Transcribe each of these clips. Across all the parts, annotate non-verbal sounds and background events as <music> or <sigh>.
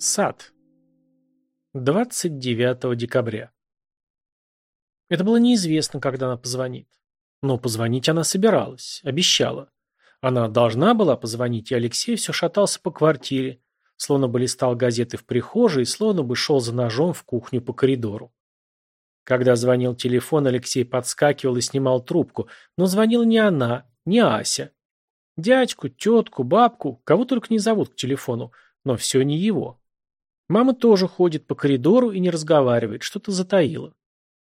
Сад. 29 декабря. Это было неизвестно, когда она позвонит. Но позвонить она собиралась, обещала. Она должна была позвонить, и Алексей все шатался по квартире, словно бы листал газеты в прихожей, словно бы шел за ножом в кухню по коридору. Когда звонил телефон, Алексей подскакивал и снимал трубку, но звонила не она, не Ася. Дядьку, тетку, бабку, кого только не зовут к телефону, но все не его. Мама тоже ходит по коридору и не разговаривает, что-то затаила.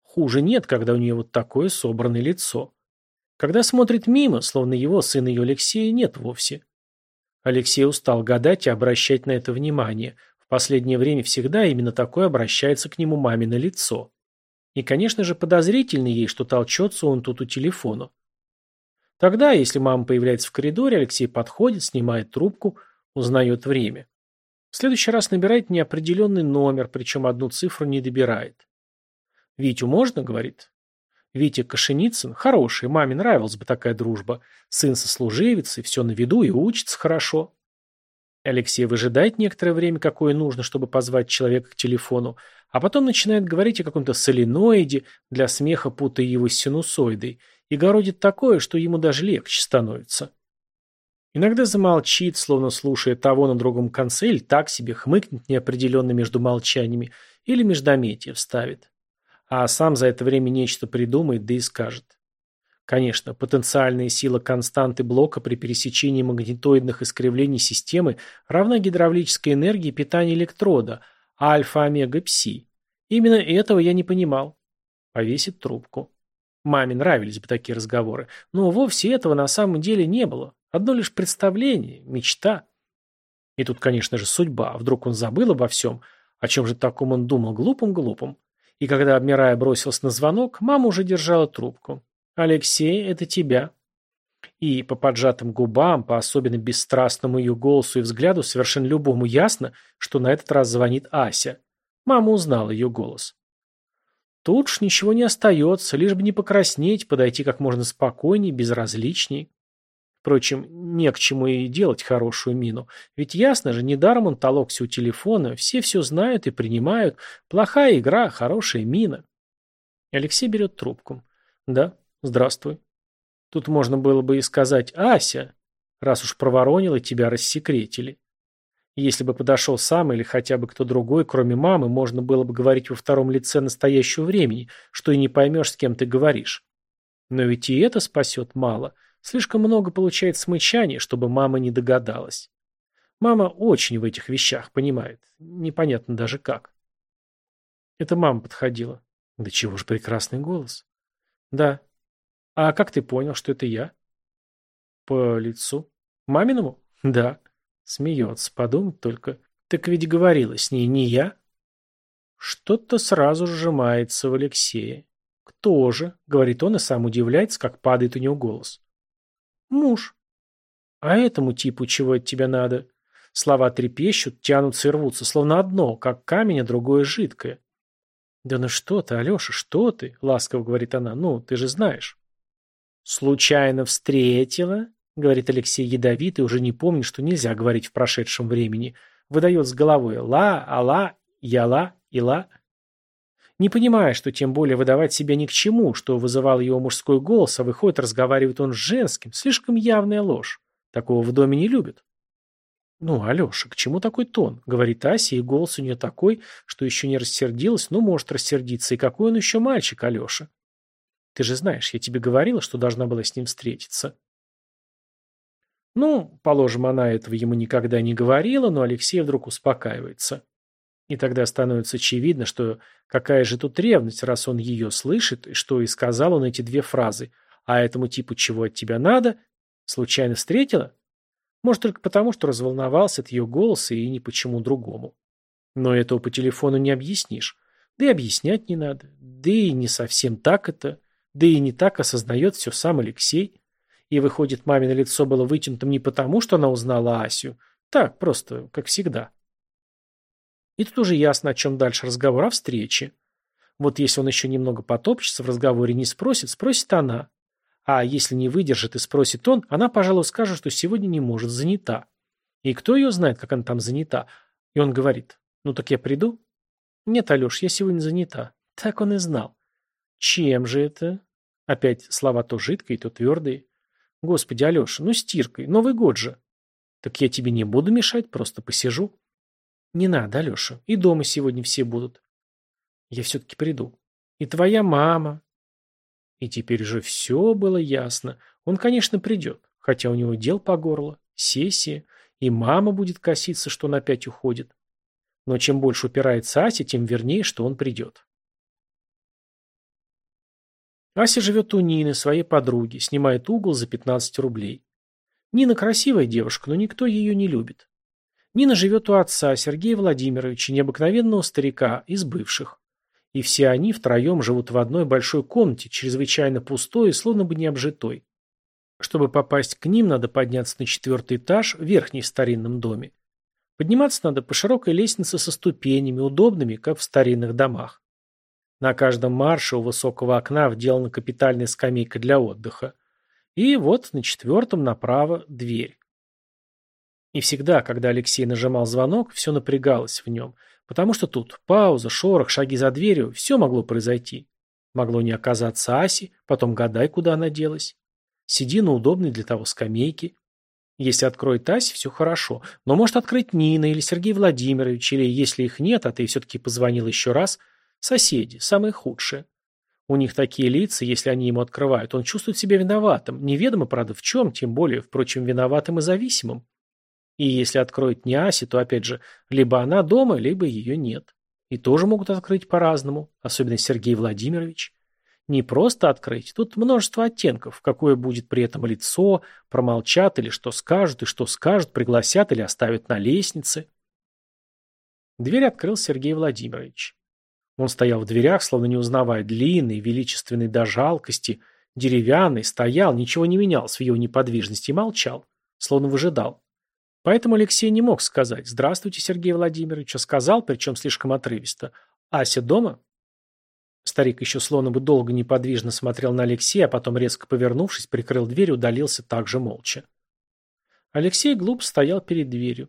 Хуже нет, когда у нее вот такое собранное лицо. Когда смотрит мимо, словно его, сына ее Алексея, нет вовсе. Алексей устал гадать и обращать на это внимание. В последнее время всегда именно такое обращается к нему мамино лицо. И, конечно же, подозрительно ей, что толчется он тут у телефона. Тогда, если мама появляется в коридоре, Алексей подходит, снимает трубку, узнает время. Следующий раз набирает неопределенный номер, причем одну цифру не добирает. «Витю можно?» — говорит. Витя Кашеницын хороший, маме нравилась бы такая дружба. Сын сослуживец, и все на виду, и учится хорошо. Алексей выжидает некоторое время, какое нужно, чтобы позвать человека к телефону, а потом начинает говорить о каком-то соленоиде, для смеха путая его с синусоидой, и городит такое, что ему даже легче становится. Иногда замолчит, словно слушая того на другом конце, или так себе хмыкнет неопределенно между молчаниями, или междометие вставит а сам за это время нечто придумает, да и скажет. Конечно, потенциальная сила константы блока при пересечении магнитоидных искривлений системы равна гидравлической энергии питания электрода, альфа-омега-пси. Именно этого я не понимал. Повесит трубку. Маме нравились бы такие разговоры, но вовсе этого на самом деле не было. Одно лишь представление, мечта. И тут, конечно же, судьба. Вдруг он забыл обо всем, о чем же таком он думал глупым-глупым. И когда, обмирая, бросился на звонок, мама уже держала трубку. «Алексей, это тебя». И по поджатым губам, по особенно бесстрастному ее голосу и взгляду, совершенно любому ясно, что на этот раз звонит Ася. Мама узнала ее голос. Тут ж ничего не остается, лишь бы не покраснеть, подойти как можно спокойнее, безразличней. Впрочем, не к чему и делать хорошую мину. Ведь ясно же, недаром он толокся у телефона, все все знают и принимают. Плохая игра, хорошая мина. Алексей берет трубку. Да, здравствуй. Тут можно было бы и сказать «Ася», раз уж проворонил и тебя рассекретили. Если бы подошел сам или хотя бы кто другой, кроме мамы, можно было бы говорить во втором лице настоящего времени, что и не поймешь, с кем ты говоришь. Но ведь и это спасет мало – Слишком много получает смычания, чтобы мама не догадалась. Мама очень в этих вещах понимает. Непонятно даже как. Это мама подходила. Да чего ж прекрасный голос. Да. А как ты понял, что это я? По лицу. Маминому? Да. Смеется, подумать только. Так ведь говорила с ней не я. Что-то сразу сжимается в Алексее. Кто же? Говорит он и сам удивляется, как падает у него голос. Муж. А этому типу чего от тебя надо? Слова трепещут, тянутся и рвутся, словно одно, как камень, а другое жидкое. Да ну что ты, Алеша, что ты? Ласково говорит она. Ну, ты же знаешь. Случайно встретила? Говорит Алексей ядовитый, уже не помнит, что нельзя говорить в прошедшем времени. Выдает с головой ла, ала, яла, ила не понимая, что тем более выдавать себя ни к чему, что вызывал его мужской голос, а выходит, разговаривает он с женским, слишком явная ложь. Такого в доме не любят. «Ну, Алеша, к чему такой тон?» — говорит Ася, и голос у нее такой, что еще не рассердилась, но может рассердиться. И какой он еще мальчик, Алеша? «Ты же знаешь, я тебе говорила, что должна была с ним встретиться». Ну, положим, она этого ему никогда не говорила, но Алексей вдруг успокаивается. И тогда становится очевидно, что какая же тут ревность, раз он ее слышит, и что и сказал он эти две фразы. А этому типу «чего от тебя надо?» случайно встретила? Может, только потому, что разволновался от ее голоса и ни почему другому. Но этого по телефону не объяснишь. Да и объяснять не надо. Да и не совсем так это. Да и не так осознает все сам Алексей. И выходит, мамино лицо было вытянутым не потому, что она узнала Асю. Так, просто, как всегда. И тут уже ясно, о чем дальше разговор, о встрече. Вот если он еще немного потопчется в разговоре не спросит, спросит она. А если не выдержит и спросит он, она, пожалуй, скажет, что сегодня не может, занята. И кто ее знает, как она там занята? И он говорит, ну так я приду? Нет, Алеш, я сегодня занята. Так он и знал. Чем же это? Опять слова то жидкие, то твердые. Господи, Алеша, ну стиркой, Новый год же. Так я тебе не буду мешать, просто посижу. Не надо, Алеша, и дома сегодня все будут. Я все-таки приду. И твоя мама. И теперь же все было ясно. Он, конечно, придет, хотя у него дел по горло, сессия, и мама будет коситься, что он опять уходит. Но чем больше упирается Ася, тем вернее, что он придет. Ася живет у Нины, своей подруги, снимает угол за 15 рублей. Нина красивая девушка, но никто ее не любит. Нина живет у отца, Сергея Владимировича, необыкновенного старика, из бывших. И все они втроем живут в одной большой комнате, чрезвычайно пустой и словно бы не обжитой. Чтобы попасть к ним, надо подняться на четвертый этаж, в старинном доме. Подниматься надо по широкой лестнице со ступенями, удобными, как в старинных домах. На каждом марше у высокого окна вделана капитальная скамейка для отдыха. И вот на четвертом направо дверь. И всегда, когда Алексей нажимал звонок, все напрягалось в нем, потому что тут пауза, шорох, шаги за дверью, все могло произойти. Могло не оказаться Аси, потом гадай, куда она делась. Сиди на удобной для того скамейке. Если откроет Ася, все хорошо, но может открыть Нина или Сергей Владимирович, или если их нет, а ты все-таки позвонил еще раз – Соседи, самые худшие. У них такие лица, если они ему открывают, он чувствует себя виноватым, неведомо, правда, в чем, тем более, впрочем, виноватым и зависимым. И если откроет не Аси, то, опять же, либо она дома, либо ее нет. И тоже могут открыть по-разному, особенно Сергей Владимирович. Не просто открыть, тут множество оттенков, какое будет при этом лицо, промолчат или что скажут, и что скажут, пригласят или оставят на лестнице. Дверь открыл Сергей Владимирович. Он стоял в дверях, словно не узнавая, длинный, величественный до жалкости, деревянный, стоял, ничего не менялось в его неподвижности и молчал, словно выжидал. Поэтому Алексей не мог сказать «Здравствуйте, Сергей Владимирович», а сказал, причем слишком отрывисто «Ася дома?» Старик еще словно бы долго неподвижно смотрел на Алексея, а потом, резко повернувшись, прикрыл дверь и удалился также молча. Алексей глуп стоял перед дверью.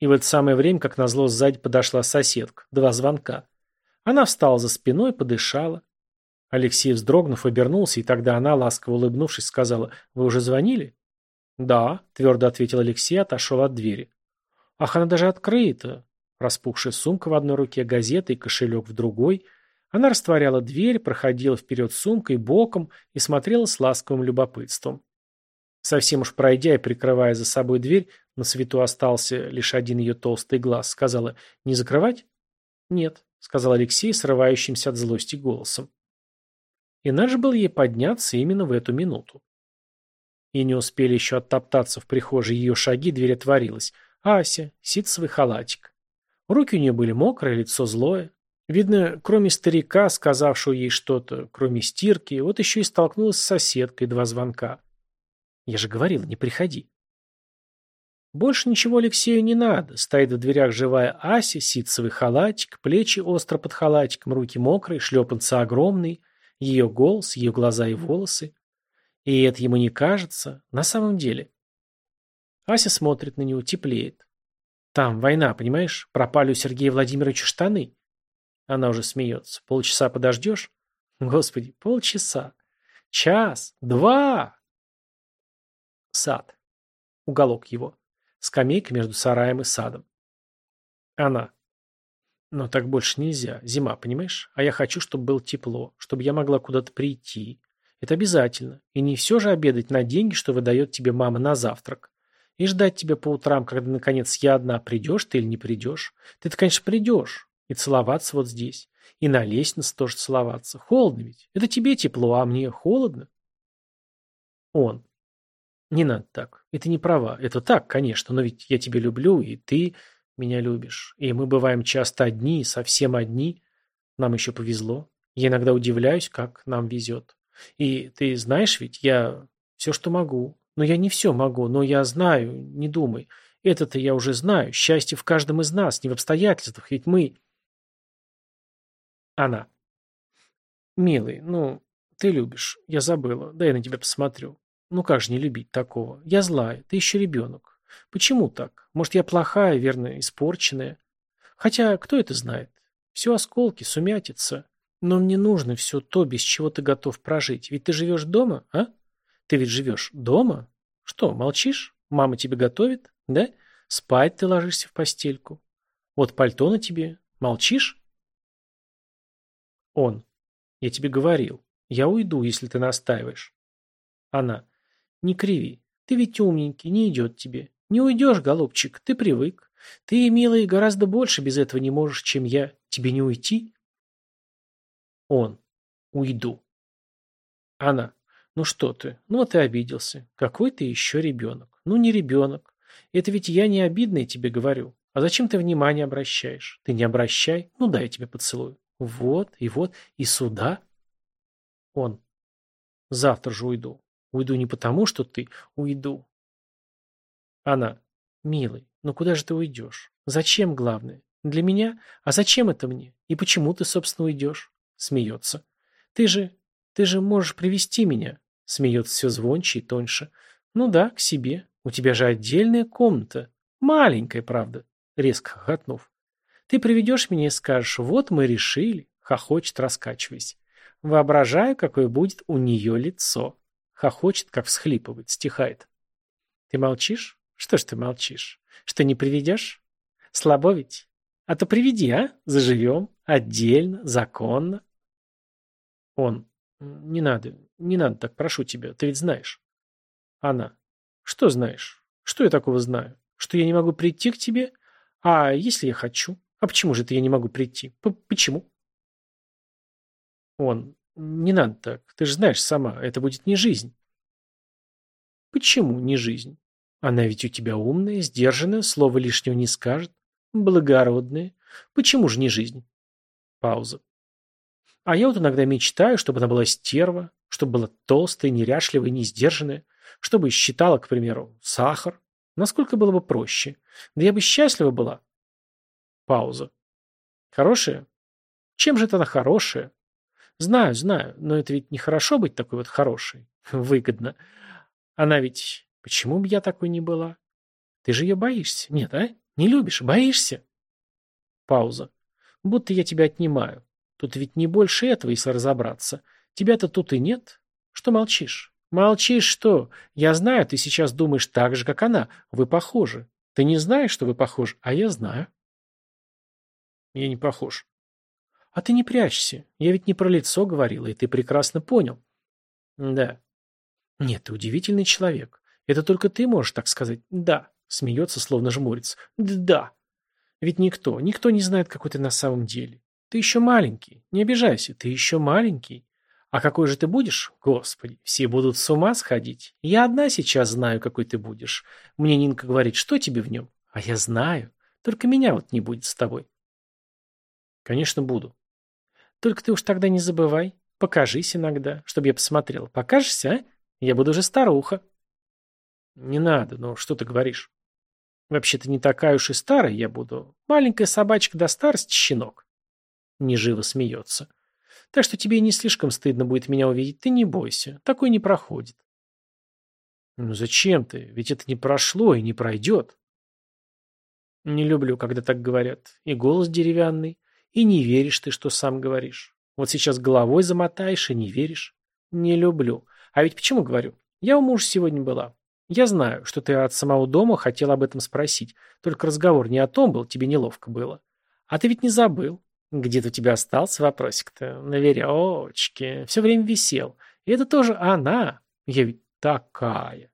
И в это самое время, как назло, сзади подошла соседка. Два звонка. Она встала за спиной, подышала. Алексей, вздрогнув, обернулся, и тогда она, ласково улыбнувшись, сказала, «Вы уже звонили?» «Да», — твердо ответил Алексей, отошел от двери. «Ах, она даже открыта!» Распухшая сумка в одной руке, газета и кошелек в другой. Она растворяла дверь, проходила вперед сумкой, боком и смотрела с ласковым любопытством. Совсем уж пройдя и прикрывая за собой дверь, на свету остался лишь один ее толстый глаз, сказала «Не закрывать?» «Нет», — сказал Алексей, срывающимся от злости голосом. И надо же ей подняться именно в эту минуту. И не успели еще оттоптаться в прихожей ее шаги, дверь отворилась. Ася, ситцевый халатик. Руки у нее были мокрые, лицо злое. Видно, кроме старика, сказавшего ей что-то, кроме стирки, вот еще и столкнулась с соседкой два звонка. Я же говорил, не приходи. Больше ничего Алексею не надо. Стоит в дверях живая Ася, ситцевый халатик, плечи остро под халатиком, руки мокрые, шлепанцы огромные, ее голос, ее глаза и волосы. И это ему не кажется. На самом деле. Ася смотрит на него, теплеет. Там война, понимаешь? Пропали у Сергея Владимировича штаны. Она уже смеется. Полчаса подождешь? Господи, полчаса. Час. Два. Сад. Уголок его. Скамейка между сараем и садом. Она. Но так больше нельзя. Зима, понимаешь? А я хочу, чтобы было тепло, чтобы я могла куда-то прийти. Это обязательно. И не все же обедать на деньги, что выдает тебе мама на завтрак. И ждать тебя по утрам, когда, наконец, я одна, придешь ты или не придешь. Ты-то, конечно, придешь. И целоваться вот здесь. И на лестнице тоже целоваться. Холодно ведь. Это тебе тепло, а мне холодно. Он. Не надо так. Это не права. Это так, конечно, но ведь я тебя люблю, и ты меня любишь. И мы бываем часто одни, совсем одни. Нам еще повезло. Я иногда удивляюсь, как нам везет. И ты знаешь ведь, я все, что могу. Но я не все могу, но я знаю, не думай. Это-то я уже знаю. Счастье в каждом из нас, не в обстоятельствах, ведь мы... Она. Милый, ну, ты любишь. Я забыла. Дай я на тебя посмотрю. Ну как же не любить такого? Я злая, ты еще ребенок. Почему так? Может, я плохая, верно, испорченная? Хотя, кто это знает? Все осколки, сумятица. Но мне нужно все то, без чего ты готов прожить. Ведь ты живешь дома, а? Ты ведь живешь дома? Что, молчишь? Мама тебе готовит, да? Спать ты ложишься в постельку. Вот пальто на тебе. Молчишь? Он. Я тебе говорил. Я уйду, если ты настаиваешь. Она. Не криви. Ты ведь умненький, не идет тебе. Не уйдешь, голубчик, ты привык. Ты, милый, гораздо больше без этого не можешь, чем я. Тебе не уйти? Он. Уйду. Она. Ну что ты? Ну вот и обиделся. Какой ты еще ребенок? Ну не ребенок. Это ведь я не обидный тебе говорю. А зачем ты внимание обращаешь? Ты не обращай. Ну дай я тебе поцелую. Вот, и вот, и сюда. Он. Завтра же уйду. Уйду не потому, что ты. Уйду. Она. Милый, ну куда же ты уйдешь? Зачем, главное? Для меня? А зачем это мне? И почему ты, собственно, уйдешь? Смеется. Ты же... Ты же можешь привести меня. Смеется все звонче и тоньше. Ну да, к себе. У тебя же отдельная комната. Маленькая, правда. Резко хохотнув. Ты приведешь меня и скажешь, вот мы решили. Хохочет, раскачиваясь. Воображаю, какое будет у нее лицо. Хохочет, как всхлипывает, стихает. Ты молчишь? Что ж ты молчишь? Что не приведешь? Слабо ведь? А то приведи, а? Заживем. Отдельно, законно. Он. Не надо, не надо так, прошу тебя, ты ведь знаешь. Она. Что знаешь? Что я такого знаю? Что я не могу прийти к тебе? А если я хочу? А почему же это я не могу прийти? П почему? Он. Не надо так. Ты же знаешь сама, это будет не жизнь. Почему не жизнь? Она ведь у тебя умная, сдержанная, слова лишнего не скажет, благородная. Почему же не жизнь? Пауза. А я вот иногда мечтаю, чтобы она была стерва, чтобы была толстая, неряшливая, несдержанная, чтобы считала, к примеру, сахар. Насколько было бы проще. Да я бы счастлива была. Пауза. Хорошая? Чем же это она хорошая? Знаю, знаю, но это ведь нехорошо быть такой вот хорошей. <laughs> Выгодно. Она ведь... Почему бы я такой не была? Ты же ее боишься. Нет, а? Не любишь? Боишься? Пауза. Будто я тебя отнимаю. Тут ведь не больше этого, если разобраться. Тебя-то тут и нет. Что молчишь? Молчишь что? Я знаю, ты сейчас думаешь так же, как она. Вы похожи. Ты не знаешь, что вы похожи, а я знаю. Я не похож. А ты не прячься. Я ведь не про лицо говорила, и ты прекрасно понял. Да. Нет, ты удивительный человек. Это только ты можешь так сказать. Да. Смеется, словно жмурится. Да. Ведь никто, никто не знает, какой ты на самом деле. Ты еще маленький. Не обижайся, ты еще маленький. А какой же ты будешь? Господи, все будут с ума сходить. Я одна сейчас знаю, какой ты будешь. Мне Нинка говорит, что тебе в нем? А я знаю. Только меня вот не будет с тобой. Конечно, буду. Только ты уж тогда не забывай. Покажись иногда, чтобы я посмотрел. Покажешься, а? Я буду уже старуха. Не надо, ну что ты говоришь? Вообще-то не такая уж и старая я буду. Маленькая собачка до старости щенок. Неживо смеется. Так что тебе не слишком стыдно будет меня увидеть, ты не бойся, такой не проходит. Ну зачем ты? Ведь это не прошло и не пройдет. Не люблю, когда так говорят. И голос деревянный, и не веришь ты, что сам говоришь. Вот сейчас головой замотаешь и не веришь. Не люблю. А ведь почему говорю? Я у мужа сегодня была. Я знаю, что ты от самого дома хотел об этом спросить. Только разговор не о том был, тебе неловко было. А ты ведь не забыл. Где-то у тебя остался вопросик-то? На веревочке. Все время висел. И это тоже она. Я ведь такая.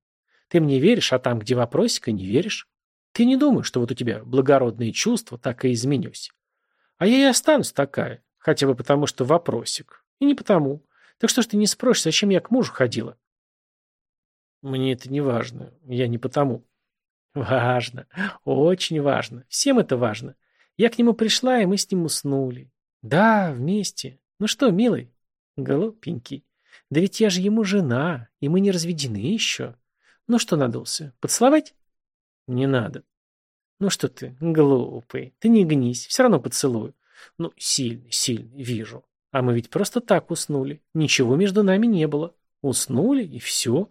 Ты мне веришь, а там, где вопросика, не веришь? Ты не думаешь, что вот у тебя благородные чувства, так и изменюсь. А я и останусь такая. Хотя бы потому, что вопросик. И не потому. Так что ж ты не спросишь, зачем я к мужу ходила? Мне это не важно. Я не потому. Важно. Очень важно. Всем это важно. Я к нему пришла, и мы с ним уснули. Да, вместе. Ну что, милый? Глупенький. Да ведь я же ему жена, и мы не разведены еще. Ну что надулся? Поцеловать? Не надо. Ну что ты, глупый, ты не гнись, все равно поцелую. Ну, сильный, сильный, вижу. А мы ведь просто так уснули. Ничего между нами не было. Уснули, и все.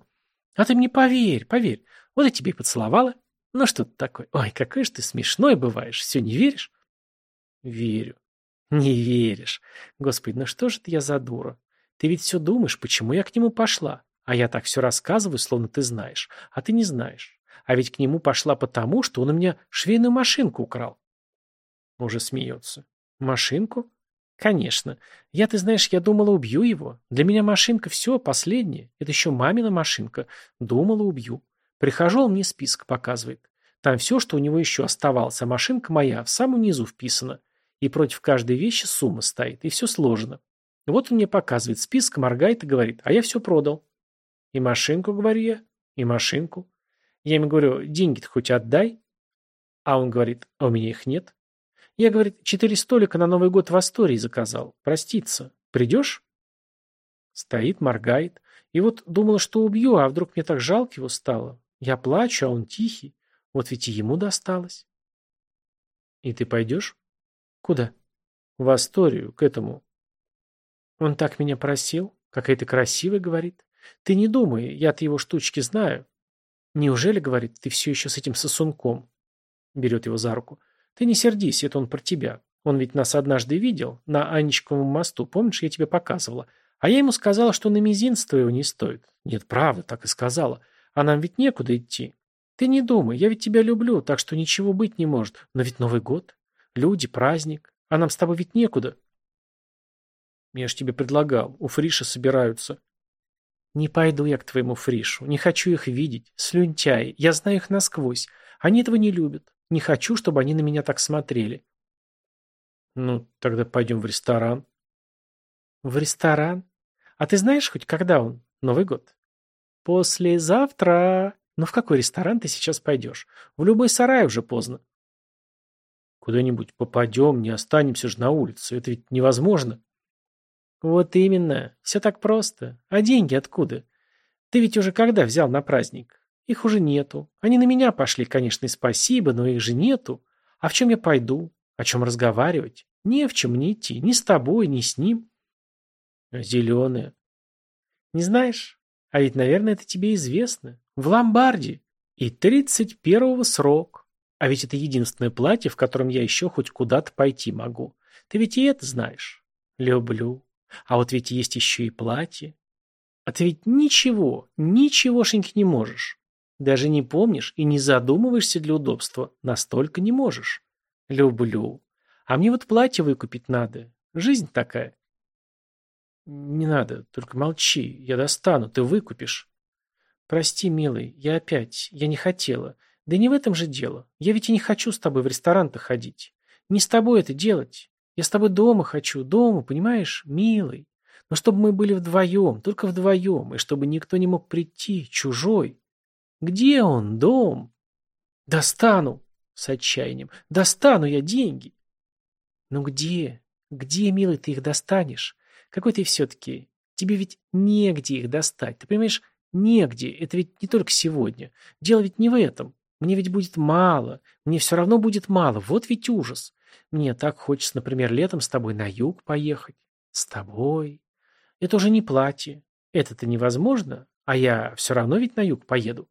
А ты мне поверь, поверь. Вот я тебе и поцеловала. Ну что ты такой? Ой, какой же ты смешной бываешь. Все не веришь? Верю. Не веришь. Господи, ну что же ты я за дура? Ты ведь все думаешь, почему я к нему пошла? А я так все рассказываю, словно ты знаешь. А ты не знаешь. А ведь к нему пошла потому, что он у меня швейную машинку украл. Уже смеется. Машинку? Конечно. Я, ты знаешь, я думала, убью его. Для меня машинка все, последнее. Это еще мамина машинка. Думала, убью. Прихожу, он мне список показывает. Там все, что у него еще оставалось, а машинка моя в самом низу вписана. И против каждой вещи сумма стоит, и все сложено. Вот он мне показывает список, моргает и говорит, а я все продал. И машинку, говорю я, и машинку. Я ему говорю, деньги-то хоть отдай. А он говорит, а у меня их нет. Я, говорит, четыре столика на Новый год в Астории заказал. Проститься. Придешь? Стоит, моргает. И вот думала, что убью, а вдруг мне так жалко его стало. Я плачу, а он тихий. Вот ведь и ему досталось. И ты пойдешь? Куда? В Асторию, к этому. Он так меня просил. Какая ты красивая, говорит. Ты не думай, я-то его штучки знаю. Неужели, говорит, ты все еще с этим сосунком? Берет его за руку. Ты не сердись, это он про тебя. Он ведь нас однажды видел, на Анечковом мосту, помнишь, я тебе показывала. А я ему сказала, что на мизинец твоего не стоит. Нет, правда, так и сказала. А нам ведь некуда идти. Ты не думай, я ведь тебя люблю, так что ничего быть не может. Но ведь Новый год. Люди, праздник. А нам с тобой ведь некуда. Я ж тебе предлагал. У Фриша собираются. Не пойду я к твоему Фришу. Не хочу их видеть. Слюнтяи. Я знаю их насквозь. Они этого не любят. Не хочу, чтобы они на меня так смотрели. Ну, тогда пойдем в ресторан. В ресторан? А ты знаешь хоть когда он? Новый год? Послезавтра. Ну в какой ресторан ты сейчас пойдешь? В любой сарай уже поздно. Куда-нибудь попадем, не останемся же на улице. Это ведь невозможно. Вот именно. Все так просто. А деньги откуда? Ты ведь уже когда взял на праздник? Их уже нету. Они на меня пошли, конечно, и спасибо, но их же нету. А в чем я пойду? О чем разговаривать? Не в чем мне идти. Ни с тобой, ни с ним. Зеленые. Не знаешь? А ведь, наверное, это тебе известно. В ломбарде. И тридцать первого срок. А ведь это единственное платье, в котором я еще хоть куда-то пойти могу. Ты ведь и это знаешь. Люблю. А вот ведь есть еще и платье. А ты ведь ничего, ничегошеньки не можешь. Даже не помнишь и не задумываешься для удобства. Настолько не можешь. Люблю. А мне вот платье выкупить надо. Жизнь такая. Не надо, только молчи. Я достану, ты выкупишь. Прости, милый, я опять, я не хотела. Да не в этом же дело. Я ведь и не хочу с тобой в ресторан-то ходить. Не с тобой это делать. Я с тобой дома хочу, дома, понимаешь, милый. Но чтобы мы были вдвоем, только вдвоем, и чтобы никто не мог прийти, чужой. Где он, дом? Достану, с отчаянием. Достану я деньги. Ну где? Где, милый, ты их достанешь? Какой ты все-таки? Тебе ведь негде их достать. Ты понимаешь, негде. Это ведь не только сегодня. Дело ведь не в этом. Мне ведь будет мало. Мне все равно будет мало. Вот ведь ужас. Мне так хочется, например, летом с тобой на юг поехать. С тобой. Это уже не платье. Это-то невозможно. А я все равно ведь на юг поеду.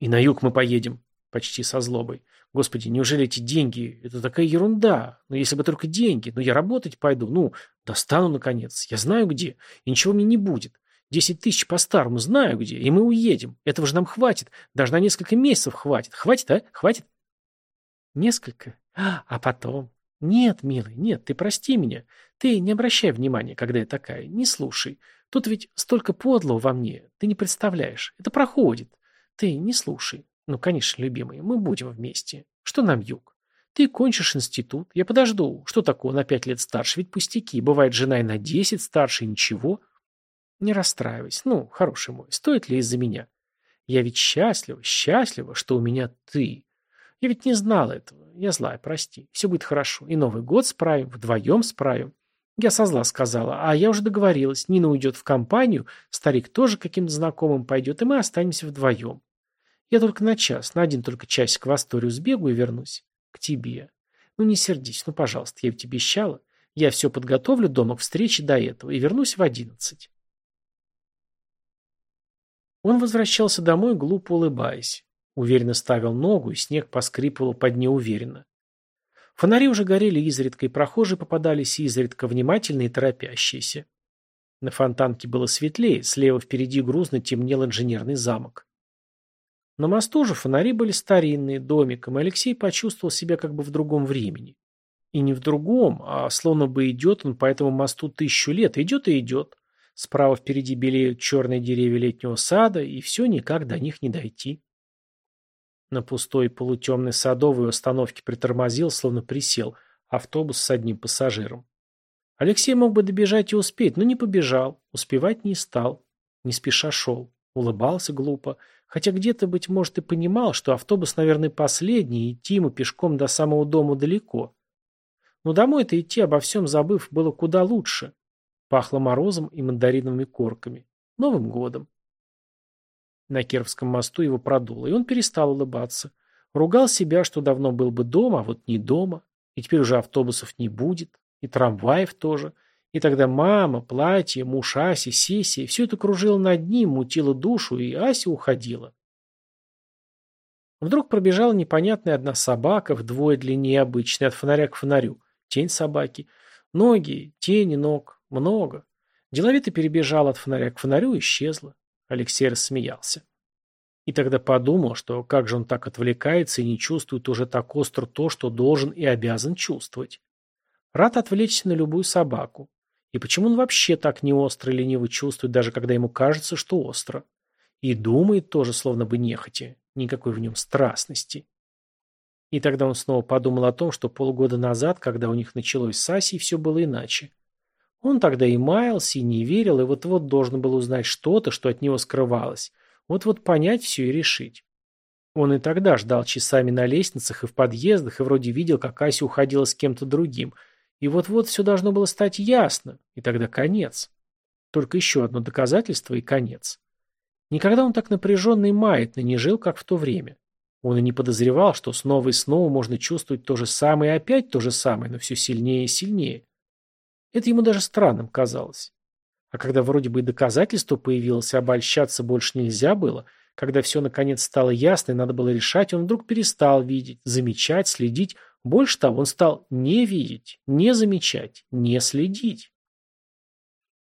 И на юг мы поедем, почти со злобой. Господи, неужели эти деньги? Это такая ерунда. Но если бы только деньги. Но я работать пойду. Ну, достану, наконец. Я знаю где. И ничего мне не будет. Десять тысяч по-старому знаю где. И мы уедем. Этого же нам хватит. Даже на несколько месяцев хватит. Хватит, а? Хватит? Несколько? А потом? Нет, милый, нет, ты прости меня. Ты не обращай внимания, когда я такая. Не слушай. Тут ведь столько подлого во мне. Ты не представляешь. Это проходит. Ты не слушай. Ну, конечно, любимый, мы будем вместе. Что нам юг? Ты кончишь институт, я подожду. Что такое, на пять лет старше? Ведь пустяки. Бывает, жена и на десять старше, и ничего. Не расстраивайся. Ну, хороший мой, стоит ли из-за меня? Я ведь счастлива, счастлива, что у меня ты. Я ведь не знала этого. Я злая, прости. Все будет хорошо. И Новый год справим, вдвоем справим. Я со зла сказала, а я уже договорилась. Нина уйдет в компанию, старик тоже каким-то знакомым пойдет, и мы останемся вдвоем. Я только на час, на один только часик в Асторию сбегу и вернусь. К тебе. Ну не сердись, ну пожалуйста, я ведь обещала. Я все подготовлю дома к встрече до этого и вернусь в одиннадцать. Он возвращался домой, глупо улыбаясь. Уверенно ставил ногу, и снег поскрипывал под неуверенно. Фонари уже горели изредка, и прохожие попадались изредка, внимательные и торопящиеся. На фонтанке было светлее, слева впереди грузно темнел инженерный замок. На мосту же фонари были старинные, домиком, и Алексей почувствовал себя как бы в другом времени. И не в другом, а словно бы идет он по этому мосту тысячу лет, идет и идет. Справа впереди белеют черные деревья летнего сада, и все никак до них не дойти. На пустой полутемной садовой остановке притормозил, словно присел, автобус с одним пассажиром. Алексей мог бы добежать и успеть, но не побежал, успевать не стал, не спеша шел, улыбался глупо, хотя где-то, быть может, и понимал, что автобус, наверное, последний, и идти ему пешком до самого дома далеко. Но домой-то идти, обо всем забыв, было куда лучше. Пахло морозом и мандариновыми корками. Новым годом. На Кировском мосту его продуло, и он перестал улыбаться. Ругал себя, что давно был бы дома, а вот не дома. И теперь уже автобусов не будет, и трамваев тоже. И тогда мама, платье, муж Аси, сессия, все это кружило над ним, мутило душу, и Ася уходила. Вдруг пробежала непонятная одна собака, вдвое длиннее обычной, от фонаря к фонарю. Тень собаки. Ноги, тени ног, много. Деловито перебежал от фонаря к фонарю и исчезла. Алексей рассмеялся. И тогда подумал, что как же он так отвлекается и не чувствует уже так остро то, что должен и обязан чувствовать. Рад отвлечься на любую собаку. И почему он вообще так не остро и лениво чувствует, даже когда ему кажется, что остро? И думает тоже, словно бы нехотя. Никакой в нем страстности. И тогда он снова подумал о том, что полгода назад, когда у них началось с Асей, все было иначе. Он тогда и маялся, и не верил, и вот-вот должен был узнать что-то, что от него скрывалось. Вот-вот понять все и решить. Он и тогда ждал часами на лестницах и в подъездах, и вроде видел, как Ася уходила с кем-то другим. И вот-вот все должно было стать ясно, и тогда конец. Только еще одно доказательство и конец. Никогда он так напряженно и маятно не жил, как в то время. Он и не подозревал, что снова и снова можно чувствовать то же самое и опять то же самое, но все сильнее и сильнее. Это ему даже странным казалось. А когда вроде бы и доказательство появилось, обольщаться больше нельзя было, когда все наконец стало ясно и надо было решать, он вдруг перестал видеть, замечать, следить. Больше того, он стал не видеть, не замечать, не следить.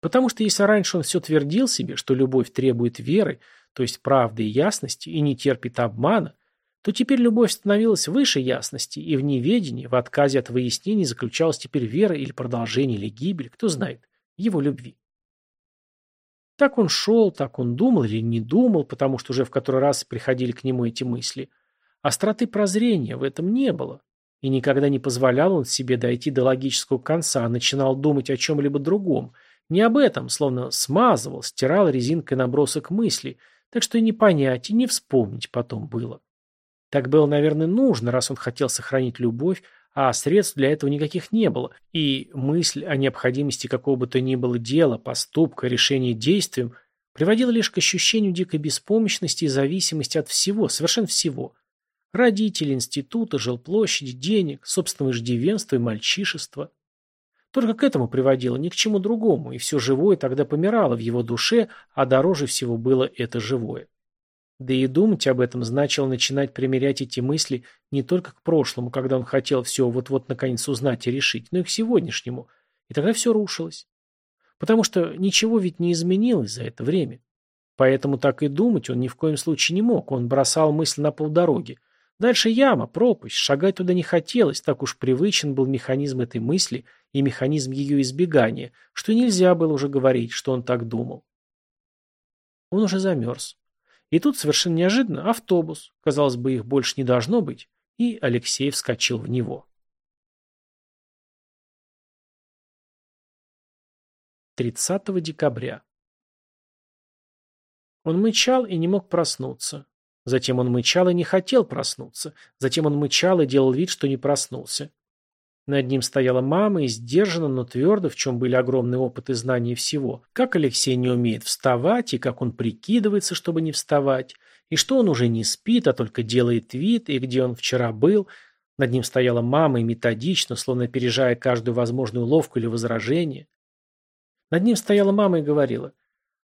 Потому что если раньше он все твердил себе, что любовь требует веры, то есть правды и ясности, и не терпит обмана, то теперь любовь становилась выше ясности, и в неведении, в отказе от выяснений заключалась теперь вера или продолжение, или гибель, кто знает, его любви. Так он шел, так он думал или не думал, потому что уже в который раз приходили к нему эти мысли. Остроты прозрения в этом не было. И никогда не позволял он себе дойти до логического конца, а начинал думать о чем-либо другом. Не об этом, словно смазывал, стирал резинкой набросок мыслей, так что и не понять, и не вспомнить потом было. Так было, наверное, нужно, раз он хотел сохранить любовь, а средств для этого никаких не было, и мысль о необходимости какого бы то ни было дела, поступка, решения действием приводила лишь к ощущению дикой беспомощности и зависимости от всего, совершенно всего. Родителей, института, жилплощади, денег, собственного иждивенства и мальчишества. Только к этому приводило, ни к чему другому, и все живое тогда помирало в его душе, а дороже всего было это живое. Да и думать об этом значило начинать примерять эти мысли не только к прошлому, когда он хотел все вот-вот наконец узнать и решить, но и к сегодняшнему. И тогда все рушилось. Потому что ничего ведь не изменилось за это время. Поэтому так и думать он ни в коем случае не мог, он бросал мысль на полдороги. Дальше яма, пропасть, шагать туда не хотелось, так уж привычен был механизм этой мысли и механизм ее избегания, что нельзя было уже говорить, что он так думал. Он уже замерз. И тут совершенно неожиданно автобус, казалось бы, их больше не должно быть, и Алексей вскочил в него. 30 декабря. Он мычал и не мог проснуться. Затем он мычал и не хотел проснуться. Затем он мычал и делал вид, что не проснулся. Над ним стояла мама и сдержанно, но твердо, в чем были огромный опыт и знания всего, как Алексей не умеет вставать, и как он прикидывается, чтобы не вставать, и что он уже не спит, а только делает вид, и где он вчера был. Над ним стояла мама и методично, словно опережая каждую возможную уловку или возражение. Над ним стояла мама и говорила,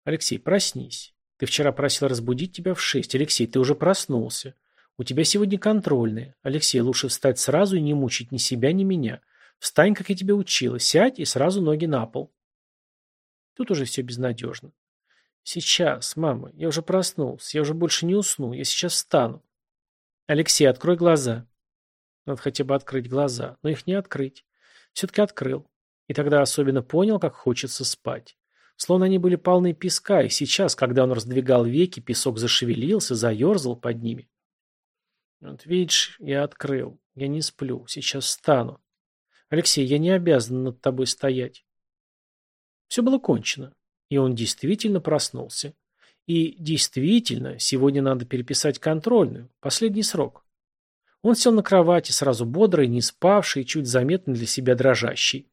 «Алексей, проснись. Ты вчера просил разбудить тебя в шесть. Алексей, ты уже проснулся. У тебя сегодня контрольные. Алексей, лучше встать сразу и не мучить ни себя, ни меня. Встань, как я тебя учила, сядь и сразу ноги на пол. Тут уже все безнадежно. Сейчас, мама, я уже проснулся, я уже больше не усну, я сейчас встану. Алексей, открой глаза. Надо хотя бы открыть глаза, но их не открыть. Все-таки открыл. И тогда особенно понял, как хочется спать. Словно они были полны песка, и сейчас, когда он раздвигал веки, песок зашевелился, заерзал под ними. Видишь, я открыл. Я не сплю. Сейчас встану. Алексей, я не обязан над тобой стоять. Все было кончено. И он действительно проснулся. И действительно, сегодня надо переписать контрольную. Последний срок. Он сел на кровати, сразу бодрый, не спавший, чуть заметно для себя дрожащий.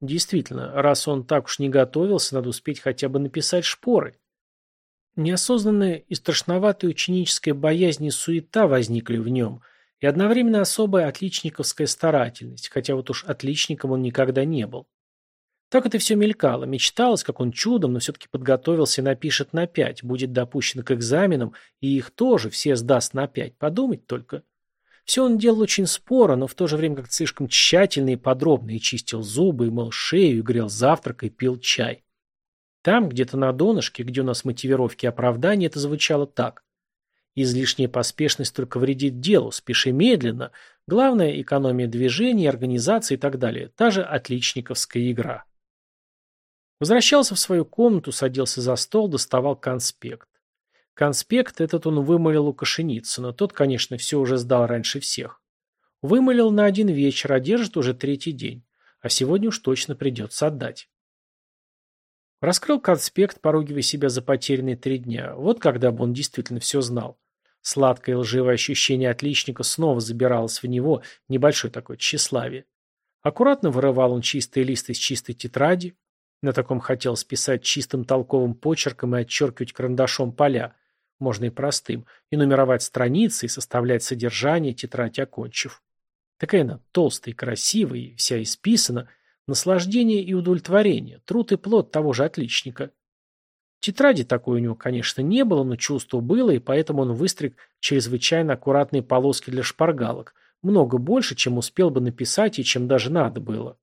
Действительно, раз он так уж не готовился, надо успеть хотя бы написать шпоры. Неосознанная и страшноватая ученическая боязнь и суета возникли в нем, и одновременно особая отличниковская старательность, хотя вот уж отличником он никогда не был. Так это все мелькало, мечталось, как он чудом, но все-таки подготовился и напишет на пять, будет допущен к экзаменам, и их тоже все сдаст на пять, подумать только. Все он делал очень споро, но в то же время как слишком тщательно и подробно, и чистил зубы, и мыл шею, и грел завтрак, и пил чай. Там, где-то на донышке, где у нас мотивировки и оправдания, это звучало так. Излишняя поспешность только вредит делу, спеши медленно. Главное – экономия движений, организации и так далее. Та же отличниковская игра. Возвращался в свою комнату, садился за стол, доставал конспект. Конспект этот он вымолил у Кашиницына. Тот, конечно, все уже сдал раньше всех. Вымолил на один вечер, а держит уже третий день. А сегодня уж точно придется отдать. Раскрыл конспект, поругивая себя за потерянные три дня. Вот когда бы он действительно все знал. Сладкое лживое ощущение отличника снова забиралось в него, небольшое такое тщеславие. Аккуратно вырывал он чистые листы из чистой тетради. На таком хотел списать чистым толковым почерком и отчеркивать карандашом поля, можно и простым, и нумеровать страницы, и составлять содержание, тетрадь окончив. Такая она толстая и красивая, и вся исписана, наслаждение и удовлетворение, труд и плод того же отличника. Тетради такой у него, конечно, не было, но чувство было, и поэтому он выстриг чрезвычайно аккуратные полоски для шпаргалок, много больше, чем успел бы написать и чем даже надо было.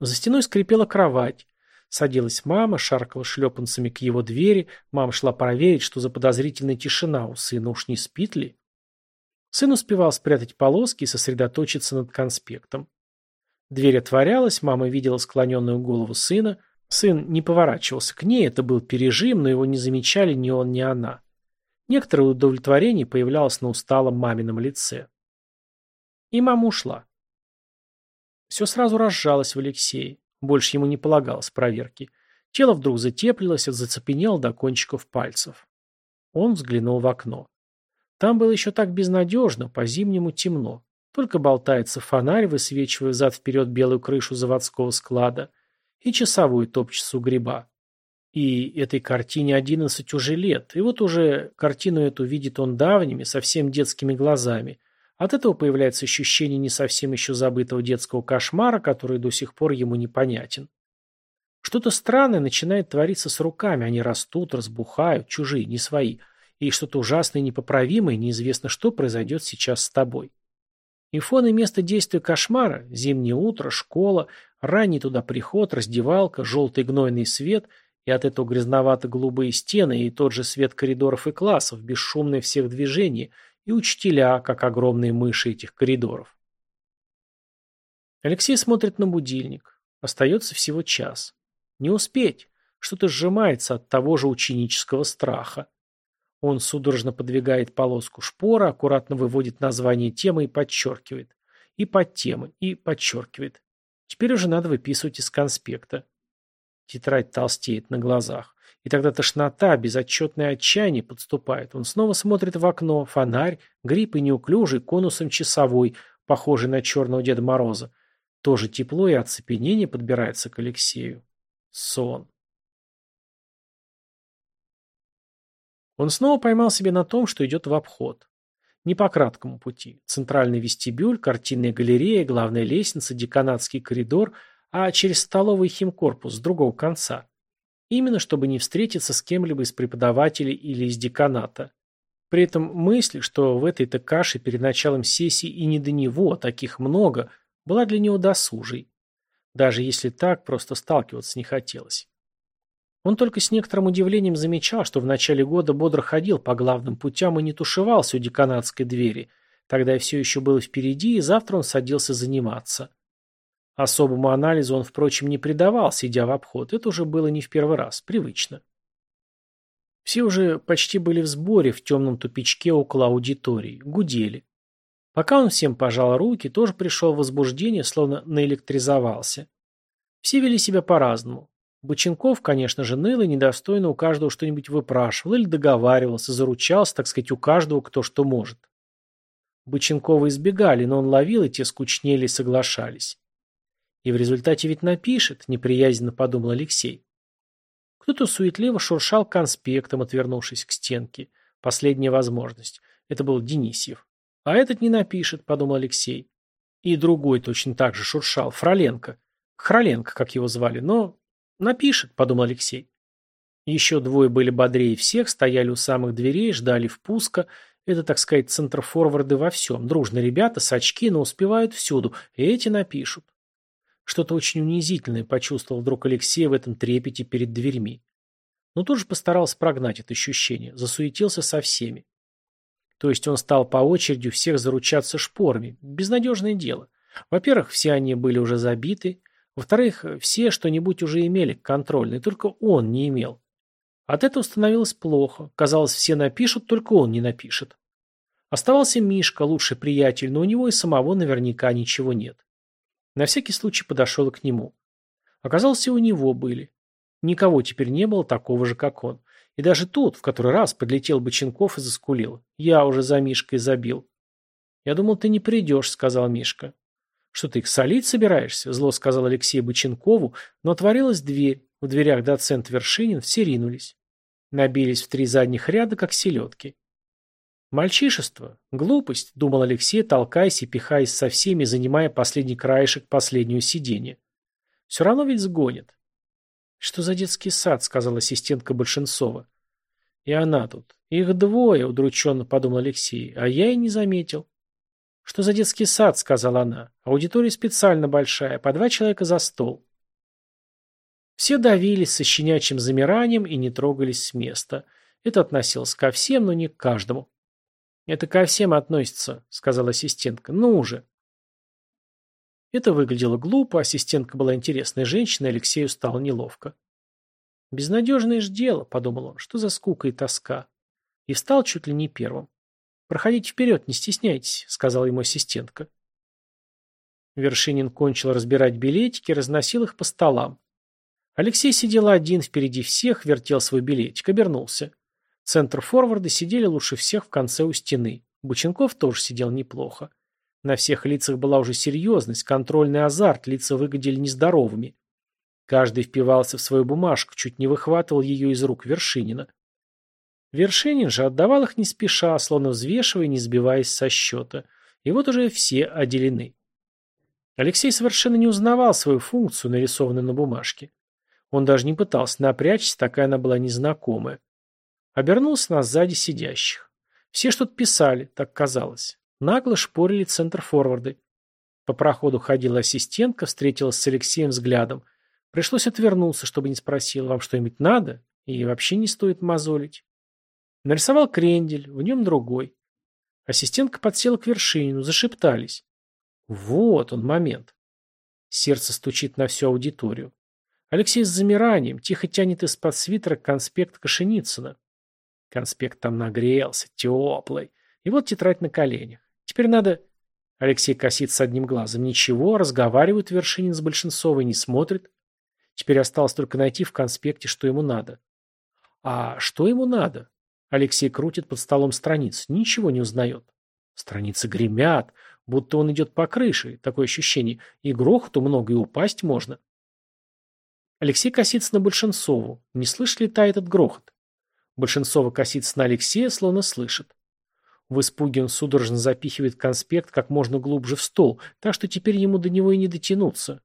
За стеной скрипела кровать, Садилась мама, шаркала шлепанцами к его двери, мама шла проверить, что за подозрительная тишина у сына, уж не спит ли. Сын успевал спрятать полоски и сосредоточиться над конспектом. Дверь отворялась, мама видела склоненную голову сына. Сын не поворачивался к ней, это был пережим, но его не замечали ни он, ни она. Некоторое удовлетворение появлялось на усталом мамином лице. И мама ушла. Все сразу разжалось в Алексее. Больше ему не полагалось проверки. Тело вдруг затеплилось, зацепенело до кончиков пальцев. Он взглянул в окно. Там было еще так безнадежно, по-зимнему темно. Только болтается фонарь, высвечивая взад-вперед белую крышу заводского склада, и часовой топчется у гриба. И этой картине одиннадцать уже лет, и вот уже картину эту видит он давними, совсем детскими глазами – от этого появляется ощущение не совсем еще забытого детского кошмара, который до сих пор ему непонятен. Что-то странное начинает твориться с руками, они растут, разбухают, чужие, не свои. И что-то ужасное непоправимое, неизвестно что произойдет сейчас с тобой. И фон и место действия кошмара – зимнее утро, школа, ранний туда приход, раздевалка, желтый гнойный свет и от этого грязновато-голубые стены и тот же свет коридоров и классов, бесшумное всех движений – и учителя, как огромные мыши этих коридоров. Алексей смотрит на будильник. Остается всего час. Не успеть. Что-то сжимается от того же ученического страха. Он судорожно подвигает полоску шпора, аккуратно выводит название темы и подчеркивает. И подтемы, и подчеркивает. Теперь уже надо выписывать из конспекта. Тетрадь толстеет на глазах. И тогда тошнота, безотчетное отчаяние подступает. Он снова смотрит в окно, фонарь, гриб и неуклюжий, конусом часовой, похожий на черного Деда Мороза. Тоже тепло и оцепенение подбирается к Алексею. Сон. Он снова поймал себя на том, что идет в обход. Не по краткому пути. Центральный вестибюль, картинная галерея, главная лестница, деканатский коридор, а через столовый химкорпус с другого конца. Именно, чтобы не встретиться с кем-либо из преподавателей или из деканата. При этом мысль, что в этой-то каше перед началом сессии и не до него, таких много, была для него досужей. Даже если так, просто сталкиваться не хотелось. Он только с некоторым удивлением замечал, что в начале года бодро ходил по главным путям и не тушевался у деканатской двери. Тогда все еще было впереди, и завтра он садился заниматься. Особому анализу он, впрочем, не придавал, сидя в обход. Это уже было не в первый раз, привычно. Все уже почти были в сборе в темном тупичке около аудитории, гудели. Пока он всем пожал руки, тоже пришел в возбуждение, словно наэлектризовался. Все вели себя по-разному. Боченков, конечно же, ныл и недостойно у каждого что-нибудь выпрашивал или договаривался, заручался, так сказать, у каждого кто что может. Боченкова избегали, но он ловил, и те скучнели и соглашались. И в результате ведь напишет, неприязненно подумал Алексей. Кто-то суетливо шуршал конспектом, отвернувшись к стенке. Последняя возможность. Это был Денисьев. А этот не напишет, подумал Алексей. И другой точно так же шуршал, Фроленко. Хроленко, как его звали, но Напишет, подумал Алексей. Еще двое были бодрее всех, стояли у самых дверей, ждали впуска. Это, так сказать, центр-форварды во всем. Дружные ребята, с очки, но успевают всюду. И эти напишут. Что-то очень унизительное почувствовал вдруг Алексей в этом трепете перед дверьми. Но тут же постарался прогнать это ощущение. Засуетился со всеми. То есть он стал по очереди всех заручаться шпорами. Безнадежное дело. Во-первых, все они были уже забиты. Во-вторых, все что-нибудь уже имели контрольный, только он не имел. От этого становилось плохо. Казалось, все напишут, только он не напишет. Оставался Мишка, лучший приятель, но у него и самого наверняка ничего нет. На всякий случай подошел к нему. Оказалось, у него были. Никого теперь не было такого же, как он. И даже тут, в который раз, подлетел Боченков и заскулил. Я уже за Мишкой забил. «Я думал, ты не придешь», — сказал Мишка. «Что ты их солить собираешься?» – зло сказал Алексей Боченкову, но отворилась дверь. В дверях доцент Вершинин все ринулись. Набились в три задних ряда, как селедки. «Мальчишество, глупость», – думал Алексей, толкаясь и пихаясь со всеми, занимая последний краешек последнего сиденья. «Все равно ведь сгонят». «Что за детский сад?» – сказала ассистентка Большинцова. «И она тут. Их двое», – удрученно подумал Алексей, – «а я и не заметил». «Что за детский сад?» – сказала она. «Аудитория специально большая, по два человека за стол». Все давились со щенячьим замиранием и не трогались с места. Это относилось ко всем, но не к каждому. «Это ко всем относится», – сказала ассистентка. «Ну уже». Это выглядело глупо, ассистентка была интересной женщиной, Алексею стало неловко. «Безнадежное ж дело», – подумал он, – «что за скука и тоска?» И встал чуть ли не первым. «Проходите вперед, не стесняйтесь», — сказала ему ассистентка. Вершинин кончил разбирать билетики, разносил их по столам. Алексей сидел один впереди всех, вертел свой билетик, обернулся. Центр форварда сидели лучше всех в конце у стены. Бученков тоже сидел неплохо. На всех лицах была уже серьезность, контрольный азарт, лица выглядели нездоровыми. Каждый впивался в свою бумажку, чуть не выхватывал ее из рук Вершинина. Вершинин же отдавал их не спеша, словно взвешивая, не сбиваясь со счета. И вот уже все отделены. Алексей совершенно не узнавал свою функцию, нарисованную на бумажке. Он даже не пытался напрячься, такая она была незнакомая. Обернулся на сзади сидящих. Все что-то писали, так казалось. Нагло шпорили центр-форварды. По проходу ходила ассистентка, встретилась с Алексеем взглядом. Пришлось отвернуться, чтобы не спросил, вам что-нибудь надо? И вообще не стоит мозолить. Нарисовал крендель, в нем другой. Ассистентка подсела к вершинину, зашептались. Вот он момент. Сердце стучит на всю аудиторию. Алексей с замиранием тихо тянет из-под свитера конспект Кашиницына. Конспект там нагрелся, теплый. И вот тетрадь на коленях. Теперь надо... Алексей косит с одним глазом. Ничего, разговаривает Вершинин с Большинцовой, не смотрит. Теперь осталось только найти в конспекте, что ему надо. А что ему надо? Алексей крутит под столом страниц, ничего не узнает. Страницы гремят, будто он идет по крыше, такое ощущение, и грохоту много, и упасть можно. Алексей косится на Большинцову. Не слышит ли та этот грохот? Большинцова косится на Алексея, словно слышит. В испуге он судорожно запихивает конспект как можно глубже в стол, так что теперь ему до него и не дотянуться.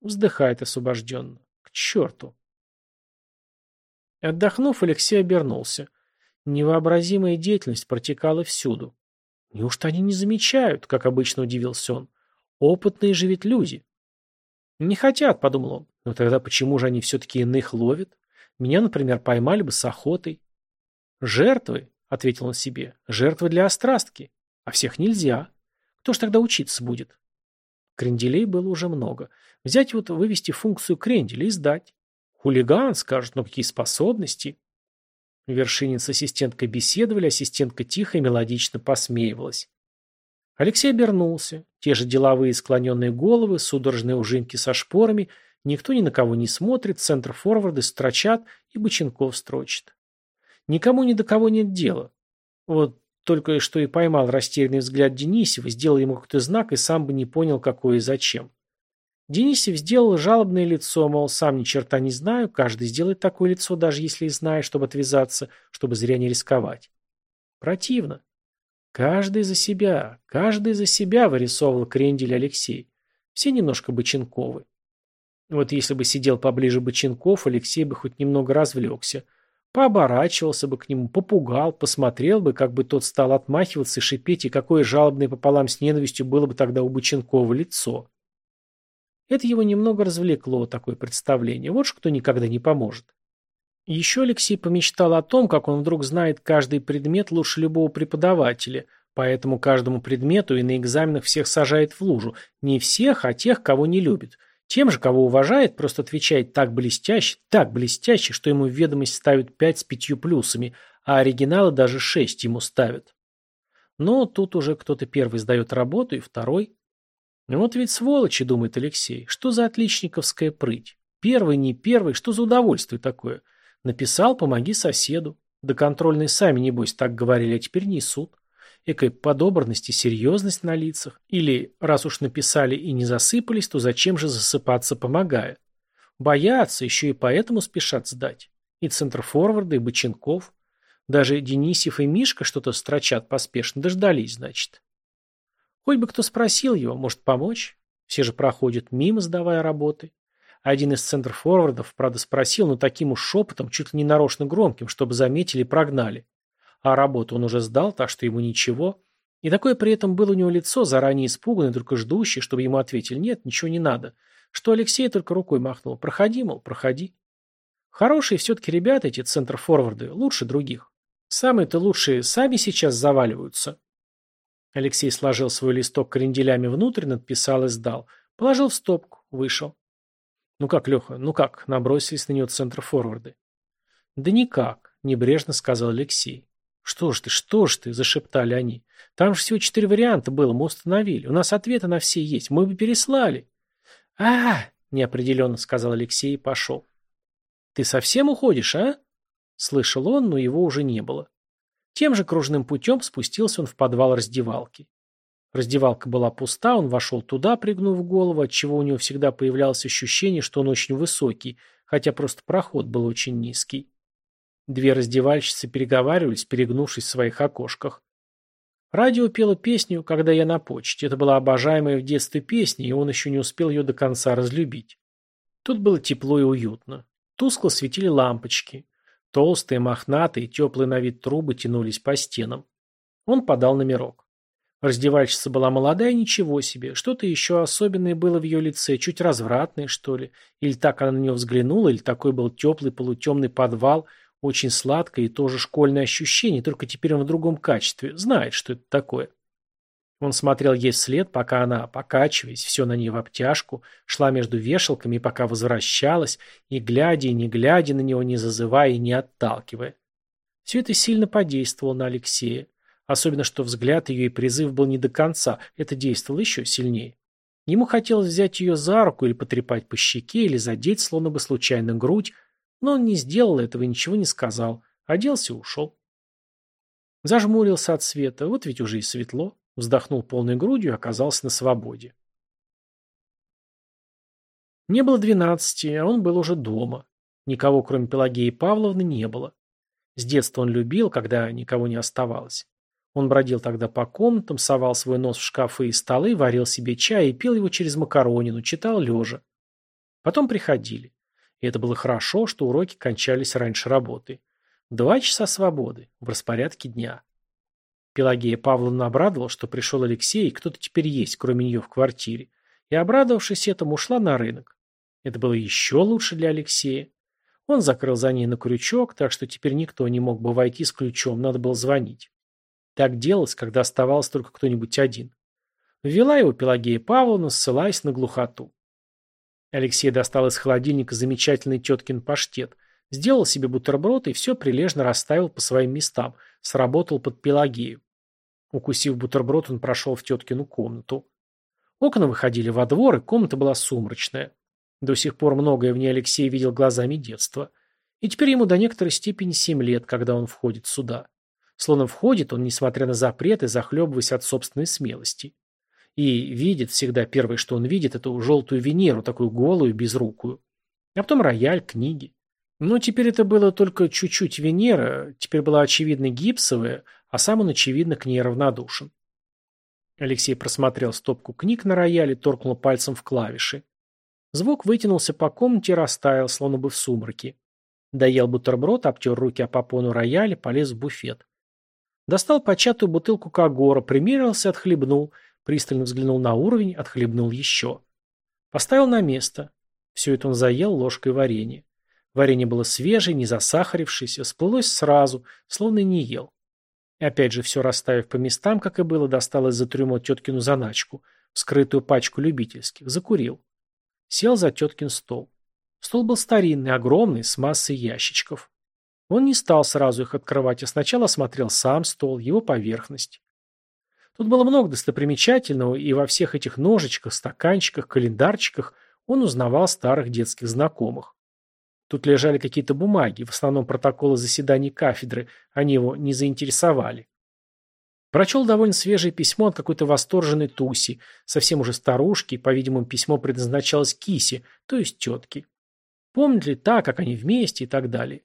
Вздыхает освобожденно. К черту. Отдохнув, Алексей обернулся. Невообразимая деятельность протекала всюду. Неужто они не замечают, как обычно удивился он? Опытные же ведь люди. Не хотят, подумал он. Но тогда почему же они все-таки иных ловят? Меня, например, поймали бы с охотой. Жертвы, ответил он себе, жертвы для острастки. А всех нельзя. Кто ж тогда учиться будет? Кренделей было уже много. Взять вот вывести функцию кренделя и сдать. Хулиган, скажет, но какие способности? Вершинин с ассистенткой беседовали, ассистентка тихо и мелодично посмеивалась. Алексей обернулся. Те же деловые склоненные головы, судорожные ужинки со шпорами, никто ни на кого не смотрит, центр форварды строчат и Боченков строчит. Никому ни до кого нет дела. Вот только что и поймал растерянный взгляд Денисева, сделал ему какой-то знак и сам бы не понял, какой и зачем. Денисев сделал жалобное лицо, мол, сам ни черта не знаю, каждый сделает такое лицо, даже если и знает, чтобы отвязаться, чтобы зря не рисковать. Противно. Каждый за себя, каждый за себя вырисовывал крендель Алексей. Все немножко Боченковы. Вот если бы сидел поближе Боченков, Алексей бы хоть немного развлекся. Пооборачивался бы к нему, попугал, посмотрел бы, как бы тот стал отмахиваться и шипеть, и какое жалобное пополам с ненавистью было бы тогда у Боченкова лицо. Это его немного развлекло, такое представление. Вот ж кто никогда не поможет. Еще Алексей помечтал о том, как он вдруг знает каждый предмет лучше любого преподавателя, поэтому каждому предмету и на экзаменах всех сажает в лужу. Не всех, а тех, кого не любит. Тем же, кого уважает, просто отвечает так блестяще, так блестяще, что ему ведомость ставят пять с пятью плюсами, а оригиналы даже шесть ему ставят. Но тут уже кто-то первый сдает работу, и второй. Ну вот ведь сволочи, думает Алексей, что за отличниковская прыть? Первый, не первый, что за удовольствие такое? Написал, помоги соседу. Да контрольные сами, небось, так говорили, а теперь несут. Экая подобранность и серьезность на лицах. Или, раз уж написали и не засыпались, то зачем же засыпаться, помогая? Боятся, еще и поэтому спешат сдать. И центрфорварды, и Боченков. Даже Денисев и Мишка что-то строчат поспешно, дождались, значит. Хоть бы кто спросил его, может помочь? Все же проходят мимо, сдавая работы. Один из центрфорвардов, правда, спросил, но таким уж шепотом, чуть ли не нарочно громким, чтобы заметили и прогнали. А работу он уже сдал, так что ему ничего. И такое при этом было у него лицо, заранее испуганное, только ждущее, чтобы ему ответили «нет, ничего не надо». Что Алексей только рукой махнул «проходи, мол, проходи». Хорошие все-таки ребята эти центрфорварды, лучше других. Самые-то лучшие сами сейчас заваливаются. Алексей сложил свой листок кренделями внутрь, надписал и сдал. Положил в стопку, вышел. «Ну как, Леха, ну как?» – набросились на него центр форварды. «Да никак», – небрежно сказал Алексей. «Что ж ты, что ж ты?» – зашептали они. «Там же всего четыре варианта было, мы установили. У нас ответы на все есть, мы бы переслали». «А, -а – неопределенно сказал Алексей и пошел. «Ты совсем уходишь, а?» Слышал он, но его уже не было. Тем же кружным путем спустился он в подвал раздевалки. Раздевалка была пуста, он вошел туда, пригнув голову, отчего у него всегда появлялось ощущение, что он очень высокий, хотя просто проход был очень низкий. Две раздевальщицы переговаривались, перегнувшись в своих окошках. Радио пело песню «Когда я на почте». Это была обожаемая в детстве песня, и он еще не успел ее до конца разлюбить. Тут было тепло и уютно. Тускло светили лампочки. Толстые, мохнатые, теплые на вид трубы тянулись по стенам. Он подал номерок. Раздевальщица была молодая, ничего себе. Что-то еще особенное было в ее лице, чуть развратное, что ли. Или так она на нее взглянула, или такой был теплый полутемный подвал, очень сладкое и тоже школьное ощущение, только теперь он в другом качестве, знает, что это такое. Он смотрел ей вслед, пока она, покачиваясь, все на ней в обтяжку, шла между вешалками, пока возвращалась, и глядя и не глядя на него, не зазывая и не отталкивая. Все это сильно подействовало на Алексея. Особенно, что взгляд ее и призыв был не до конца, это действовало еще сильнее. Ему хотелось взять ее за руку или потрепать по щеке, или задеть, словно бы случайно грудь, но он не сделал этого и ничего не сказал, оделся и ушел. Зажмурился от света, вот ведь уже и светло. Вздохнул полной грудью и оказался на свободе. Не было двенадцати, а он был уже дома. Никого, кроме Пелагеи Павловны, не было. С детства он любил, когда никого не оставалось. Он бродил тогда по комнатам, совал свой нос в шкафы и столы, варил себе чай и пил его через макаронину, читал лежа. Потом приходили. И это было хорошо, что уроки кончались раньше работы. Два часа свободы в распорядке дня. Пелагея Павловна обрадовала, что пришел Алексей, и кто-то теперь есть, кроме нее в квартире, и, обрадовавшись этому, ушла на рынок. Это было еще лучше для Алексея. Он закрыл за ней на крючок, так что теперь никто не мог бы войти с ключом, надо было звонить. Так делалось, когда оставался только кто-нибудь один. Ввела его Пелагея Павловна, ссылаясь на глухоту. Алексей достал из холодильника замечательный теткин паштет, сделал себе бутерброд и все прилежно расставил по своим местам, сработал под Пелагею. Укусив бутерброд, он прошел в теткину комнату. Окна выходили во двор, и комната была сумрачная. До сих пор многое в ней Алексей видел глазами детства. И теперь ему до некоторой степени семь лет, когда он входит сюда. Словно входит он, несмотря на запреты, захлебываясь от собственной смелости. И видит всегда первое, что он видит, эту желтую Венеру, такую голую, безрукую. А потом рояль, книги. Но теперь это было только чуть-чуть Венера, теперь была очевидно гипсовая, а сам он очевидно к ней равнодушен. Алексей просмотрел стопку книг на рояле, торкнул пальцем в клавиши. Звук вытянулся по комнате и растаял, словно бы в сумраке. Доел бутерброд, обтер руки о попону рояля, полез в буфет. Достал початую бутылку Кагора, примерился, отхлебнул, Пристально взглянул на уровень, отхлебнул еще. Поставил на место. Все это он заел ложкой варенья. Варенье было свежее, не засахарившееся, сплылось сразу, словно не ел. И опять же, все расставив по местам, как и было, достал из-за трюмо теткину заначку, вскрытую пачку любительских, закурил. Сел за теткин стол. Стол был старинный, огромный, с массой ящичков. Он не стал сразу их открывать, а сначала осмотрел сам стол, его поверхность. Тут было много достопримечательного, и во всех этих ножичках, стаканчиках, календарчиках он узнавал старых детских знакомых. Тут лежали какие-то бумаги, в основном протоколы заседаний кафедры, они его не заинтересовали. Прочел довольно свежее письмо от какой-то восторженной Туси, совсем уже старушки, по-видимому, письмо предназначалось Кисе, то есть тетке. Помнит ли та, как они вместе и так далее.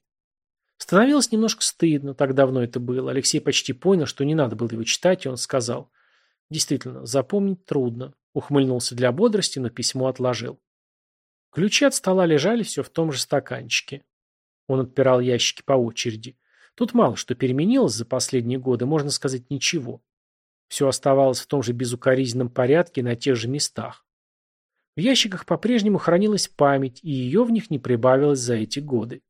Становилось немножко стыдно, так давно это было. Алексей почти понял, что не надо было его читать, и он сказал. Действительно, запомнить трудно. Ухмыльнулся для бодрости, но письмо отложил. Ключи от стола лежали все в том же стаканчике. Он отпирал ящики по очереди. Тут мало что переменилось за последние годы, можно сказать, ничего. Все оставалось в том же безукоризненном порядке на тех же местах. В ящиках по-прежнему хранилась память, и ее в них не прибавилось за эти годы.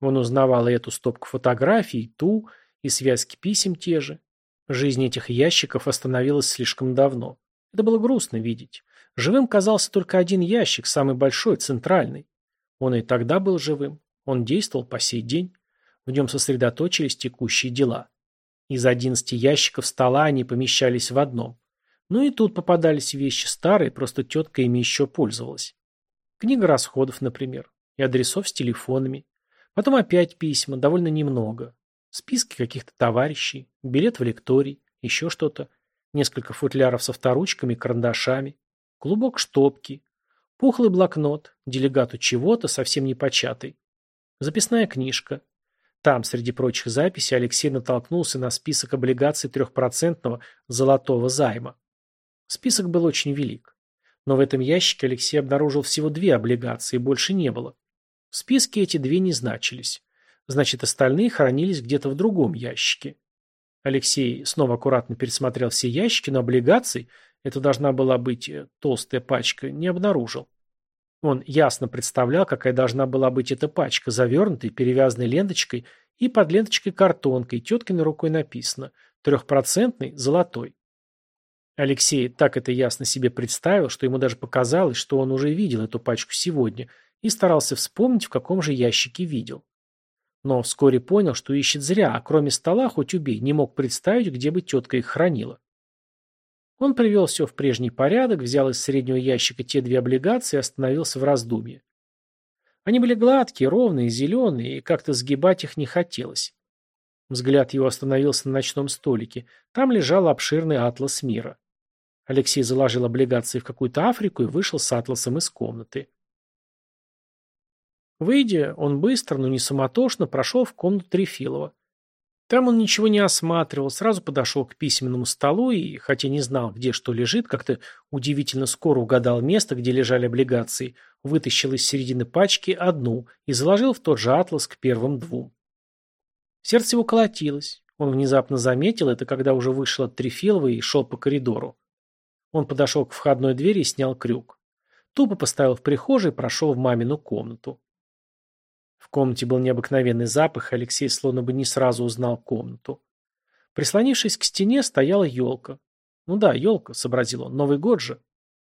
Он узнавал и эту стопку фотографий, и ту, и связки писем те же. Жизнь этих ящиков остановилась слишком давно. Это было грустно видеть. Живым казался только один ящик, самый большой, центральный. Он и тогда был живым. Он действовал по сей день. В нем сосредоточились текущие дела. Из одиннадцати ящиков стола они помещались в одном. Ну и тут попадались вещи старые, просто тетка ими еще пользовалась. Книга расходов, например, и адресов с телефонами. Потом опять письма, довольно немного. Списки каких-то товарищей, билет в лекторий, еще что-то. Несколько футляров со вторучками, карандашами. Клубок штопки. Пухлый блокнот, делегату чего-то, совсем не початый. Записная книжка. Там, среди прочих записей, Алексей натолкнулся на список облигаций трехпроцентного золотого займа. Список был очень велик. Но в этом ящике Алексей обнаружил всего две облигации, больше не было. В списке эти две не значились. Значит, остальные хранились где-то в другом ящике. Алексей снова аккуратно пересмотрел все ящики, но облигаций, это должна была быть э, толстая пачка, не обнаружил. Он ясно представлял, какая должна была быть эта пачка, завернутой, перевязанной ленточкой и под ленточкой картонкой, теткиной рукой написано «трехпроцентный, золотой». Алексей так это ясно себе представил, что ему даже показалось, что он уже видел эту пачку сегодня – и старался вспомнить, в каком же ящике видел. Но вскоре понял, что ищет зря, а кроме стола, хоть убей, не мог представить, где бы тетка их хранила. Он привел все в прежний порядок, взял из среднего ящика те две облигации и остановился в раздумье. Они были гладкие, ровные, зеленые, и как-то сгибать их не хотелось. Взгляд его остановился на ночном столике. Там лежал обширный атлас мира. Алексей заложил облигации в какую-то Африку и вышел с атласом из комнаты. Выйдя, он быстро, но не суматошно прошел в комнату Трефилова. Там он ничего не осматривал, сразу подошел к письменному столу и, хотя не знал, где что лежит, как-то удивительно скоро угадал место, где лежали облигации, вытащил из середины пачки одну и заложил в тот же атлас к первым двум. Сердце его колотилось. Он внезапно заметил это, когда уже вышел от Трефилова и шел по коридору. Он подошел к входной двери и снял крюк. Тупо поставил в прихожей и прошел в мамину комнату. В комнате был необыкновенный запах, и Алексей словно бы не сразу узнал комнату. Прислонившись к стене, стояла елка. Ну да, елка, сообразил он, Новый год же.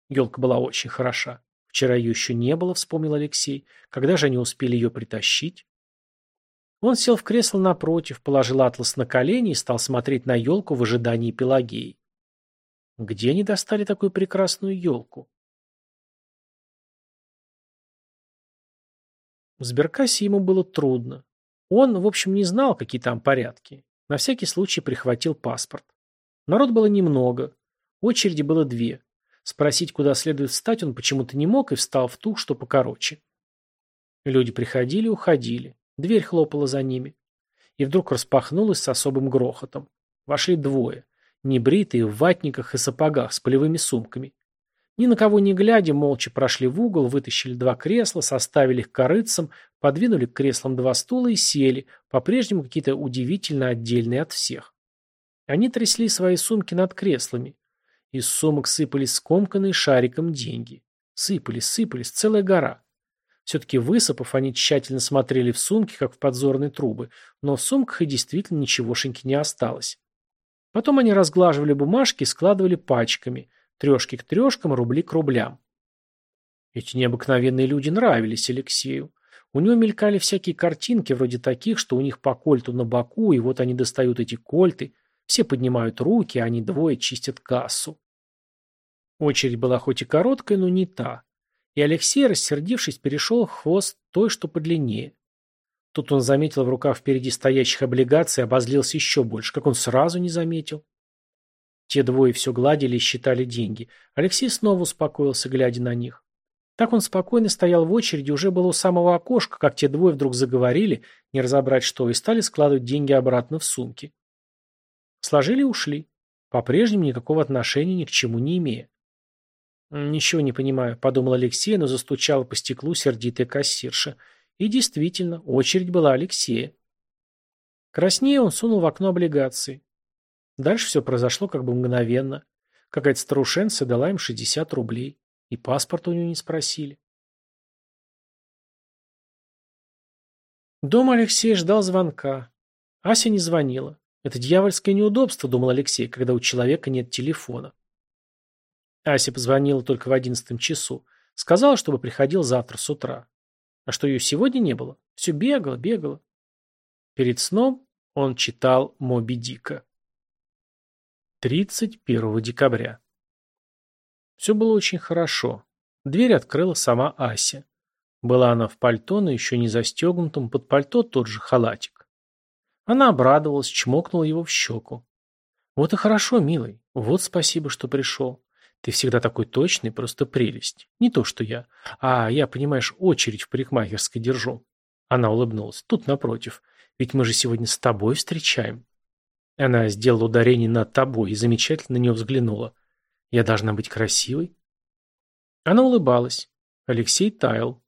Елка была очень хороша. Вчера ее еще не было, вспомнил Алексей. Когда же они успели ее притащить? Он сел в кресло напротив, положил атлас на колени и стал смотреть на елку в ожидании Пелагеи. Где они достали такую прекрасную елку? В сберкассе ему было трудно. Он, в общем, не знал, какие там порядки. На всякий случай прихватил паспорт. Народ было немного. Очереди было две. Спросить, куда следует встать, он почему-то не мог и встал в ту, что покороче. Люди приходили уходили. Дверь хлопала за ними. И вдруг распахнулась с особым грохотом. Вошли двое. Небритые, в ватниках и сапогах, с полевыми сумками. Ни на кого не глядя, молча прошли в угол, вытащили два кресла, составили их корыцам, подвинули к креслам два стула и сели, по-прежнему какие-то удивительно отдельные от всех. Они трясли свои сумки над креслами. Из сумок сыпались скомканные шариком деньги. Сыпались, сыпались, целая гора. Все-таки высыпав, они тщательно смотрели в сумки, как в подзорные трубы, но в сумках и действительно ничегошеньки не осталось. Потом они разглаживали бумажки и складывали пачками, трешки к трешкам, рубли к рублям. Эти необыкновенные люди нравились Алексею. У него мелькали всякие картинки, вроде таких, что у них по кольту на боку, и вот они достают эти кольты, все поднимают руки, а они двое чистят кассу. Очередь была хоть и короткая, но не та. И Алексей, рассердившись, перешел в хвост той, что подлиннее. Тут он заметил в руках впереди стоящих облигаций и обозлился еще больше, как он сразу не заметил. Те двое все гладили и считали деньги. Алексей снова успокоился, глядя на них. Так он спокойно стоял в очереди, уже было у самого окошка, как те двое вдруг заговорили, не разобрать что, и стали складывать деньги обратно в сумки. Сложили и ушли, по-прежнему никакого отношения ни к чему не имея. «Ничего не понимаю», — подумал Алексей, но застучала по стеклу сердитая кассирша. И действительно, очередь была Алексея. Краснее он сунул в окно облигации. Дальше все произошло как бы мгновенно. Какая-то старушенция дала им 60 рублей. И паспорт у нее не спросили. Дома Алексей ждал звонка. Ася не звонила. Это дьявольское неудобство, думал Алексей, когда у человека нет телефона. Ася позвонила только в одиннадцатом часу. Сказала, чтобы приходил завтра с утра. А что ее сегодня не было? Все бегало, бегало. Перед сном он читал Моби Дика. 31 декабря. Все было очень хорошо. Дверь открыла сама Ася. Была она в пальто, но еще не застегнутом, под пальто тот же халатик. Она обрадовалась, чмокнула его в щеку. «Вот и хорошо, милый. Вот спасибо, что пришел. Ты всегда такой точный, просто прелесть. Не то, что я. А я, понимаешь, очередь в парикмахерской держу». Она улыбнулась. «Тут напротив. Ведь мы же сегодня с тобой встречаем». Она сделала ударение над тобой и замечательно на нее взглянула. «Я должна быть красивой?» Она улыбалась. Алексей таял.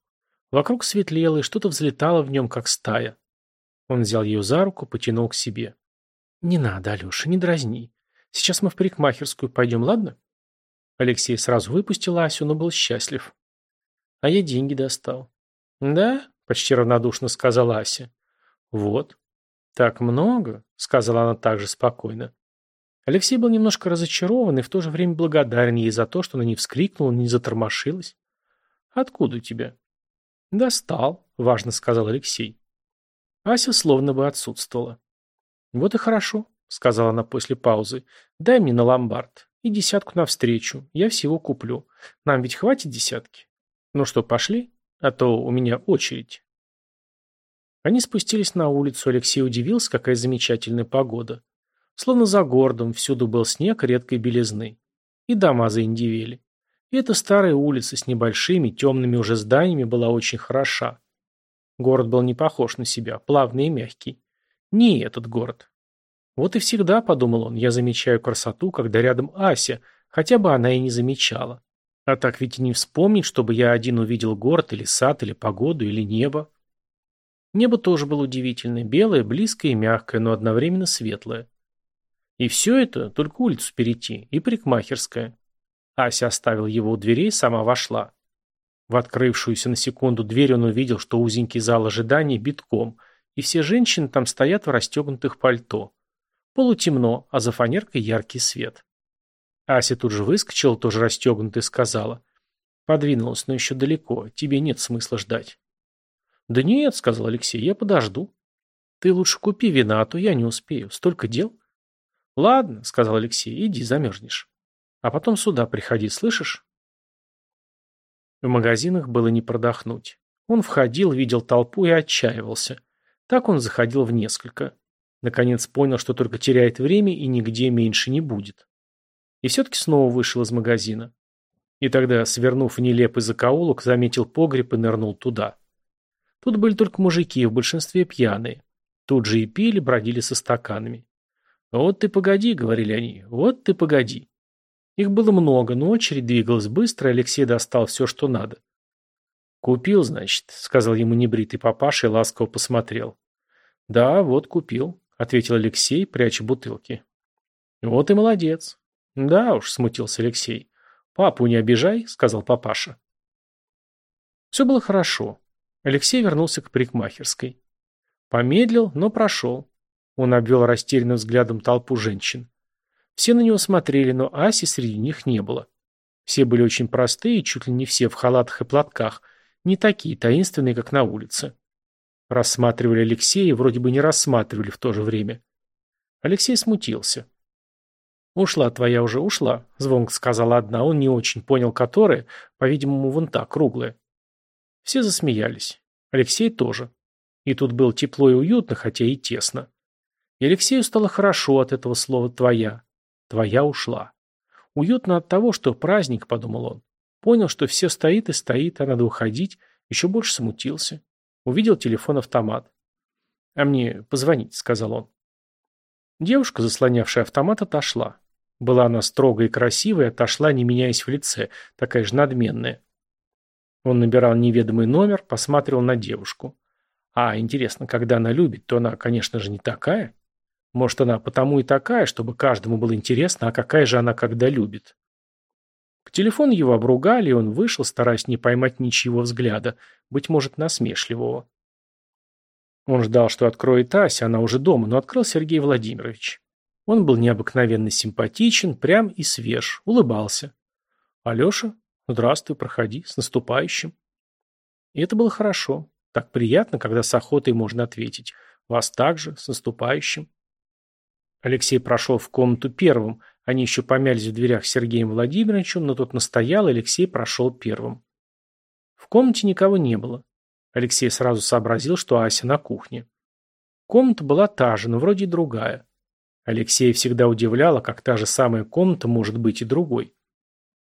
Вокруг светлело, и что-то взлетало в нем, как стая. Он взял ее за руку, потянул к себе. «Не надо, Алеша, не дразни. Сейчас мы в парикмахерскую пойдем, ладно?» Алексей сразу выпустил Асю, но был счастлив. «А я деньги достал». «Да?» — почти равнодушно сказала Ася. «Вот. «Так много?» — сказала она также спокойно. Алексей был немножко разочарован и в то же время благодарен ей за то, что она не вскрикнула, не затормошилась. «Откуда у тебя?» «Достал», — важно сказал Алексей. Ася словно бы отсутствовала. «Вот и хорошо», — сказала она после паузы. «Дай мне на ломбард и десятку навстречу. Я всего куплю. Нам ведь хватит десятки? Ну что, пошли? А то у меня очередь». Они спустились на улицу, Алексей удивился, какая замечательная погода. Словно за городом, всюду был снег редкой белизны. И дома заиндивели. И эта старая улица с небольшими, темными уже зданиями была очень хороша. Город был не похож на себя, плавный и мягкий. Не этот город. Вот и всегда, подумал он, я замечаю красоту, когда рядом Ася, хотя бы она и не замечала. А так ведь и не вспомнить, чтобы я один увидел город или сад, или погоду, или небо. Небо тоже было удивительное, белое, близкое и мягкое, но одновременно светлое. И все это только улицу перейти, и парикмахерская. Ася оставила его у дверей, сама вошла. В открывшуюся на секунду дверь он увидел, что узенький зал ожидания битком, и все женщины там стоят в расстегнутых пальто. Полутемно, а за фанеркой яркий свет. Ася тут же выскочила, тоже расстегнутая, сказала. Подвинулась, но еще далеко, тебе нет смысла ждать. Да нет, сказал Алексей, я подожду. Ты лучше купи вина, а то я не успею, столько дел. Ладно, сказал Алексей, иди замерзнешь. А потом сюда приходи, слышишь? В магазинах было не продохнуть. Он входил, видел толпу и отчаивался. Так он заходил в несколько. Наконец понял, что только теряет время и нигде меньше не будет. И все-таки снова вышел из магазина. И тогда, свернув в нелепый закоулок, заметил погреб и нырнул туда. Тут были только мужики, в большинстве пьяные. Тут же и пили, бродили со стаканами. «Вот ты погоди», — говорили они, — «вот ты погоди». Их было много, но очередь двигалась быстро, Алексей достал все, что надо. «Купил, значит», — сказал ему небритый папаша и ласково посмотрел. «Да, вот купил», — ответил Алексей, пряча бутылки. «Вот и молодец». «Да уж», — смутился Алексей. «Папу не обижай», — сказал папаша. Все было хорошо. Алексей вернулся к парикмахерской. Помедлил, но прошел. Он обвел растерянным взглядом толпу женщин. Все на него смотрели, но Аси среди них не было. Все были очень простые, чуть ли не все в халатах и платках, не такие таинственные, как на улице. Рассматривали Алексея и вроде бы не рассматривали в то же время. Алексей смутился. «Ушла твоя уже, ушла», — звонко сказала одна, он не очень понял, которая, по-видимому, вон та, круглая. Все засмеялись. Алексей тоже. И тут было тепло и уютно, хотя и тесно. И Алексею стало хорошо от этого слова «твоя». Твоя ушла. Уютно от того, что праздник, подумал он. Понял, что все стоит и стоит, а надо уходить. Еще больше смутился. Увидел телефон-автомат. «А мне позвонить», — сказал он. Девушка, заслонявшая автомат, отошла. Была она строгая и красивая, отошла, не меняясь в лице, такая же надменная. Он набирал неведомый номер, посматривал на девушку. А, интересно, когда она любит, то она, конечно же, не такая. Может, она потому и такая, чтобы каждому было интересно, а какая же она, когда любит. К телефону его обругали, и он вышел, стараясь не поймать ничего взгляда, быть может, насмешливого. Он ждал, что откроет Ася, она уже дома, но открыл Сергей Владимирович. Он был необыкновенно симпатичен, прям и свеж, улыбался. «Алеша, здравствуй, проходи, с наступающим». И это было хорошо. Так приятно, когда с охотой можно ответить. Вас также, с наступающим. Алексей прошел в комнату первым. Они еще помялись в дверях с Сергеем Владимировичем, но тот настоял, Алексей прошел первым. В комнате никого не было. Алексей сразу сообразил, что Ася на кухне. Комната была та же, но вроде другая. Алексей всегда удивляло, как та же самая комната может быть и другой.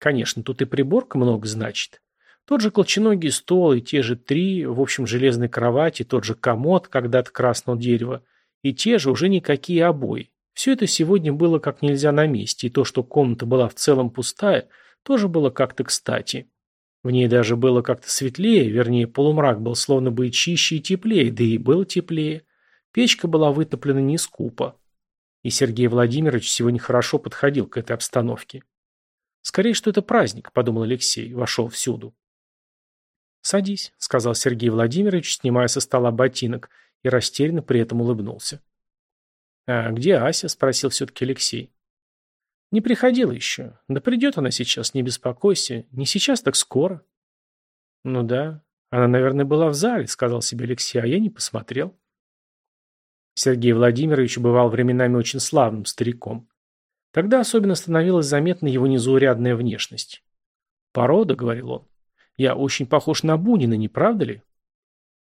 Конечно, тут и приборка много значит. Тот же колченогий стол и те же три, в общем, железной кровати, тот же комод, когда-то красного дерева, и те же уже никакие обои. Все это сегодня было как нельзя на месте, и то, что комната была в целом пустая, тоже было как-то кстати. В ней даже было как-то светлее, вернее, полумрак был словно бы и чище и теплее, да и было теплее. Печка была вытоплена не скупо. И Сергей Владимирович сегодня хорошо подходил к этой обстановке. «Скорее, что это праздник», — подумал Алексей, вошел всюду. «Садись», — сказал Сергей Владимирович, снимая со стола ботинок, и растерянно при этом улыбнулся. «А где Ася?» – спросил все-таки Алексей. «Не приходила еще. Да придет она сейчас, не беспокойся. Не сейчас, так скоро». «Ну да. Она, наверное, была в зале», – сказал себе Алексей, а я не посмотрел. Сергей Владимирович бывал временами очень славным стариком. Тогда особенно становилась заметна его незаурядная внешность. «Порода», — говорил он. «Я очень похож на Бунина, не правда ли?»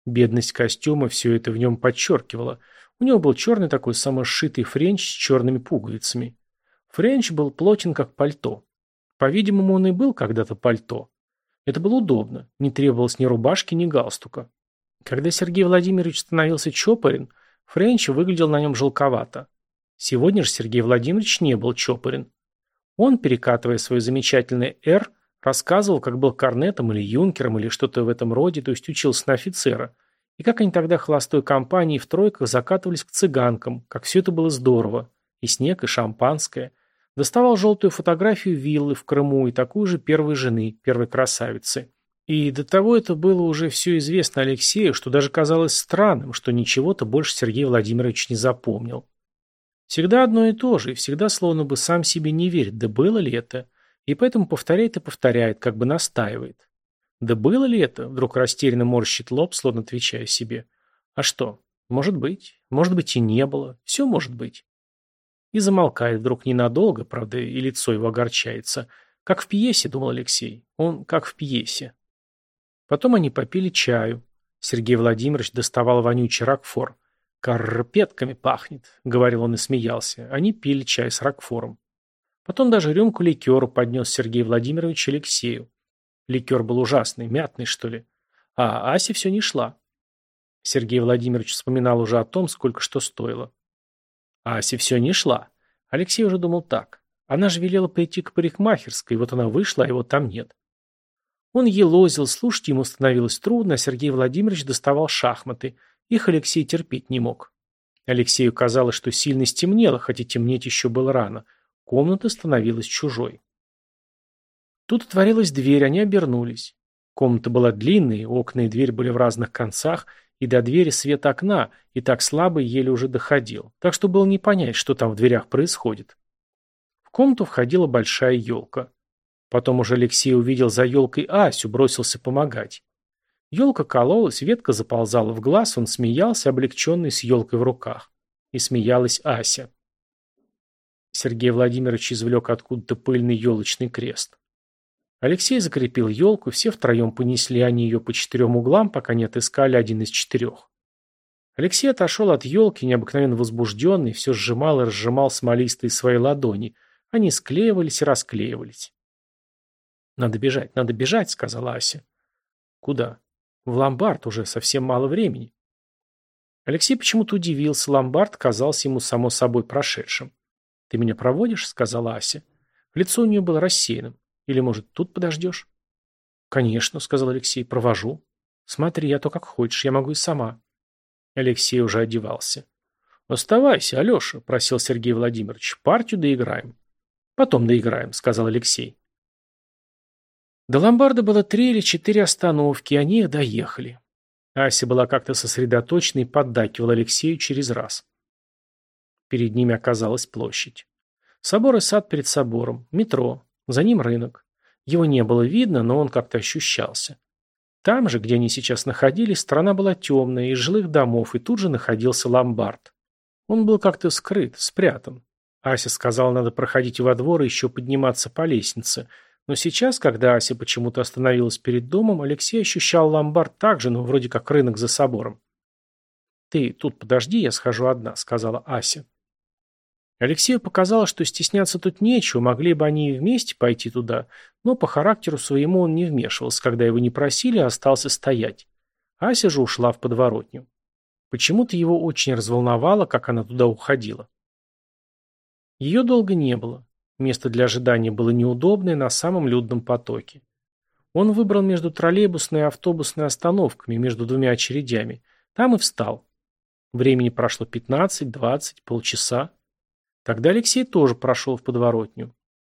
Бедность костюма все это в нем подчеркивала. У него был черный такой самошитый френч с черными пуговицами. Френч был плотен, как пальто. По-видимому, он и был когда-то пальто. Это было удобно, не требовалось ни рубашки, ни галстука. Когда Сергей Владимирович становился чопорен, френч выглядел на нем желковато. Сегодня же Сергей Владимирович не был чопорен. Он, перекатывая свой замечательный «Р», рассказывал, как был корнетом или юнкером или что-то в этом роде, то есть учился на офицера – И как они тогда холостой компанией в тройках закатывались к цыганкам, как все это было здорово. И снег, и шампанское. Доставал желтую фотографию виллы в Крыму и такую же первой жены, первой красавицы. И до того это было уже все известно Алексею, что даже казалось странным, что ничего-то больше Сергей Владимирович не запомнил. Всегда одно и то же, и всегда словно бы сам себе не верит, да было ли это, и поэтому повторяет и повторяет, как бы настаивает. Да было ли это? Вдруг растерянно морщит лоб, словно отвечая себе. А что? Может быть. Может быть и не было. Все может быть. И замолкает вдруг ненадолго, правда, и лицо его огорчается. Как в пьесе, думал Алексей. Он как в пьесе. Потом они попили чаю. Сергей Владимирович доставал вонючий ракфор. «Карпетками пахнет», — говорил он и смеялся. Они пили чай с ракфором. Потом даже рюмку ликеру поднес Сергей Владимирович Алексею. Ликер был ужасный, мятный, что ли. А Ася все не шла. Сергей Владимирович вспоминал уже о том, сколько что стоило. А Ася все не шла. Алексей уже думал так. Она же велела прийти к парикмахерской, вот она вышла, а его там нет. Он елозил, слушать ему становилось трудно, а Сергей Владимирович доставал шахматы. Их Алексей терпеть не мог. Алексею казалось, что сильно стемнело, хотя темнеть еще было рано. Комната становилась чужой. Тут отворилась дверь, они обернулись. Комната была длинной, окна и дверь были в разных концах, и до двери свет окна, и так слабый еле уже доходил, так что было не понять, что там в дверях происходит. В комнату входила большая елка. Потом уже Алексей увидел за елкой Асю, бросился помогать. Елка кололась, ветка заползала в глаз, он смеялся, облегченный с елкой в руках. И смеялась Ася. Сергей Владимирович извлек откуда-то пыльный елочный крест. Алексей закрепил елку, все втроем понесли они ее по четырем углам, пока не отыскали один из четырех. Алексей отошел от елки, необыкновенно возбужденный, все сжимал и разжимал смолистые свои ладони. Они склеивались и расклеивались. «Надо бежать, надо бежать», — сказала Ася. «Куда?» «В ломбард уже совсем мало времени». Алексей почему-то удивился, ломбард казался ему само собой прошедшим. «Ты меня проводишь?» — сказала Ася. Лицо у нее было рассеянным. «Или, может, тут подождешь?» «Конечно», — сказал Алексей, — «провожу». «Смотри, я то как хочешь, я могу и сама». Алексей уже одевался. «Оставайся, Алеша», — просил Сергей Владимирович, — «партию доиграем». «Потом доиграем», — сказал Алексей. До ломбарда было три или четыре остановки, они их доехали. Ася была как-то сосредоточена и поддакивала Алексею через раз. Перед ними оказалась площадь. Собор и сад перед собором, метро, за ним рынок. Его не было видно, но он как-то ощущался. Там же, где они сейчас находились, страна была темная, из жилых домов, и тут же находился ломбард. Он был как-то скрыт, спрятан. Ася сказала, надо проходить во двор и еще подниматься по лестнице – но сейчас, когда Ася почему-то остановилась перед домом, Алексей ощущал ломбард так же, но вроде как рынок за собором. «Ты тут подожди, я схожу одна», — сказала Ася. Алексею показалось, что стесняться тут нечего, могли бы они и вместе пойти туда, но по характеру своему он не вмешивался, когда его не просили, а остался стоять. Ася же ушла в подворотню. Почему-то его очень разволновало, как она туда уходила. Ее долго не было. Место для ожидания было неудобное на самом людном потоке. Он выбрал между троллейбусной и автобусной остановками, между двумя очередями. Там и встал. Времени прошло 15, 20, полчаса. Тогда Алексей тоже прошел в подворотню.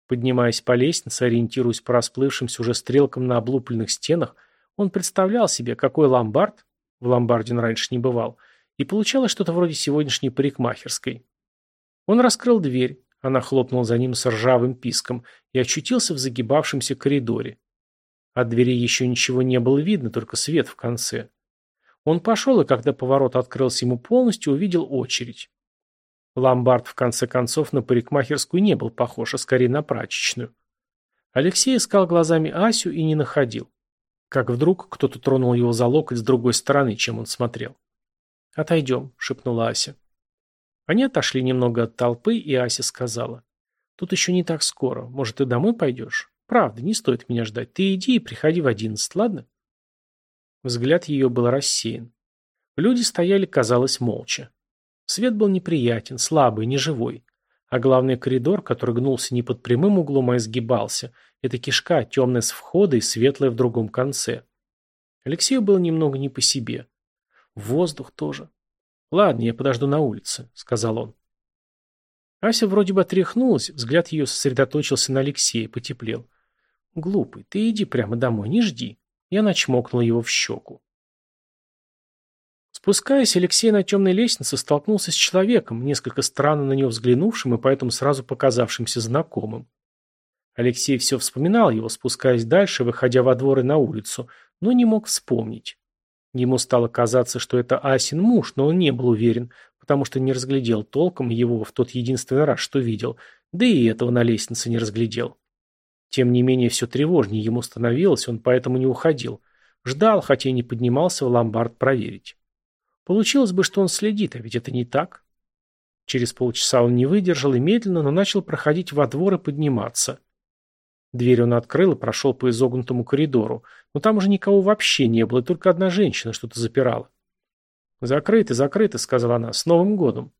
Поднимаясь по лестнице, ориентируясь по расплывшимся уже стрелкам на облупленных стенах, он представлял себе, какой ломбард, в ломбарде он раньше не бывал, и получалось что-то вроде сегодняшней парикмахерской. Он раскрыл дверь, она хлопнула за ним с ржавым писком и очутился в загибавшемся коридоре. От двери еще ничего не было видно, только свет в конце. Он пошел, и когда поворот открылся ему полностью, увидел очередь. Ломбард, в конце концов, на парикмахерскую не был похож, а скорее на прачечную. Алексей искал глазами Асю и не находил. Как вдруг кто-то тронул его за локоть с другой стороны, чем он смотрел. «Отойдем», — шепнула Ася. Они отошли немного от толпы, и Ася сказала. «Тут еще не так скоро. Может, ты домой пойдешь? Правда, не стоит меня ждать. Ты иди и приходи в одиннадцать, ладно?» Взгляд ее был рассеян. Люди стояли, казалось, молча. Свет был неприятен, слабый, неживой. А главный коридор, который гнулся не под прямым углом, а изгибался, это кишка, темная с входа и светлая в другом конце. Алексею было немного не по себе. Воздух тоже. Ладно, я подожду на улице, сказал он. Ася вроде бы отряхнулась, взгляд ее сосредоточился на Алексее, потеплел. Глупый, ты иди прямо домой, не жди. Я начмокнул его в щеку. Спускаясь, Алексей на темной лестнице столкнулся с человеком, несколько странно на него взглянувшим и поэтому сразу показавшимся знакомым. Алексей все вспоминал его, спускаясь дальше, выходя во двор и на улицу, но не мог вспомнить. Ему стало казаться, что это Асин муж, но он не был уверен, потому что не разглядел толком его в тот единственный раз, что видел, да и этого на лестнице не разглядел. Тем не менее, все тревожнее ему становилось, он поэтому не уходил. Ждал, хотя и не поднимался в ломбард проверить. Получилось бы, что он следит, а ведь это не так. Через полчаса он не выдержал и медленно, но начал проходить во двор и подниматься. Дверь он открыл и прошел по изогнутому коридору, но там уже никого вообще не было, только одна женщина что-то запирала. «Закрыто, закрыто», — сказала она, — «с Новым годом».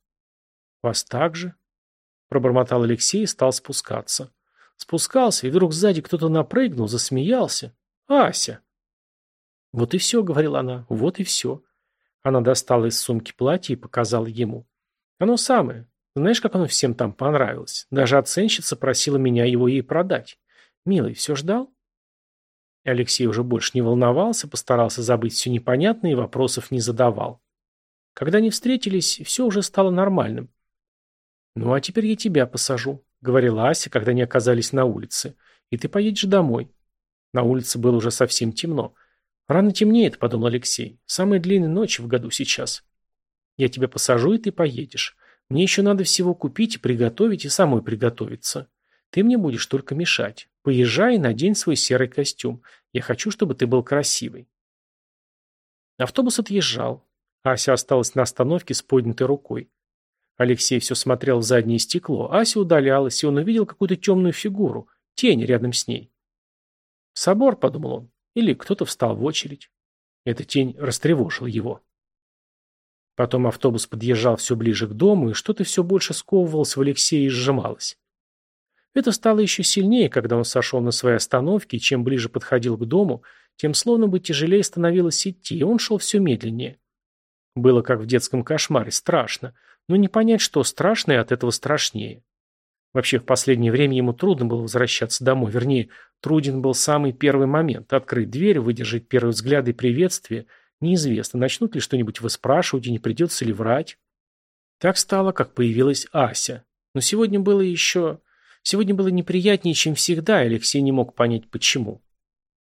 «Вас так же?» — пробормотал Алексей и стал спускаться. Спускался, и вдруг сзади кто-то напрыгнул, засмеялся. «Ася!» «Вот и все», — говорила она, — «вот и все». Она достала из сумки платье и показала ему. «Оно самое. Знаешь, как оно всем там понравилось? Даже оценщица просила меня его ей продать». «Милый, все ждал?» Алексей уже больше не волновался, постарался забыть все непонятное и вопросов не задавал. Когда они встретились, все уже стало нормальным. «Ну, а теперь я тебя посажу», — говорила Ася, когда они оказались на улице. «И ты поедешь домой». На улице было уже совсем темно. «Рано темнеет», — подумал Алексей. «Самая длинная ночь в году сейчас». «Я тебя посажу, и ты поедешь. Мне еще надо всего купить и приготовить, и самой приготовиться. Ты мне будешь только мешать. Поезжай надень свой серый костюм. Я хочу, чтобы ты был красивый. Автобус отъезжал. Ася осталась на остановке с поднятой рукой. Алексей все смотрел в заднее стекло. Ася удалялась, и он увидел какую-то темную фигуру, тень рядом с ней. «Собор», — подумал он, — или кто-то встал в очередь. Эта тень растревожила его. Потом автобус подъезжал все ближе к дому, и что-то все больше сковывалось в Алексее и сжималось. Это стало еще сильнее, когда он сошел на своей остановке, и чем ближе подходил к дому, тем словно бы тяжелее становилось идти, и он шел все медленнее. Было как в детском кошмаре, страшно, но не понять, что страшно, и от этого страшнее. Вообще, в последнее время ему трудно было возвращаться домой, вернее, труден был самый первый момент, открыть дверь, выдержать первые взгляды и приветствие, неизвестно, начнут ли что-нибудь выспрашивать и не придется ли врать. Так стало, как появилась Ася. Но сегодня было еще... Сегодня было неприятнее, чем всегда, и Алексей не мог понять, почему.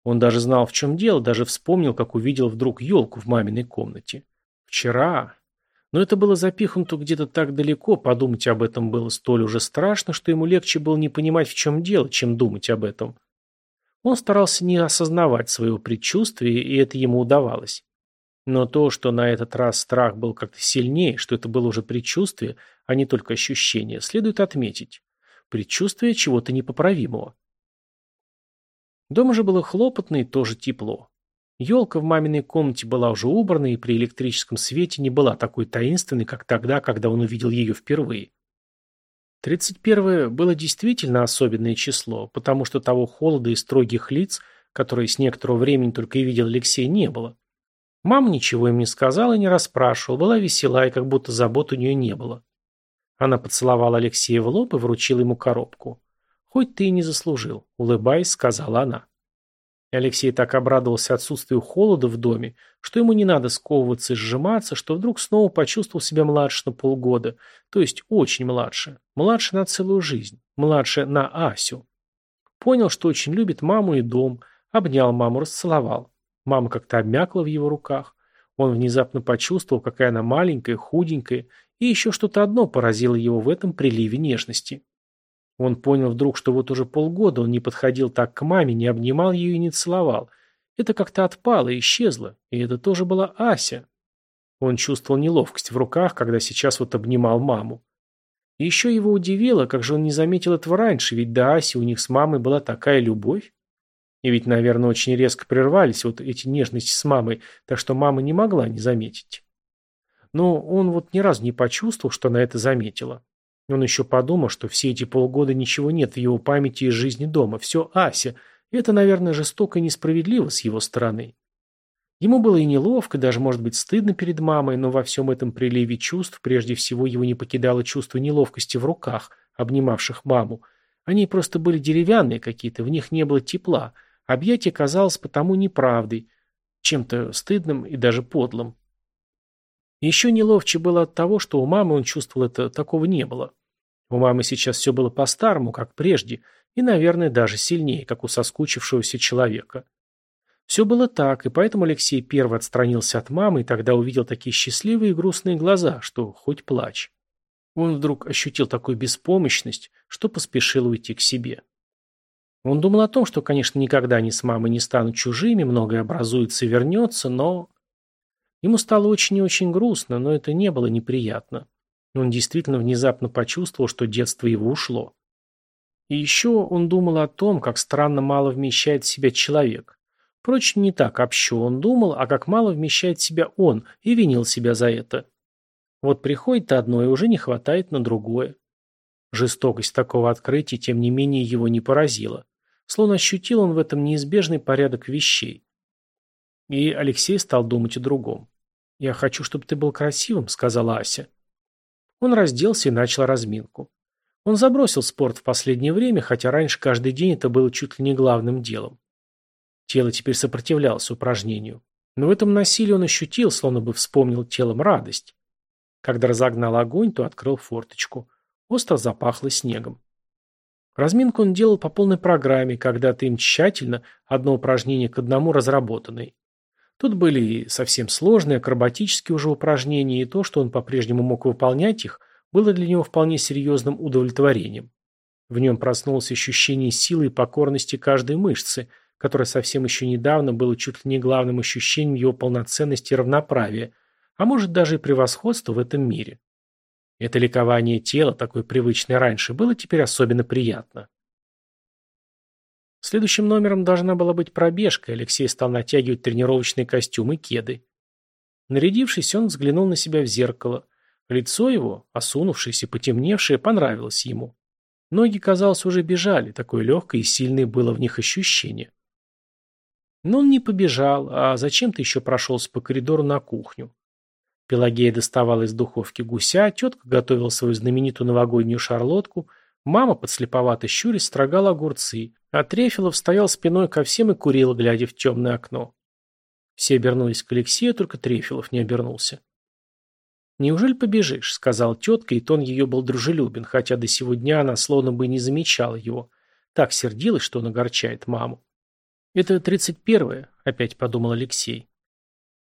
Он даже знал, в чем дело, даже вспомнил, как увидел вдруг елку в маминой комнате. Вчера. Но это было запихнуто где-то так далеко, подумать об этом было столь уже страшно, что ему легче было не понимать, в чем дело, чем думать об этом. Он старался не осознавать своего предчувствия, и это ему удавалось. Но то, что на этот раз страх был как-то сильнее, что это было уже предчувствие, а не только ощущение, следует отметить предчувствие чего-то непоправимого. Дома же было хлопотно и тоже тепло. Елка в маминой комнате была уже убрана и при электрическом свете не была такой таинственной, как тогда, когда он увидел ее впервые. 31 было действительно особенное число, потому что того холода и строгих лиц, которые с некоторого времени только и видел Алексей, не было. Мама ничего им не сказала и не расспрашивала, была весела и как будто забот у нее не было. Она поцеловала Алексея в лоб и вручила ему коробку. «Хоть ты и не заслужил», — улыбаясь, сказала она. Алексей так обрадовался отсутствию холода в доме, что ему не надо сковываться и сжиматься, что вдруг снова почувствовал себя младше на полгода, то есть очень младше, младше на целую жизнь, младше на Асю. Понял, что очень любит маму и дом, обнял маму, расцеловал. Мама как-то обмякла в его руках. Он внезапно почувствовал, какая она маленькая, худенькая, и еще что-то одно поразило его в этом приливе нежности. Он понял вдруг, что вот уже полгода он не подходил так к маме, не обнимал ее и не целовал. Это как-то отпало исчезло, и это тоже была Ася. Он чувствовал неловкость в руках, когда сейчас вот обнимал маму. И еще его удивило, как же он не заметил этого раньше, ведь до Аси у них с мамой была такая любовь. И ведь, наверное, очень резко прервались вот эти нежности с мамой, так что мама не могла не заметить. Но он вот ни разу не почувствовал, что она это заметила. Он еще подумал, что все эти полгода ничего нет в его памяти из жизни дома. Все Ася. И это, наверное, жестоко и несправедливо с его стороны. Ему было и неловко, даже, может быть, стыдно перед мамой, но во всем этом приливе чувств прежде всего его не покидало чувство неловкости в руках, обнимавших маму. Они просто были деревянные какие-то, в них не было тепла. Объятие казалось потому неправдой, чем-то стыдным и даже подлым. Еще неловче было от того, что у мамы он чувствовал это, такого не было. У мамы сейчас все было по-старому, как прежде, и, наверное, даже сильнее, как у соскучившегося человека. Все было так, и поэтому Алексей первый отстранился от мамы и тогда увидел такие счастливые и грустные глаза, что хоть плачь. Он вдруг ощутил такую беспомощность, что поспешил уйти к себе. Он думал о том, что, конечно, никогда они с мамой не станут чужими, многое образуется и вернется, но... Ему стало очень и очень грустно, но это не было неприятно. Он действительно внезапно почувствовал, что детство его ушло. И еще он думал о том, как странно мало вмещает в себя человек. Впрочем, не так общо он думал, а как мало вмещает в себя он, и винил себя за это. Вот приходит одно, и уже не хватает на другое. Жестокость такого открытия, тем не менее, его не поразила. Словно ощутил он в этом неизбежный порядок вещей. И Алексей стал думать о другом. «Я хочу, чтобы ты был красивым», — сказала Ася. Он разделся и начал разминку. Он забросил спорт в последнее время, хотя раньше каждый день это было чуть ли не главным делом. Тело теперь сопротивлялось упражнению. Но в этом насилии он ощутил, словно бы вспомнил телом радость. Когда разогнал огонь, то открыл форточку. Остро запахло снегом. Разминку он делал по полной программе, когда-то им тщательно, одно упражнение к одному разработанной. Тут были совсем сложные, акробатические уже упражнения, и то, что он по-прежнему мог выполнять их, было для него вполне серьезным удовлетворением. В нем проснулось ощущение силы и покорности каждой мышцы, которое совсем еще недавно было чуть ли не главным ощущением его полноценности и равноправия, а может даже и превосходства в этом мире. Это ликование тела, такое привычное раньше, было теперь особенно приятно. Следующим номером должна была быть пробежка, и Алексей стал натягивать тренировочные костюмы и кеды. Нарядившись, он взглянул на себя в зеркало. Лицо его, осунувшееся, потемневшее, понравилось ему. Ноги, казалось, уже бежали, такое легкое и сильное было в них ощущение. Но он не побежал, а зачем-то еще прошелся по коридору на кухню. Пелагея доставала из духовки гуся, тетка готовила свою знаменитую новогоднюю шарлотку, мама, подслеповато щурясь, строгала огурцы, а Трефилов стоял спиной ко всем и курил, глядя в темное окно. Все обернулись к Алексею, только Трефилов не обернулся. «Неужели побежишь?» — сказал тетка, и тон ее был дружелюбен, хотя до сего дня она словно бы не замечала его. Так сердилась, что он огорчает маму. «Это тридцать первое», — опять подумал Алексей.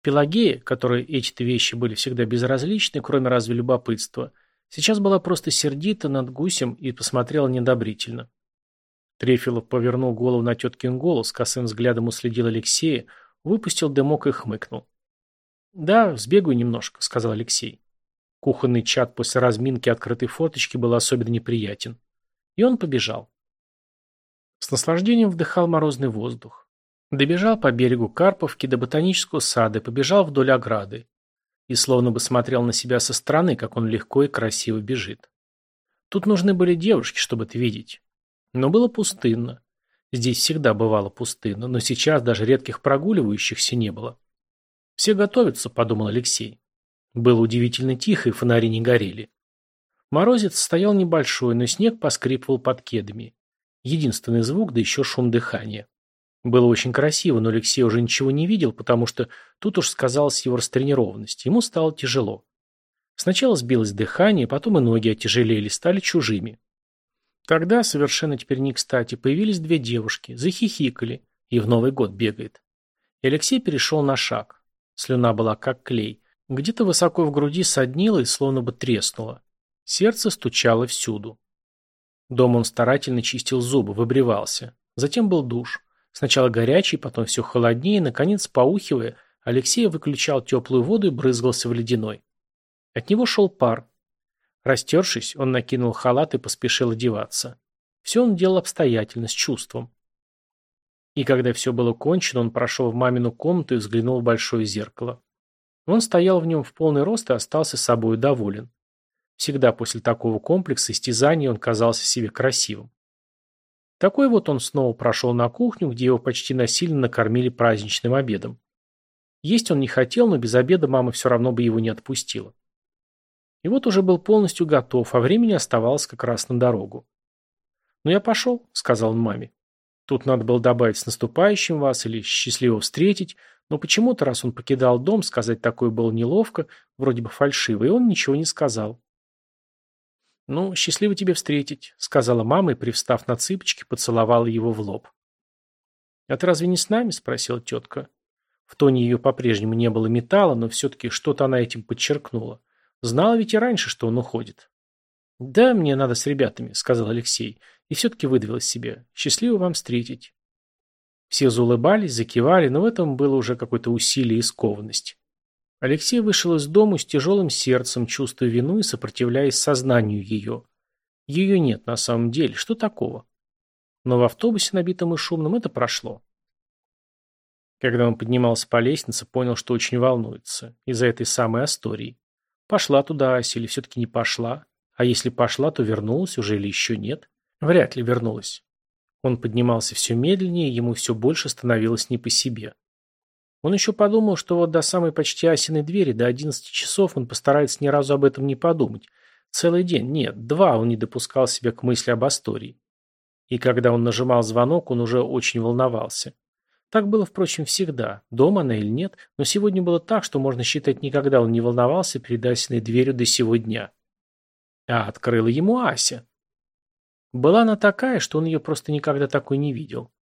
Пелагея, которой эти-то вещи были всегда безразличны, кроме разве любопытства, сейчас была просто сердита над гусем и посмотрела недобрительно. Трефилов повернул голову на теткин голос, косым взглядом уследил Алексея, выпустил дымок и хмыкнул. «Да, сбегаю немножко», — сказал Алексей. Кухонный чат после разминки открытой форточки был особенно неприятен. И он побежал. С наслаждением вдыхал морозный воздух. Добежал по берегу Карповки до ботанического сада побежал вдоль ограды. И словно бы смотрел на себя со стороны, как он легко и красиво бежит. Тут нужны были девушки, чтобы это видеть. Но было пустынно. Здесь всегда бывало пустынно, но сейчас даже редких прогуливающихся не было. «Все готовятся», — подумал Алексей. Было удивительно тихо, и фонари не горели. Морозец стоял небольшой, но снег поскрипывал под кедами. Единственный звук, да еще шум дыхания. Было очень красиво, но Алексей уже ничего не видел, потому что тут уж сказалась его растренированность. Ему стало тяжело. Сначала сбилось дыхание, потом и ноги отяжелели, стали чужими. Тогда, совершенно теперь не кстати, появились две девушки, захихикали, и в Новый год бегает. И Алексей перешел на шаг. Слюна была как клей. Где-то высоко в груди соднило и словно бы треснуло. Сердце стучало всюду. Дом он старательно чистил зубы, выбривался. Затем был душ. Сначала горячий, потом все холоднее, наконец, поухивая, Алексей выключал теплую воду и брызгался в ледяной. От него шел пар. Растершись, он накинул халат и поспешил одеваться. Все он делал обстоятельно, с чувством. И когда все было кончено, он прошел в мамину комнату и взглянул в большое зеркало. Он стоял в нем в полный рост и остался собой доволен. Всегда после такого комплекса истязаний он казался себе красивым. Такой вот он снова прошел на кухню, где его почти насильно накормили праздничным обедом. Есть он не хотел, но без обеда мама все равно бы его не отпустила. И вот уже был полностью готов, а времени оставалось как раз на дорогу. «Ну я пошел», — сказал он маме. Тут надо было добавить «с наступающим вас» или «счастливо встретить», но почему-то, раз он покидал дом, сказать такое было неловко, вроде бы фальшиво, и он ничего не сказал. «Ну, счастливо тебе встретить», — сказала мама и, привстав на цыпочки, поцеловала его в лоб. «А ты разве не с нами?» — спросила тетка. В тоне ее по-прежнему не было металла, но все-таки что-то она этим подчеркнула. Знала ведь и раньше, что он уходит. «Да, мне надо с ребятами», — сказал Алексей, и все-таки выдавил из себя. «Счастливо вам встретить». Все заулыбались, закивали, но в этом было уже какое-то усилие и скованность. Алексей вышел из дому с тяжелым сердцем, чувствуя вину и сопротивляясь сознанию ее. Ее нет на самом деле, что такого? Но в автобусе, набитом и шумном, это прошло. Когда он поднимался по лестнице, понял, что очень волнуется. Из-за этой самой Астории. Пошла туда Ася или все-таки не пошла? А если пошла, то вернулась уже или еще нет? Вряд ли вернулась. Он поднимался все медленнее, ему все больше становилось не по себе. Он еще подумал, что вот до самой почти Асиной двери, до 11 часов, он постарается ни разу об этом не подумать. Целый день, нет, два он не допускал себя к мысли об Астории. И когда он нажимал звонок, он уже очень волновался. Так было, впрочем, всегда, дома она или нет, но сегодня было так, что можно считать, никогда он не волновался перед Асиной дверью до сего дня. А открыла ему Ася. Была она такая, что он ее просто никогда такой не видел.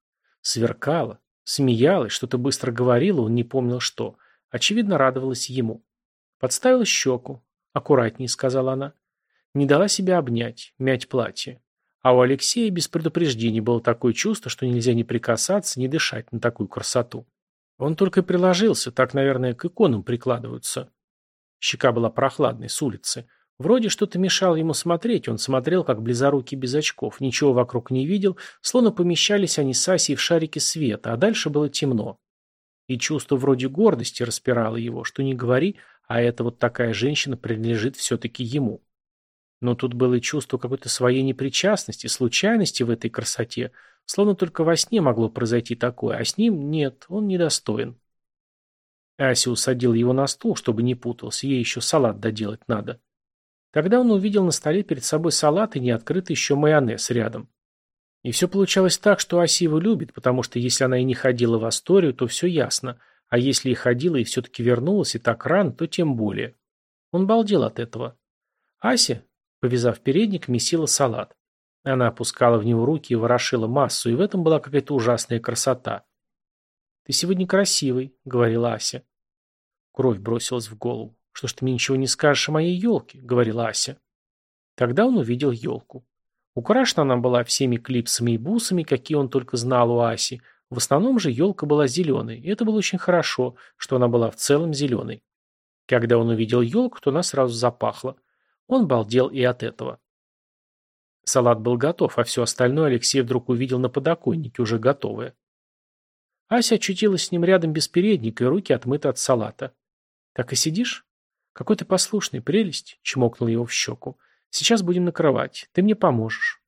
Сверкала, смеялась, что-то быстро говорила, он не помнил что. Очевидно, радовалась ему. Подставила щеку. «Аккуратнее», — сказала она. Не дала себя обнять, мять платье. А у Алексея без предупреждений было такое чувство, что нельзя ни прикасаться, ни дышать на такую красоту. Он только приложился, так, наверное, к иконам прикладываются. Щека была прохладной, с улицы. Вроде что-то мешало ему смотреть, он смотрел, как близорукий без очков, ничего вокруг не видел, словно помещались они с Асей в шарике света, а дальше было темно. И чувство вроде гордости распирало его, что не говори, а эта вот такая женщина принадлежит все-таки ему. Но тут было и чувство какой-то своей непричастности, случайности в этой красоте, словно только во сне могло произойти такое, а с ним нет, он недостоин. Ася усадил его на стул, чтобы не путался, ей еще салат доделать надо. Тогда он увидел на столе перед собой салат и неоткрытый еще майонез рядом. И все получалось так, что Ася его любит, потому что если она и не ходила в Асторию, то все ясно, а если и ходила и все-таки вернулась и так рано, то тем более. Он балдел от этого. Ася, Повязав передник, месила салат. Она опускала в него руки и ворошила массу, и в этом была какая-то ужасная красота. «Ты сегодня красивый», — говорила Ася. Кровь бросилась в голову. «Что ж ты мне ничего не скажешь о моей елке?» — говорила Ася. Тогда он увидел елку. Украшена она была всеми клипсами и бусами, какие он только знал у Аси. В основном же елка была зеленой, и это было очень хорошо, что она была в целом зеленой. Когда он увидел елку, то она сразу запахла. Он балдел и от этого. Салат был готов, а все остальное Алексей вдруг увидел на подоконнике, уже готовое. Ася очутилась с ним рядом без передника и руки отмыты от салата. «Так и сидишь? Какой ты послушный, прелесть!» — чмокнул его в щеку. «Сейчас будем накрывать. Ты мне поможешь».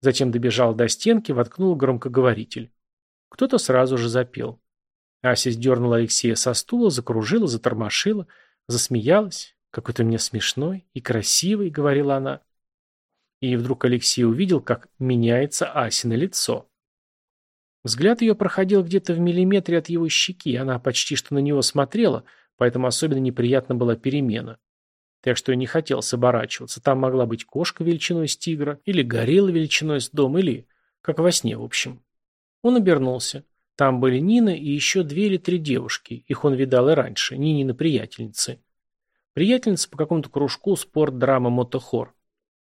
Затем добежал до стенки, воткнул громкоговоритель. Кто-то сразу же запел. Ася сдернула Алексея со стула, закружила, затормошила, засмеялась. «Какой ты мне смешной и красивый», — говорила она. И вдруг Алексей увидел, как меняется Асина лицо. Взгляд ее проходил где-то в миллиметре от его щеки, она почти что на него смотрела, поэтому особенно неприятна была перемена. Так что я не хотел оборачиваться. Там могла быть кошка величиной с тигра, или горилла величиной с дом, или... как во сне, в общем. Он обернулся. Там были Нина и еще две или три девушки. Их он видал и раньше, Нинины приятельницы. Приятельница по какому-то кружку спорт, драма, мотохор.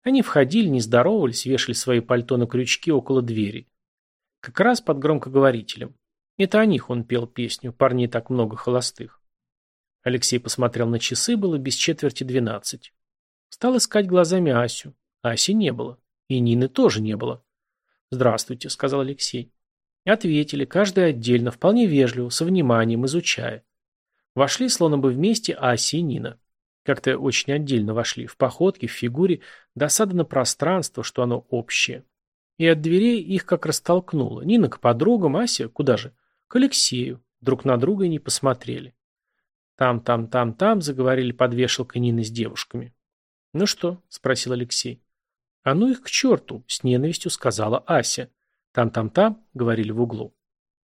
Они входили, не здоровались, вешали свои пальто на крючки около двери. Как раз под громкоговорителем. Это о них он пел песню, парней так много холостых. Алексей посмотрел на часы, было без четверти двенадцать. Стал искать глазами Асю. Аси не было. И Нины тоже не было. «Здравствуйте», — сказал Алексей. Ответили, каждый отдельно, вполне вежливо, со вниманием, изучая. Вошли, словно бы вместе, Ася и Нина. Как-то очень отдельно вошли, в походке, в фигуре, досада на пространство, что оно общее. И от дверей их как растолкнуло. Нина к подругам, Ася куда же? К Алексею. Друг на друга не посмотрели. Там, там, там, там, заговорили под вешалкой Нины с девушками. «Ну что?» – спросил Алексей. «А ну их к черту!» – с ненавистью сказала Ася. «Там-там-там», – говорили в углу.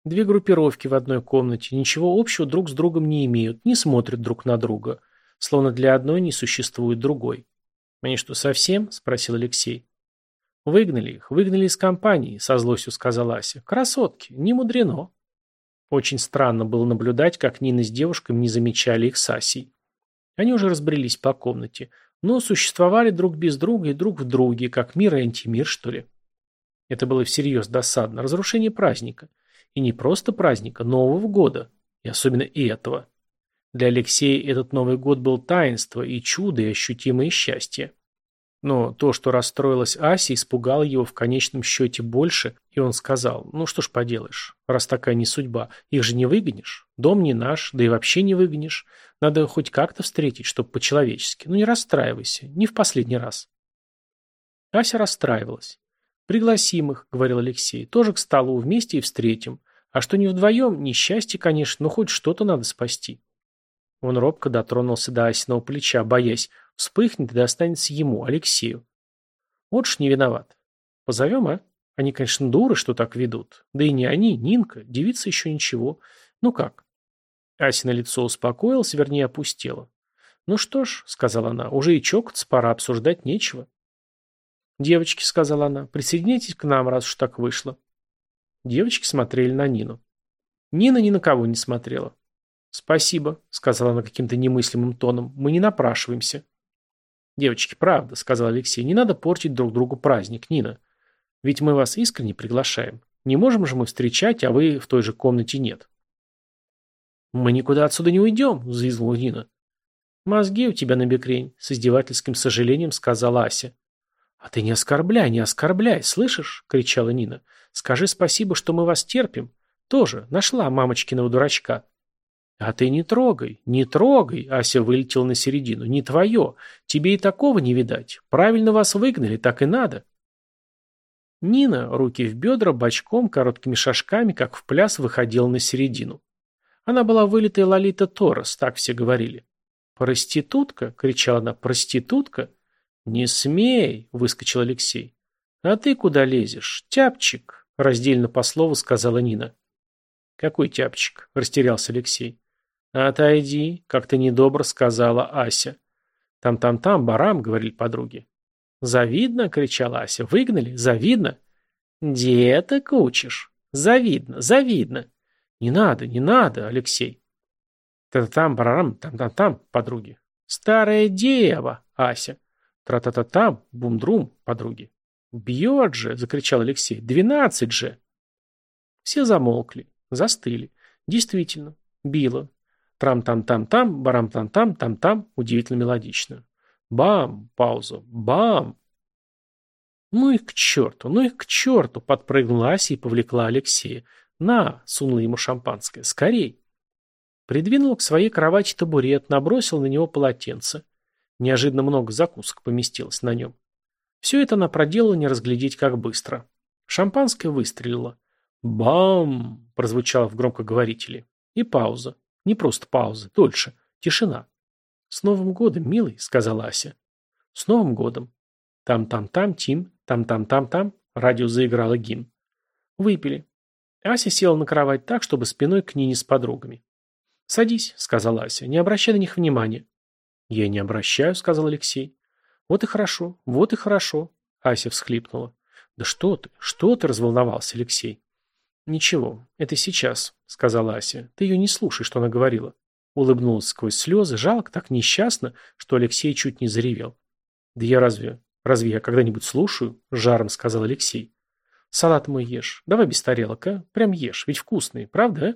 Две группировки в одной комнате ничего общего друг с другом не имеют, не смотрят друг на друга. Словно для одной не существует другой. «Они что, совсем?» – спросил Алексей. «Выгнали их, выгнали из компании», – со злостью сказала Ася. «Красотки, не мудрено». Очень странно было наблюдать, как Нина с девушками не замечали их с Асей. Они уже разбрелись по комнате, но существовали друг без друга и друг в друге, как мир и антимир, что ли. Это было всерьез досадно. Разрушение праздника. И не просто праздника, Нового года. И особенно и этого. Для Алексея этот Новый год был таинство и чудо, и ощутимое счастье. Но то, что расстроилась Ася, испугало его в конечном счете больше, и он сказал, ну что ж поделаешь, раз такая не судьба, их же не выгонишь, дом не наш, да и вообще не выгонишь, надо хоть как-то встретить, чтобы по-человечески, ну не расстраивайся, не в последний раз. Ася расстраивалась. «Пригласим их», — говорил Алексей, — «тоже к столу вместе и встретим. А что не вдвоем, несчастье, конечно, но хоть что-то надо спасти». Он робко дотронулся до Асиного плеча, боясь, вспыхнет и достанется ему, Алексею. Вот ж не виноват. Позовем, а? Они, конечно, дуры, что так ведут. Да и не они, Нинка, девица еще ничего. Ну как? Асина лицо успокоилось, вернее, опустело. «Ну что ж», — сказала она, — «уже и чокаться пора, обсуждать нечего». «Девочки», — сказала она, — «присоединяйтесь к нам, раз уж так вышло». Девочки смотрели на Нину. Нина ни на кого не смотрела. «Спасибо», — сказала она каким-то немыслимым тоном, — «мы не напрашиваемся». «Девочки, правда», — сказал Алексей, — «не надо портить друг другу праздник, Нина. Ведь мы вас искренне приглашаем. Не можем же мы встречать, а вы в той же комнате нет». «Мы никуда отсюда не уйдем», — взвизгнула Нина. «Мозги у тебя набекрень», — с издевательским сожалением сказала Ася. «А ты не оскорбляй, не оскорбляй, слышишь?» — кричала Нина. «Скажи спасибо, что мы вас терпим. Тоже нашла мамочкиного дурачка». «А ты не трогай, не трогай!» Ася вылетела на середину. «Не твое. Тебе и такого не видать. Правильно вас выгнали, так и надо». Нина, руки в бедра, бочком, короткими шажками, как в пляс, выходила на середину. Она была вылитая Лолита Торос, так все говорили. «Проститутка?» — кричала она. «Проститутка?» «Не смей!» — выскочил Алексей. «А ты куда лезешь? Тяпчик!» — раздельно по слову сказала Нина. «Какой тяпчик?» — растерялся Алексей. «Отойди», — как-то недобро сказала Ася. «Там-там-там, барам», — говорили подруги. «Завидно!» — кричала Ася. «Выгнали? Завидно!» «Деток учишь? Завидно, завидно!» «Не надо, не надо, Алексей!» «Та-та-там, барам, там-там-там, подруги!» «Старая дева, Ася!» «Тра-та-та-там, бум-друм, подруги!» «Бьет же!» — закричал Алексей. «Двенадцать же!» Все замолкли, застыли. Действительно, било. Трам-там-там-там, барам-там-там, там-там, удивительно мелодично. Бам, пауза, бам. Ну их к черту, ну их к черту, подпрыгнула Ася и повлекла Алексея. На, сунула ему шампанское, скорей. Придвинул к своей кровати табурет, набросил на него полотенце. Неожиданно много закусок поместилось на нем. Все это она проделала не разглядеть как быстро. Шампанское выстрелило. «Бам!» – прозвучало в громкоговорителе. И пауза. Не просто пауза, дольше. Тишина. «С Новым годом, милый», — сказала Ася. «С Новым годом». Там-там-там, Тим, там-там-там-там. Радио заиграло гимн. Выпили. Ася села на кровать так, чтобы спиной к Нине с подругами. «Садись», — сказала Ася, — «не обращай на них внимания». «Я не обращаю», — сказал Алексей. «Вот и хорошо, вот и хорошо», — Ася всхлипнула. «Да что ты, что ты разволновался, Алексей?» «Ничего, это сейчас», — сказала Ася. «Ты ее не слушай, что она говорила». Улыбнулась сквозь слезы, жалко, так несчастно, что Алексей чуть не заревел. «Да я разве... Разве я когда-нибудь слушаю?» — жаром сказал Алексей. «Салат мой ешь. Давай без тарелок, а? Прям ешь, ведь вкусный, правда, а?»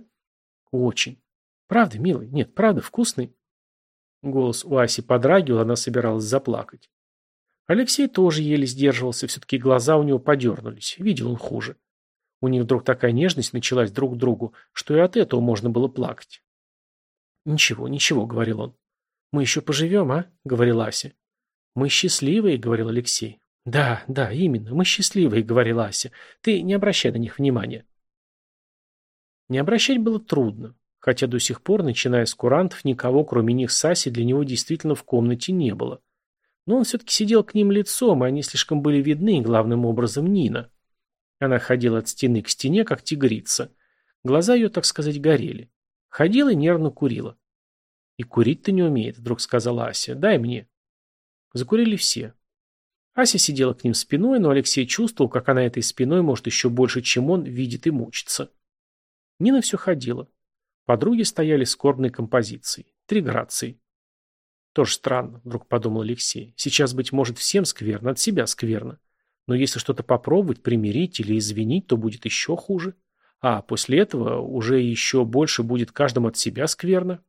«Очень. Правда, милый? Нет, правда, вкусный?» Голос у Аси подрагивал, она собиралась заплакать. Алексей тоже еле сдерживался, все-таки глаза у него подернулись. Видел он хуже. У них вдруг такая нежность началась друг к другу, что и от этого можно было плакать. «Ничего, ничего», — говорил он. «Мы еще поживем, а?» — говорила Ася. «Мы счастливые», — говорил Алексей. «Да, да, именно, мы счастливые», — говорила Ася. «Ты не обращай на них внимания». Не обращать было трудно. Хотя до сих пор, начиная с курантов, никого, кроме них Саси, для него действительно в комнате не было. Но он все-таки сидел к ним лицом, и они слишком были видны, главным образом Нина. Она ходила от стены к стене, как тигрица. Глаза ее, так сказать, горели. Ходила и нервно курила. «И курить-то не умеет», — вдруг сказала Ася. «Дай мне». Закурили все. Ася сидела к ним спиной, но Алексей чувствовал, как она этой спиной, может, еще больше, чем он, видит и мучится. Нина все ходила. Подруги стояли скорбной композицией. Три грации. Тоже странно, вдруг подумал Алексей. Сейчас, быть может, всем скверно, от себя скверно. Но если что-то попробовать, примирить или извинить, то будет еще хуже. А после этого уже еще больше будет каждому от себя скверно.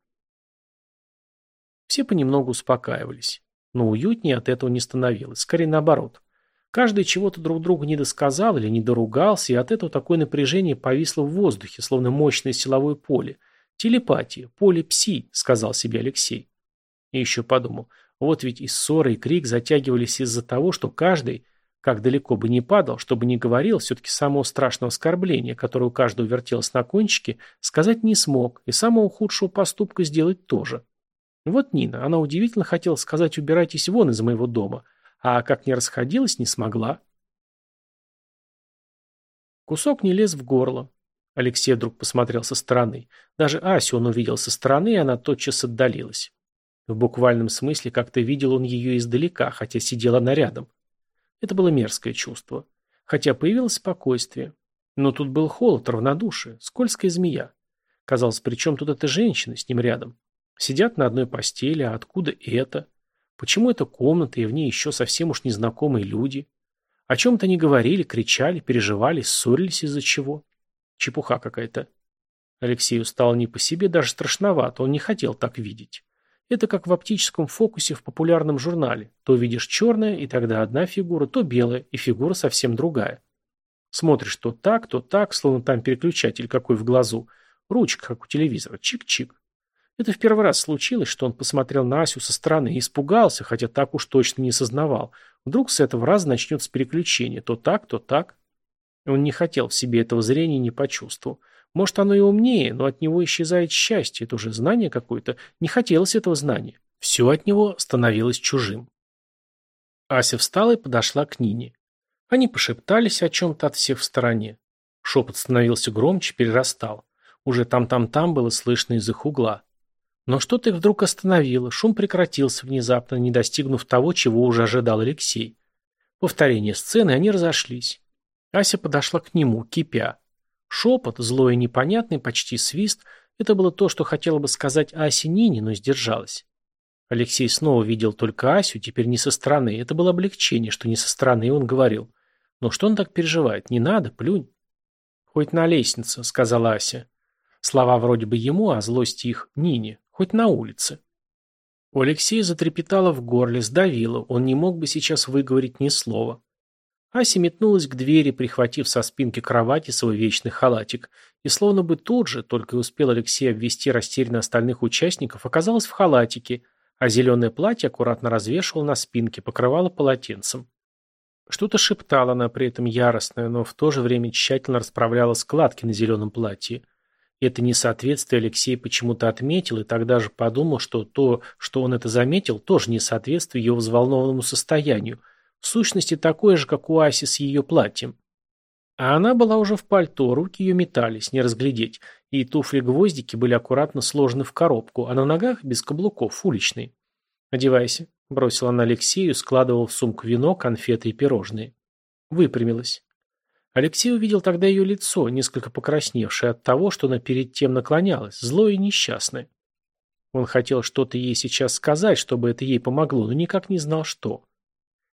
Все понемногу успокаивались. Но уютнее от этого не становилось. Скорее наоборот. Каждый чего-то друг другу недосказал или недоругался, и от этого такое напряжение повисло в воздухе, словно мощное силовое поле. Телепатия, поле пси, сказал себе Алексей. И еще подумал, вот ведь и ссоры, и крик затягивались из-за того, что каждый, как далеко бы ни падал, чтобы не говорил, все-таки самого страшного оскорбления, которое у каждого вертелось на кончике, сказать не смог, и самого худшего поступка сделать тоже. Вот Нина, она удивительно хотела сказать «убирайтесь вон из моего дома», а как не расходилась, не смогла. Кусок не лез в горло. Алексей вдруг посмотрел со стороны. Даже Асю он увидел со стороны, и она тотчас отдалилась. В буквальном смысле как-то видел он ее издалека, хотя сидела она рядом. Это было мерзкое чувство. Хотя появилось спокойствие. Но тут был холод, равнодушие, скользкая змея. Казалось, при чем тут эта женщина с ним рядом? Сидят на одной постели, а откуда это? Почему эта комната и в ней еще совсем уж незнакомые люди? О чем-то они говорили, кричали, переживали, ссорились из-за чего? Чепуха какая-то. Алексею стало не по себе, даже страшновато, он не хотел так видеть. Это как в оптическом фокусе в популярном журнале. То видишь черное, и тогда одна фигура, то белая, и фигура совсем другая. Смотришь то так, то так, словно там переключатель какой в глазу. Ручка, как у телевизора, чик-чик. Это в первый раз случилось, что он посмотрел на Асю со стороны и испугался, хотя так уж точно не сознавал. Вдруг с этого раза начнется переключение, то так, то так. Он не хотел в себе этого зрения не почувствовал. Может, оно и умнее, но от него исчезает счастье, это уже знание какое-то. Не хотелось этого знания. Все от него становилось чужим. Ася встала и подошла к Нине. Они пошептались о чем-то от всех в стороне. Шепот становился громче, перерастал. Уже там-там-там было слышно из их угла. Но что-то их вдруг остановило, шум прекратился внезапно, не достигнув того, чего уже ожидал Алексей. Повторение сцены, они разошлись. Ася подошла к нему, кипя. Шепот, злой и непонятный, почти свист, это было то, что хотела бы сказать Асе Нине, но сдержалась. Алексей снова видел только Асю, теперь не со стороны. Это было облегчение, что не со стороны, и он говорил. «Но что он так переживает? Не надо, плюнь». «Хоть на лестницу», — сказала Ася. Слова вроде бы ему, а злость их Нине. Хоть на улице. У Алексея затрепетало в горле, сдавило, он не мог бы сейчас выговорить ни слова. Ася метнулась к двери, прихватив со спинки кровати свой вечный халатик, и словно бы тут же, только успел Алексей обвести растерянно остальных участников, оказалась в халатике, а зеленое платье аккуратно развешивала на спинке, покрывала полотенцем. Что-то шептала она при этом яростное, но в то же время тщательно расправляла складки на зеленом платье. Это несоответствие Алексей почему-то отметил и тогда же подумал, что то, что он это заметил, тоже несоответствие ее взволнованному состоянию, в сущности такое же, как у Аси с ее платьем. А она была уже в пальто, руки ее метались, не разглядеть, и туфли-гвоздики были аккуратно сложены в коробку, а на ногах без каблуков, уличные. «Одевайся», — бросила она Алексею, складывал в сумку вино, конфеты и пирожные. Выпрямилась. Алексей увидел тогда ее лицо, несколько покрасневшее от того, что она перед тем наклонялась, злое и несчастное. Он хотел что-то ей сейчас сказать, чтобы это ей помогло, но никак не знал, что.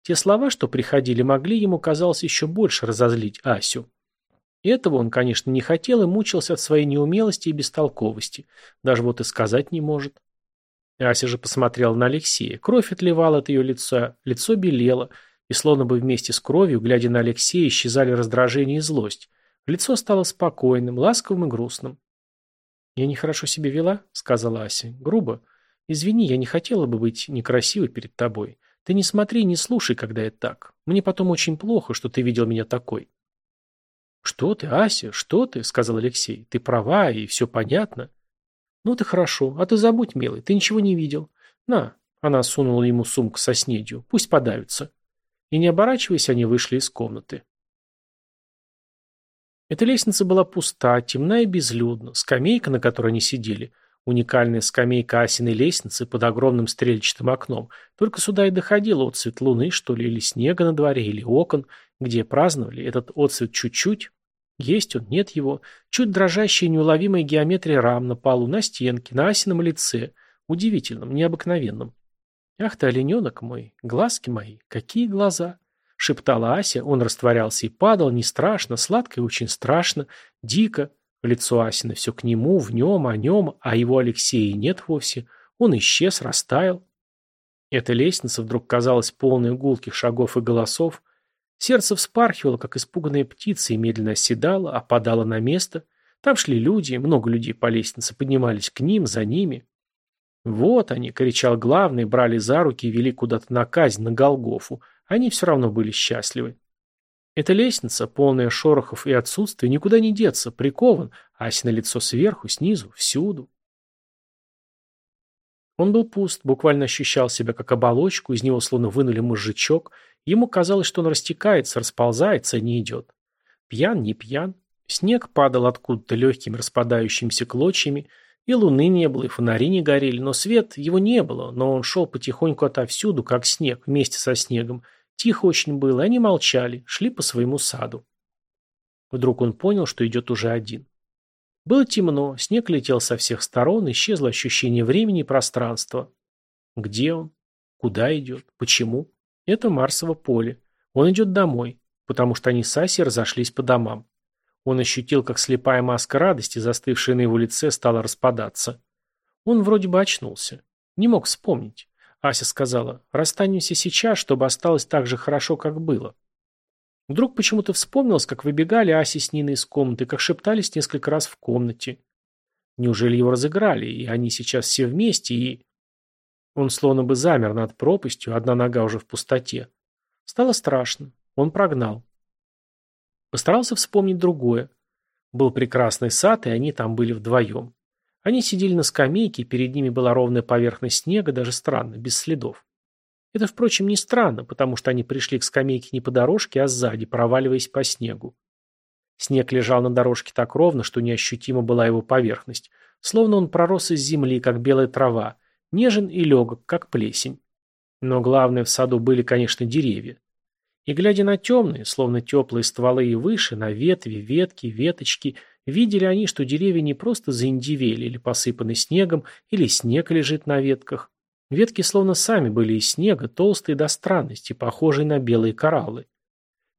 Те слова, что приходили, могли ему, казалось, еще больше разозлить Асю. Этого он, конечно, не хотел и мучился от своей неумелости и бестолковости. Даже вот и сказать не может. Ася же посмотрела на Алексея. Кровь отливала от ее лица, лицо белело – и словно бы вместе с кровью, глядя на Алексея, исчезали раздражение и злость. Лицо стало спокойным, ласковым и грустным. «Я нехорошо себя вела», — сказала Ася. «Грубо. Извини, я не хотела бы быть некрасивой перед тобой. Ты не смотри, не слушай, когда я так. Мне потом очень плохо, что ты видел меня такой». «Что ты, Ася, что ты?» — сказал Алексей. «Ты права, и все понятно». Ну ты хорошо, а ты забудь, милый, ты ничего не видел. На, она сунула ему сумку со снедью, пусть подавится. И не оборачиваясь, они вышли из комнаты. Эта лестница была пуста, темна и безлюдна. Скамейка, на которой они сидели, уникальная скамейка Асиной лестницы под огромным стрельчатым окном, только сюда и доходил отцвет луны, что ли, или снега на дворе, или окон, где праздновали. Этот отцвет чуть-чуть, есть он, нет его, чуть дрожащая неуловимая геометрия рам на полу, на стенке, на Асином лице, удивительном, необыкновенном. Ах ты, олененок мой, глазки мои, какие глаза! — шептала Ася, он растворялся и падал, не страшно, сладко и очень страшно, дико. Лицо Асины все к нему, в нем, о нем, а его Алексея нет вовсе. Он исчез, растаял. Эта лестница вдруг казалась полной гулких шагов и голосов. Сердце вспархивало, как испуганная птица, и медленно оседало, опадало на место. Там шли люди, много людей по лестнице поднимались к ним, за ними. «Вот они!» — кричал главный, брали за руки и вели куда-то на казнь, на Голгофу — они все равно были счастливы. Эта лестница, полная шорохов и отсутствия, никуда не деться, прикован, Ася на лицо сверху, снизу, всюду. Он был пуст, буквально ощущал себя как оболочку, из него словно вынули мозжечок, ему казалось, что он растекается, расползается, не идет. Пьян, не пьян. Снег падал откуда-то легкими распадающимися клочьями, и луны не было, и фонари не горели, но свет его не было, но он шел потихоньку отовсюду, как снег, вместе со снегом, Тихо очень было, они молчали, шли по своему саду. Вдруг он понял, что идет уже один. Было темно, снег летел со всех сторон, исчезло ощущение времени и пространства. Где он? Куда идет? Почему? Это Марсово поле. Он идет домой, потому что они с Асей разошлись по домам. Он ощутил, как слепая маска радости, застывшая на его лице, стала распадаться. Он вроде бы очнулся. Не мог вспомнить. Ася сказала, расстанемся сейчас, чтобы осталось так же хорошо, как было. Вдруг почему-то вспомнилось, как выбегали Ася с Ниной из комнаты, как шептались несколько раз в комнате. Неужели его разыграли, и они сейчас все вместе, и... Он словно бы замер над пропастью, одна нога уже в пустоте. Стало страшно. Он прогнал. Постарался вспомнить другое. Был прекрасный сад, и они там были вдвоем. Они сидели на скамейке, перед ними была ровная поверхность снега, даже странно, без следов. Это, впрочем, не странно, потому что они пришли к скамейке не по дорожке, а сзади, проваливаясь по снегу. Снег лежал на дорожке так ровно, что неощутима была его поверхность, словно он пророс из земли, как белая трава, нежен и легок, как плесень. Но главное в саду были, конечно, деревья. И глядя на темные, словно теплые стволы и выше, на ветви, ветки, веточки, Видели они, что деревья не просто заиндивели или посыпаны снегом, или снег лежит на ветках. Ветки словно сами были из снега, толстые до странности, похожие на белые кораллы.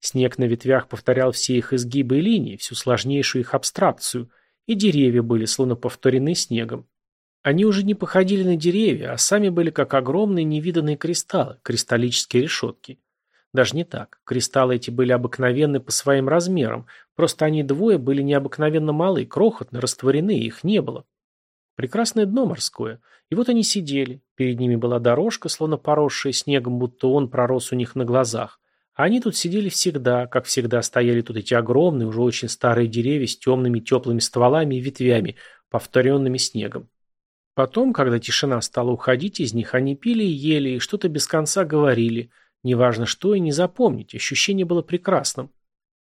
Снег на ветвях повторял все их изгибы и линии, всю сложнейшую их абстракцию, и деревья были словно повторены снегом. Они уже не походили на деревья, а сами были как огромные невиданные кристаллы, кристаллические решетки. Даже не так. Кристаллы эти были обыкновенны по своим размерам, просто они двое были необыкновенно малы, крохотны, растворены, их не было. Прекрасное дно морское. И вот они сидели. Перед ними была дорожка, словно поросшая снегом, будто он пророс у них на глазах. А они тут сидели всегда, как всегда стояли тут эти огромные, уже очень старые деревья с темными теплыми стволами и ветвями, повторенными снегом. Потом, когда тишина стала уходить из них, они пили и ели, и что-то без конца говорили – Неважно что и не запомнить, ощущение было прекрасным.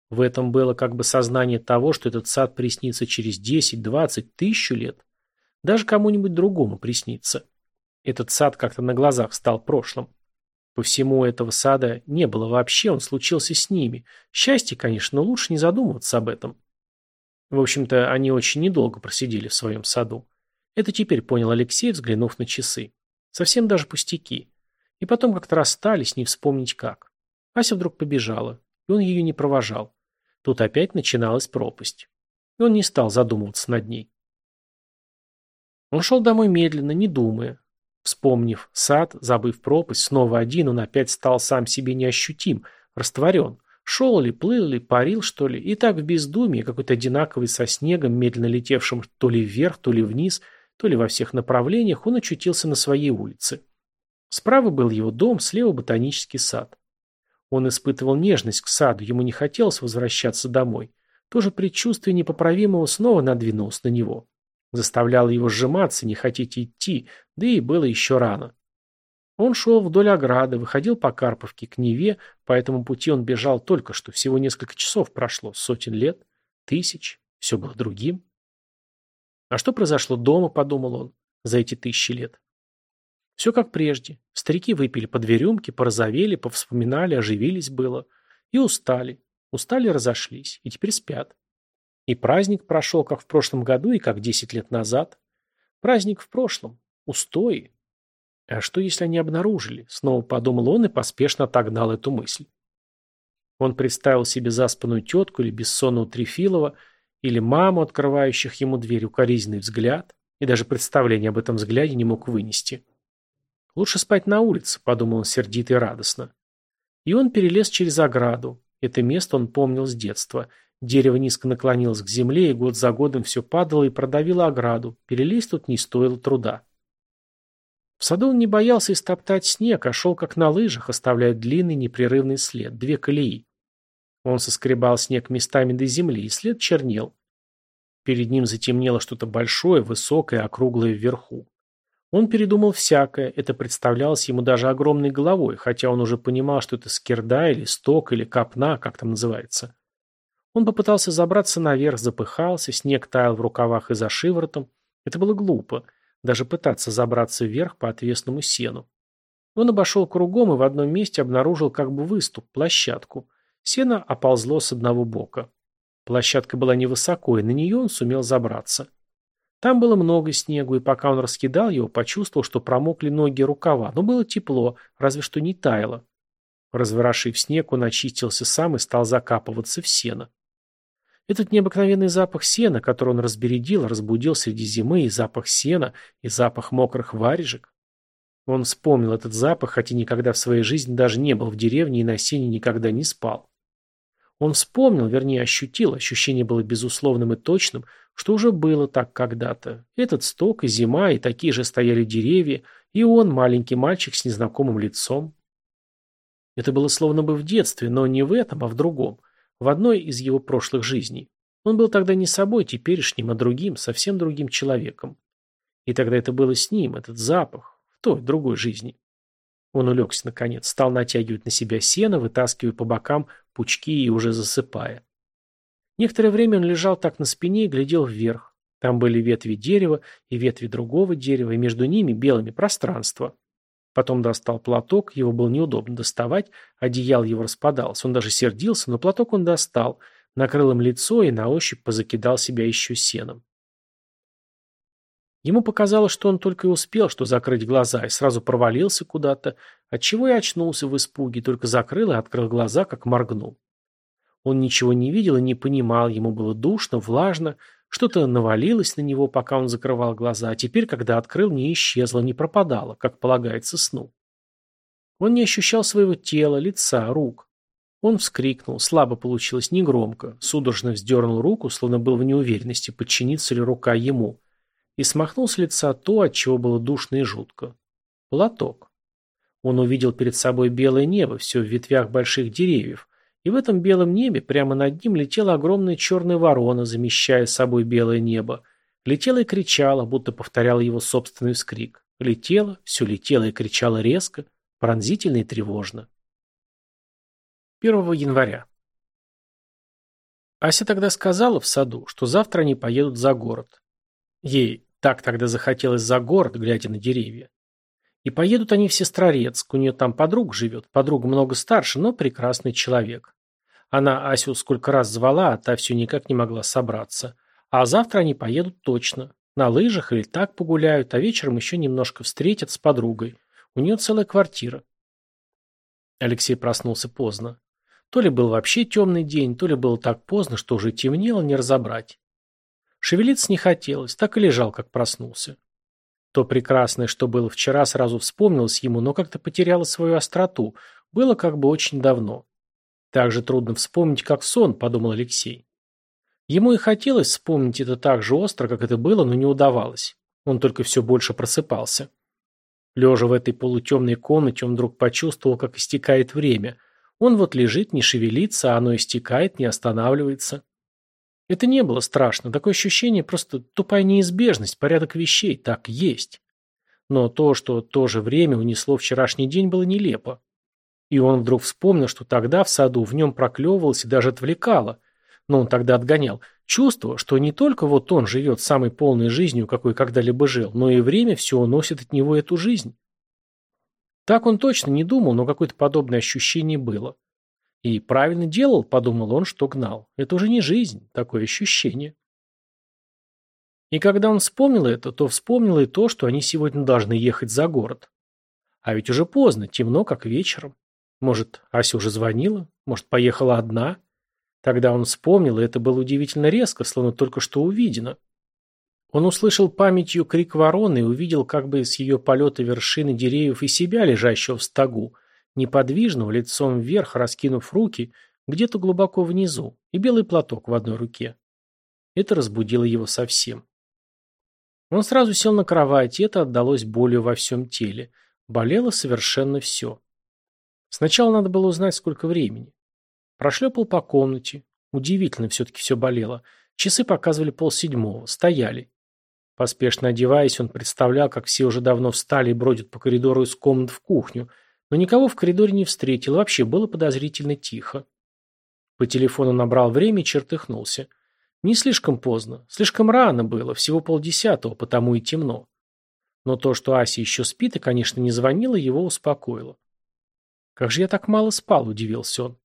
В этом было как бы сознание того, что этот сад приснится через 10, 20, тысячу лет. Даже кому-нибудь другому приснится. Этот сад как-то на глазах стал прошлым. По всему этого сада не было вообще, он случился с ними. Счастье, конечно, но лучше не задумываться об этом. В общем-то, они очень недолго просидели в своем саду. Это теперь понял Алексей, взглянув на часы. Совсем даже пустяки. И потом как-то расстались, не вспомнить как. Ася вдруг побежала, и он ее не провожал. Тут опять начиналась пропасть. И он не стал задумываться над ней. Он шел домой медленно, не думая. Вспомнив сад, забыв пропасть, снова один, он опять стал сам себе неощутим, растворен. Шел ли, плыл ли, парил, что ли, и так в бездумии, какой-то одинаковый со снегом, медленно летевшим то ли вверх, то ли вниз, то ли во всех направлениях, он очутился на своей улице. Справа был его дом, слева ботанический сад. Он испытывал нежность к саду, ему не хотелось возвращаться домой. То же предчувствие непоправимого снова надвинулось на него. Заставляло его сжиматься, не хотеть идти, да и было еще рано. Он шел вдоль ограды, выходил по Карповке к Неве, по этому пути он бежал только что, всего несколько часов прошло, сотен лет, тысяч, все было другим. А что произошло дома, подумал он, за эти тысячи лет? Все как прежде. Старики выпили по две рюмки, порозовели, повспоминали, оживились было. И устали. Устали разошлись. И теперь спят. И праздник прошел, как в прошлом году и как десять лет назад. Праздник в прошлом. Устои. А что, если они обнаружили? Снова подумал он и поспешно отогнал эту мысль. Он представил себе заспанную тетку или бессонного Трефилова, или маму, открывающих ему дверь, укоризненный взгляд, и даже представление об этом взгляде не мог вынести. «Лучше спать на улице», — подумал он сердито и радостно. И он перелез через ограду. Это место он помнил с детства. Дерево низко наклонилось к земле, и год за годом все падало и продавило ограду. Перелезть тут не стоило труда. В саду он не боялся истоптать снег, а шел как на лыжах, оставляя длинный непрерывный след, две колеи. Он соскребал снег местами до земли, и след чернел. Перед ним затемнело что-то большое, высокое, округлое вверху. Он передумал всякое, это представлялось ему даже огромной головой, хотя он уже понимал, что это скирда или сток или копна, как там называется. Он попытался забраться наверх, запыхался, снег таял в рукавах и за шиворотом. Это было глупо даже пытаться забраться вверх по отвесному сену. Он обошел кругом и в одном месте обнаружил как бы выступ, площадку. Сено оползло с одного бока. Площадка была невысоко, и на нее он сумел забраться. Там было много снегу, и пока он раскидал его, почувствовал, что промокли ноги и рукава, но было тепло, разве что не таяло. Разворошив снег, он очистился сам и стал закапываться в сено. Этот необыкновенный запах сена, который он разбередил, разбудил среди зимы, и запах сена, и запах мокрых варежек. Он вспомнил этот запах, хотя никогда в своей жизни даже не был в деревне и на сене никогда не спал. Он вспомнил, вернее ощутил, ощущение было безусловным и точным, что уже было так когда-то. Этот сток и зима, и такие же стояли деревья, и он, маленький мальчик с незнакомым лицом. Это было словно бы в детстве, но не в этом, а в другом – в одной из его прошлых жизней. Он был тогда не собой теперешним, а другим, совсем другим человеком. И тогда это было с ним, этот запах, в той, другой жизни. Он улегся наконец, стал натягивать на себя сено, вытаскивая по бокам пучки и уже засыпая. Некоторое время он лежал так на спине и глядел вверх. Там были ветви дерева и ветви другого дерева, и между ними белыми пространство. Потом достал платок, его было неудобно доставать, одеял его распадалось. Он даже сердился, но платок он достал, накрыл им лицо и на ощупь позакидал себя еще сеном. Ему показалось, что он только и успел, что закрыть глаза, и сразу провалился куда-то, отчего и очнулся в испуге, только закрыл и открыл глаза, как моргнул. Он ничего не видел и не понимал, ему было душно, влажно, что-то навалилось на него, пока он закрывал глаза, а теперь, когда открыл, не исчезло, не пропадало, как полагается сну. Он не ощущал своего тела, лица, рук. Он вскрикнул, слабо получилось, негромко, судорожно вздернул руку, словно был в неуверенности, подчинится ли рука ему, и смахнул с лица то, от чего было душно и жутко. Платок. Он увидел перед собой белое небо, все в ветвях больших деревьев, и в этом белом небе прямо над ним летела огромная черная ворона, замещая собой белое небо. Летела и кричала, будто повторяла его собственный вскрик. Летела, все летела и кричала резко, пронзительно и тревожно. 1 января. Ася тогда сказала в саду, что завтра они поедут за город. Ей так тогда захотелось за город, глядя на деревья. И поедут они в Сестрорецк, у нее там подруга живет, подруга много старше, но прекрасный человек. Она Асю сколько раз звала, а та все никак не могла собраться. А завтра они поедут точно. На лыжах или так погуляют, а вечером еще немножко встретят с подругой. У нее целая квартира. Алексей проснулся поздно. То ли был вообще темный день, то ли было так поздно, что уже темнело, не разобрать. Шевелиться не хотелось, так и лежал, как проснулся. То прекрасное, что было вчера, сразу вспомнилось ему, но как-то потеряло свою остроту. Было как бы очень давно. Так же трудно вспомнить, как сон, подумал Алексей. Ему и хотелось вспомнить это так же остро, как это было, но не удавалось. Он только все больше просыпался. Лежа в этой полутемной комнате, он вдруг почувствовал, как истекает время. Он вот лежит, не шевелится, а оно истекает, не останавливается. Это не было страшно, такое ощущение просто тупая неизбежность, порядок вещей, так есть. Но то, что то же время унесло вчерашний день, было нелепо. И он вдруг вспомнил, что тогда в саду в нем проклевывалось и даже отвлекало. Но он тогда отгонял. Чувство, что не только вот он живет самой полной жизнью, какой когда-либо жил, но и время все уносит от него эту жизнь. Так он точно не думал, но какое-то подобное ощущение было. И правильно делал, подумал он, что гнал. Это уже не жизнь, такое ощущение. И когда он вспомнил это, то вспомнил и то, что они сегодня должны ехать за город. А ведь уже поздно, темно, как вечером. Может, Ася уже звонила? Может, поехала одна? Тогда он вспомнил, и это было удивительно резко, словно только что увидено. Он услышал памятью крик вороны и увидел как бы с ее полета вершины деревьев и себя, лежащего в стогу, неподвижного, лицом вверх, раскинув руки, где-то глубоко внизу, и белый платок в одной руке. Это разбудило его совсем. Он сразу сел на кровать, и это отдалось болью во всем теле. Болело совершенно все. Сначала надо было узнать, сколько времени. Прошлепал по комнате. Удивительно все-таки все болело. Часы показывали полседьмого. Стояли. Поспешно одеваясь, он представлял, как все уже давно встали и бродят по коридору из комнат в кухню, но никого в коридоре не встретил, вообще было подозрительно тихо. По телефону набрал время и чертыхнулся. Не слишком поздно, слишком рано было, всего полдесятого, потому и темно. Но то, что Ася еще спит и, конечно, не звонила, его успокоило. «Как же я так мало спал?» – удивился он.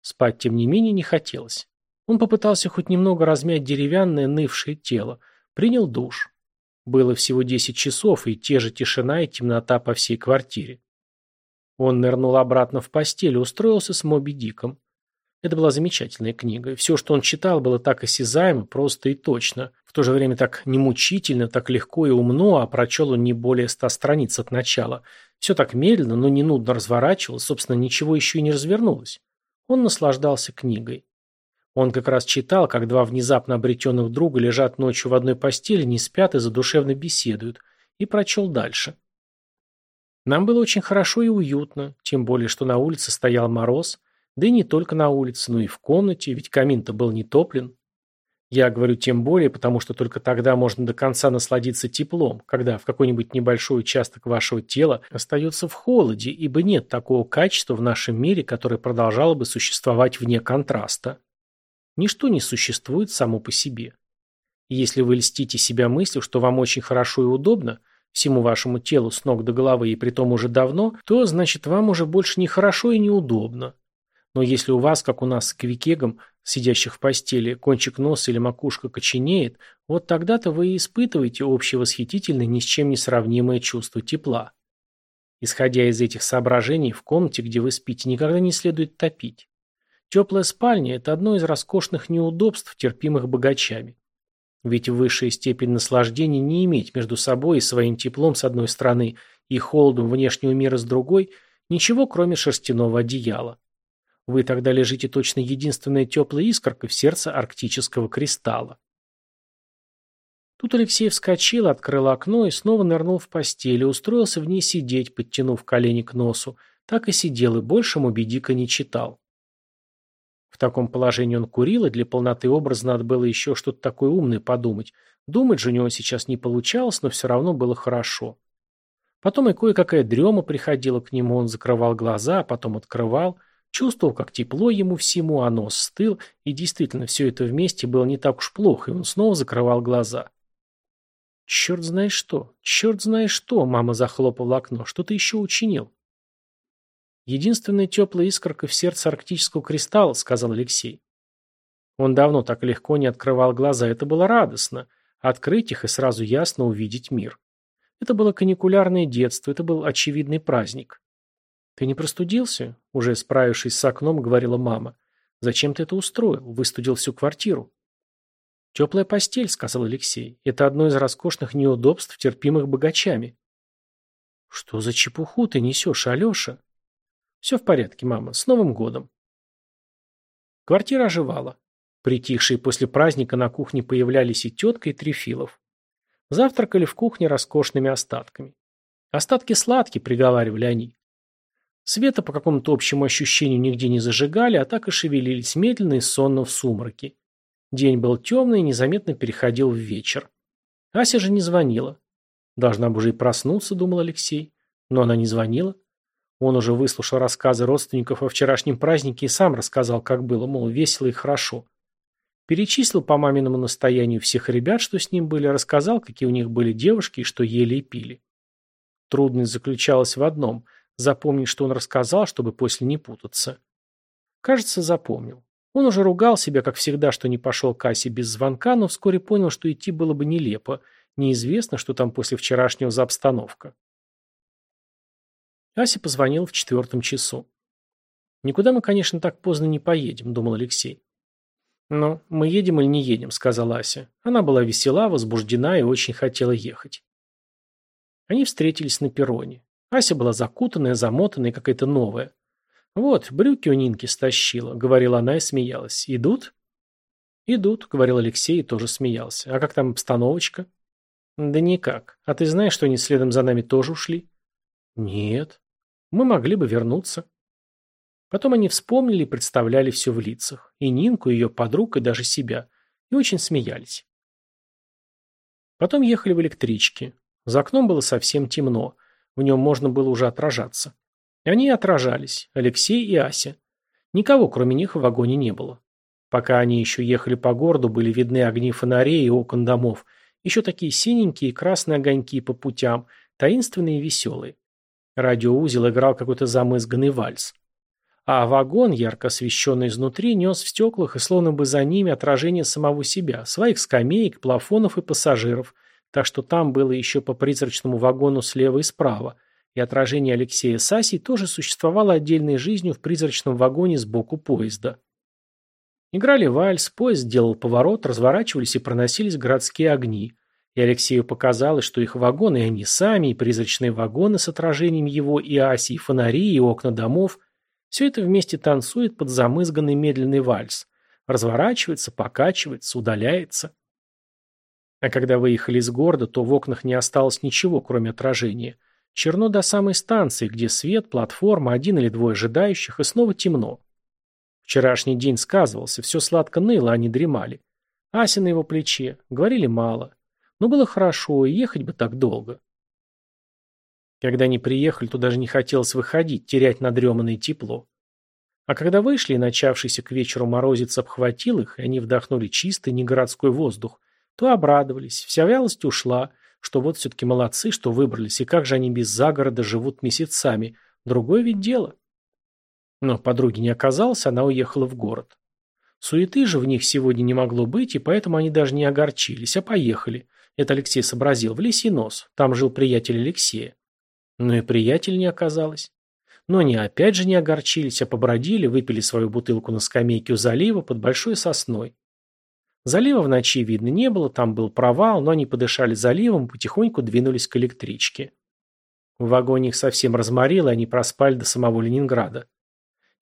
Спать, тем не менее, не хотелось. Он попытался хоть немного размять деревянное, нывшее тело. Принял душ. Было всего десять часов, и те же тишина и темнота по всей квартире. Он нырнул обратно в постель и устроился с Моби Диком. Это была замечательная книга. Все, что он читал, было так осязаемо, просто и точно. В то же время так немучительно, так легко и умно, а прочел он не более ста страниц от начала. Все так медленно, но не нудно разворачивалось, собственно, ничего еще и не развернулось. Он наслаждался книгой. Он как раз читал, как два внезапно обретенных друга лежат ночью в одной постели, не спят и задушевно беседуют, и прочел дальше. Нам было очень хорошо и уютно, тем более, что на улице стоял мороз, да и не только на улице, но и в комнате, ведь камин-то был не топлен. Я говорю тем более, потому что только тогда можно до конца насладиться теплом, когда в какой-нибудь небольшой участок вашего тела остается в холоде, ибо нет такого качества в нашем мире, которое продолжало бы существовать вне контраста. Ничто не существует само по себе. Если вы льстите себя мыслью, что вам очень хорошо и удобно, всему вашему телу с ног до головы и притом уже давно, то, значит, вам уже больше не хорошо и неудобно. Но если у вас, как у нас с квикегом, сидящих в постели, кончик носа или макушка коченеет, вот тогда-то вы и испытываете общее восхитительное, ни с чем не сравнимое чувство тепла. Исходя из этих соображений, в комнате, где вы спите, никогда не следует топить. Теплая спальня – это одно из роскошных неудобств, терпимых богачами. Ведь высшая степень наслаждения не иметь между собой и своим теплом с одной стороны и холодом внешнего мира с другой – ничего, кроме шерстяного одеяла. Вы тогда лежите точно единственная теплая искорка в сердце арктического кристалла. Тут Алексей вскочил, открыл окно и снова нырнул в постель и устроился в ней сидеть, подтянув колени к носу. Так и сидел, и больше Моби не читал. В таком положении он курил, и для полноты образа надо было еще что-то такое умное подумать. Думать же у него сейчас не получалось, но все равно было хорошо. Потом и кое-какая дрема приходила к нему, он закрывал глаза, а потом открывал – Чувствовал, как тепло ему всему, а нос стыл, и действительно все это вместе было не так уж плохо, и он снова закрывал глаза. «Черт знает что, черт знает что!» — мама захлопала окно. «Что ты еще учинил?» «Единственная теплая искорка в сердце арктического кристалла», — сказал Алексей. Он давно так легко не открывал глаза, это было радостно. Открыть их и сразу ясно увидеть мир. Это было каникулярное детство, это был очевидный праздник. «Ты не простудился?» – уже справившись с окном, говорила мама. «Зачем ты это устроил? Выстудил всю квартиру». «Теплая постель», – сказал Алексей. «Это одно из роскошных неудобств, терпимых богачами». «Что за чепуху ты несешь, Алеша?» «Все в порядке, мама. С Новым годом». Квартира оживала. Притихшие после праздника на кухне появлялись и тетка, и Трефилов. Завтракали в кухне роскошными остатками. «Остатки сладкие», — приговаривали они. Света по какому-то общему ощущению нигде не зажигали, а так и шевелились медленно и сонно в сумраке. День был темный и незаметно переходил в вечер. Ася же не звонила. Должна бы уже и проснуться, думал Алексей. Но она не звонила. Он уже выслушал рассказы родственников о вчерашнем празднике и сам рассказал, как было, мол, весело и хорошо. Перечислил по маминому настоянию всех ребят, что с ним были, рассказал, какие у них были девушки и что ели и пили. Трудность заключалась в одном – запомнить, что он рассказал, чтобы после не путаться. Кажется, запомнил. Он уже ругал себя, как всегда, что не пошел к Асе без звонка, но вскоре понял, что идти было бы нелепо. Неизвестно, что там после вчерашнего за обстановка. Ася позвонил в четвертом часу. «Никуда мы, конечно, так поздно не поедем», — думал Алексей. «Ну, мы едем или не едем», — сказала Ася. Она была весела, возбуждена и очень хотела ехать. Они встретились на перроне. Ася была закутанная, замотанная, какая-то новая. «Вот, брюки у Нинки стащила», — говорила она и смеялась. «Идут?» «Идут», — говорил Алексей и тоже смеялся. «А как там обстановочка?» «Да никак. А ты знаешь, что они следом за нами тоже ушли?» «Нет». Мы могли бы вернуться. Потом они вспомнили и представляли все в лицах. И Нинку, и ее подруг, и даже себя. И очень смеялись. Потом ехали в электричке. За окном было совсем темно. В нем можно было уже отражаться. И они отражались. Алексей и Ася. Никого, кроме них, в вагоне не было. Пока они еще ехали по городу, были видны огни фонарей и окон домов. Еще такие синенькие и красные огоньки по путям, таинственные и веселые. Радиоузел играл какой-то замызганный вальс. А вагон, ярко освещенный изнутри, нес в стеклах и словно бы за ними отражение самого себя, своих скамеек, плафонов и пассажиров, так что там было еще по призрачному вагону слева и справа, и отражение Алексея с Асей тоже существовало отдельной жизнью в призрачном вагоне сбоку поезда. Играли вальс, поезд делал поворот, разворачивались и проносились городские огни – и Алексею показалось, что их вагоны, и они сами, и призрачные вагоны с отражением его, и оси, и фонари, и окна домов, все это вместе танцует под замызганный медленный вальс. Разворачивается, покачивается, удаляется. А когда выехали из города, то в окнах не осталось ничего, кроме отражения. Черно до самой станции, где свет, платформа, один или двое ожидающих, и снова темно. Вчерашний день сказывался, все сладко ныло, они дремали. Ася на его плече. Говорили мало. Но было хорошо, и ехать бы так долго. Когда они приехали, то даже не хотелось выходить, терять надреманное тепло. А когда вышли, и начавшийся к вечеру морозец обхватил их, и они вдохнули чистый, негородской воздух, то обрадовались, вся вялость ушла, что вот все-таки молодцы, что выбрались, и как же они без загорода живут месяцами, другое ведь дело. Но подруги не оказалось, она уехала в город. Суеты же в них сегодня не могло быть, и поэтому они даже не огорчились, а поехали. Это Алексей сообразил. В лисий нос. Там жил приятель Алексея. Но и приятель не оказалось. Но они опять же не огорчились, а побродили, выпили свою бутылку на скамейке у залива под большой сосной. Залива в ночи видно не было, там был провал, но они подышали заливом и потихоньку двинулись к электричке. В вагоне их совсем разморило, и они проспали до самого Ленинграда.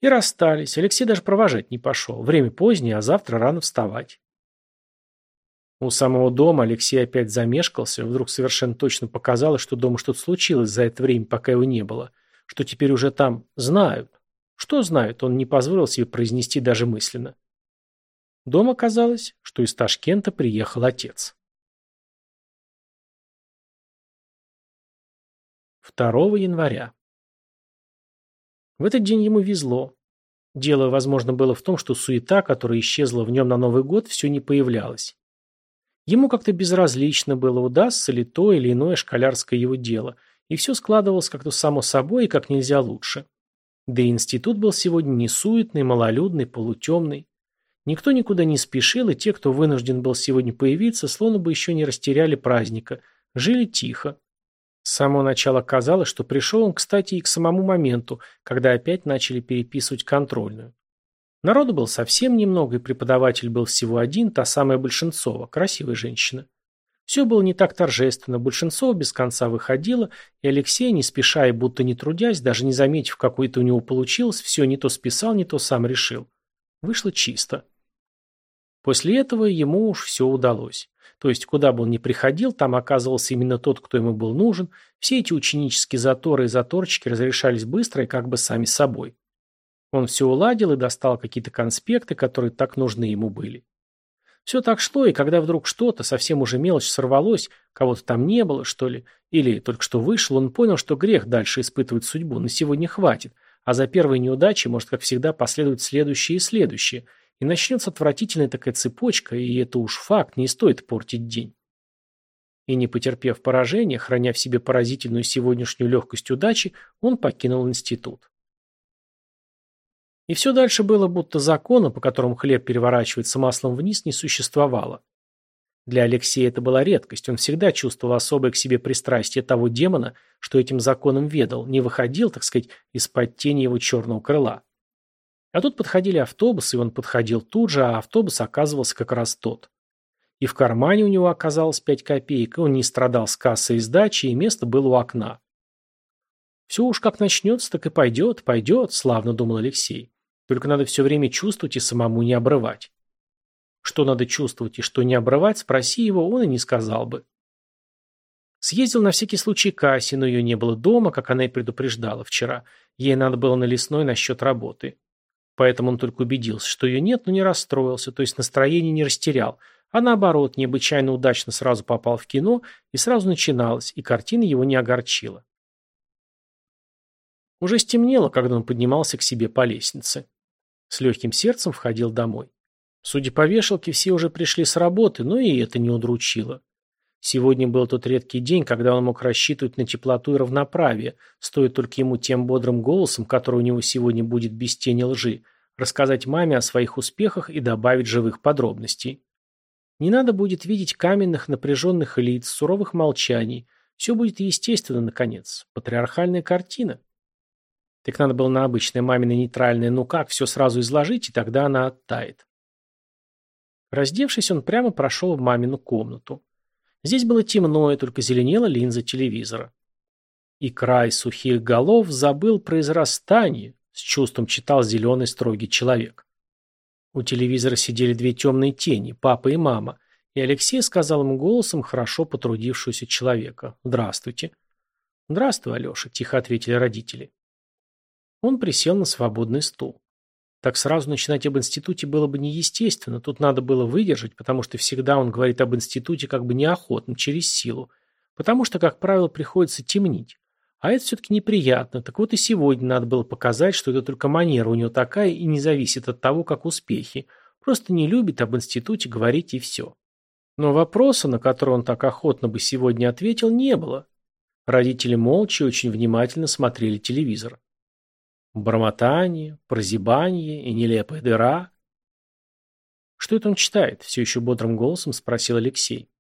И расстались. Алексей даже провожать не пошел. Время позднее, а завтра рано вставать. У самого дома Алексей опять замешкался, вдруг совершенно точно показалось, что дома что-то случилось за это время, пока его не было, что теперь уже там знают. Что знают, он не позволил себе произнести даже мысленно. Дома оказалось, что из Ташкента приехал отец. 2 января. В этот день ему везло. Дело, возможно, было в том, что суета, которая исчезла в нем на Новый год, все не появлялась. Ему как-то безразлично было, удастся ли то или иное школярское его дело, и все складывалось как-то само собой и как нельзя лучше. Да и институт был сегодня не суетный, малолюдный, полутемный. Никто никуда не спешил, и те, кто вынужден был сегодня появиться, словно бы еще не растеряли праздника, жили тихо. С самого начала казалось, что пришел он, кстати, и к самому моменту, когда опять начали переписывать контрольную. Народу было совсем немного, и преподаватель был всего один, та самая Большинцова, красивая женщина. Все было не так торжественно, Большинцова без конца выходила, и Алексей, не спеша и будто не трудясь, даже не заметив, какой это у него получилось, все не то списал, не то сам решил. Вышло чисто. После этого ему уж все удалось. То есть, куда бы он ни приходил, там оказывался именно тот, кто ему был нужен, все эти ученические заторы и заторчики разрешались быстро и как бы сами собой. Он все уладил и достал какие-то конспекты, которые так нужны ему были. Все так шло, и когда вдруг что-то, совсем уже мелочь, сорвалось, кого-то там не было, что ли, или только что вышел, он понял, что грех дальше испытывать судьбу, на сегодня хватит, а за первой неудачей может, как всегда, последовать следующее и следующее, и начнется отвратительная такая цепочка, и это уж факт, не стоит портить день. И не потерпев поражения, храня в себе поразительную сегодняшнюю легкость удачи, он покинул институт. И все дальше было, будто закона, по которому хлеб переворачивается маслом вниз, не существовало. Для Алексея это была редкость, он всегда чувствовал особое к себе пристрастие того демона, что этим законом ведал, не выходил, так сказать, из-под тени его черного крыла. А тут подходили автобусы, и он подходил тут же, а автобус оказывался как раз тот. И в кармане у него оказалось пять копеек, и он не страдал с кассой и сдачи, и место было у окна. «Все уж как начнется, так и пойдет, пойдет», — славно думал Алексей. «Только надо все время чувствовать и самому не обрывать». Что надо чувствовать и что не обрывать, спроси его, он и не сказал бы. Съездил на всякий случай к Асе, но ее не было дома, как она и предупреждала вчера. Ей надо было на лесной насчет работы. Поэтому он только убедился, что ее нет, но не расстроился, то есть настроение не растерял, а наоборот, необычайно удачно сразу попал в кино, и сразу начиналось, и картина его не огорчила. Уже стемнело, когда он поднимался к себе по лестнице. С легким сердцем входил домой. Судя по вешалке, все уже пришли с работы, но и это не удручило. Сегодня был тот редкий день, когда он мог рассчитывать на теплоту и равноправие, стоит только ему тем бодрым голосом, который у него сегодня будет без тени лжи, рассказать маме о своих успехах и добавить живых подробностей. Не надо будет видеть каменных напряженных лиц, суровых молчаний. Все будет естественно, наконец. Патриархальная картина. Так надо было на обычное мамино нейтральное «ну как» все сразу изложить, и тогда она оттает. Раздевшись, он прямо прошел в мамину комнату. Здесь было темно, и только зеленела линза телевизора. И край сухих голов забыл произрастание, с чувством читал зеленый строгий человек. У телевизора сидели две темные тени, папа и мама, и Алексей сказал им голосом хорошо потрудившегося человека «Здравствуйте». «Здравствуй, Алеша», – тихо ответили родители. Он присел на свободный стул. Так сразу начинать об институте было бы неестественно, тут надо было выдержать, потому что всегда он говорит об институте как бы неохотно, через силу, потому что, как правило, приходится темнить. А это все-таки неприятно. Так вот и сегодня надо было показать, что это только манера у него такая и не зависит от того, как успехи. Просто не любит об институте говорить и все. Но вопроса, на который он так охотно бы сегодня ответил, не было. Родители молча очень внимательно смотрели телевизор. Бормотание, прозябание и нелепая дыра. «Что это он читает?» – все еще бодрым голосом спросил Алексей.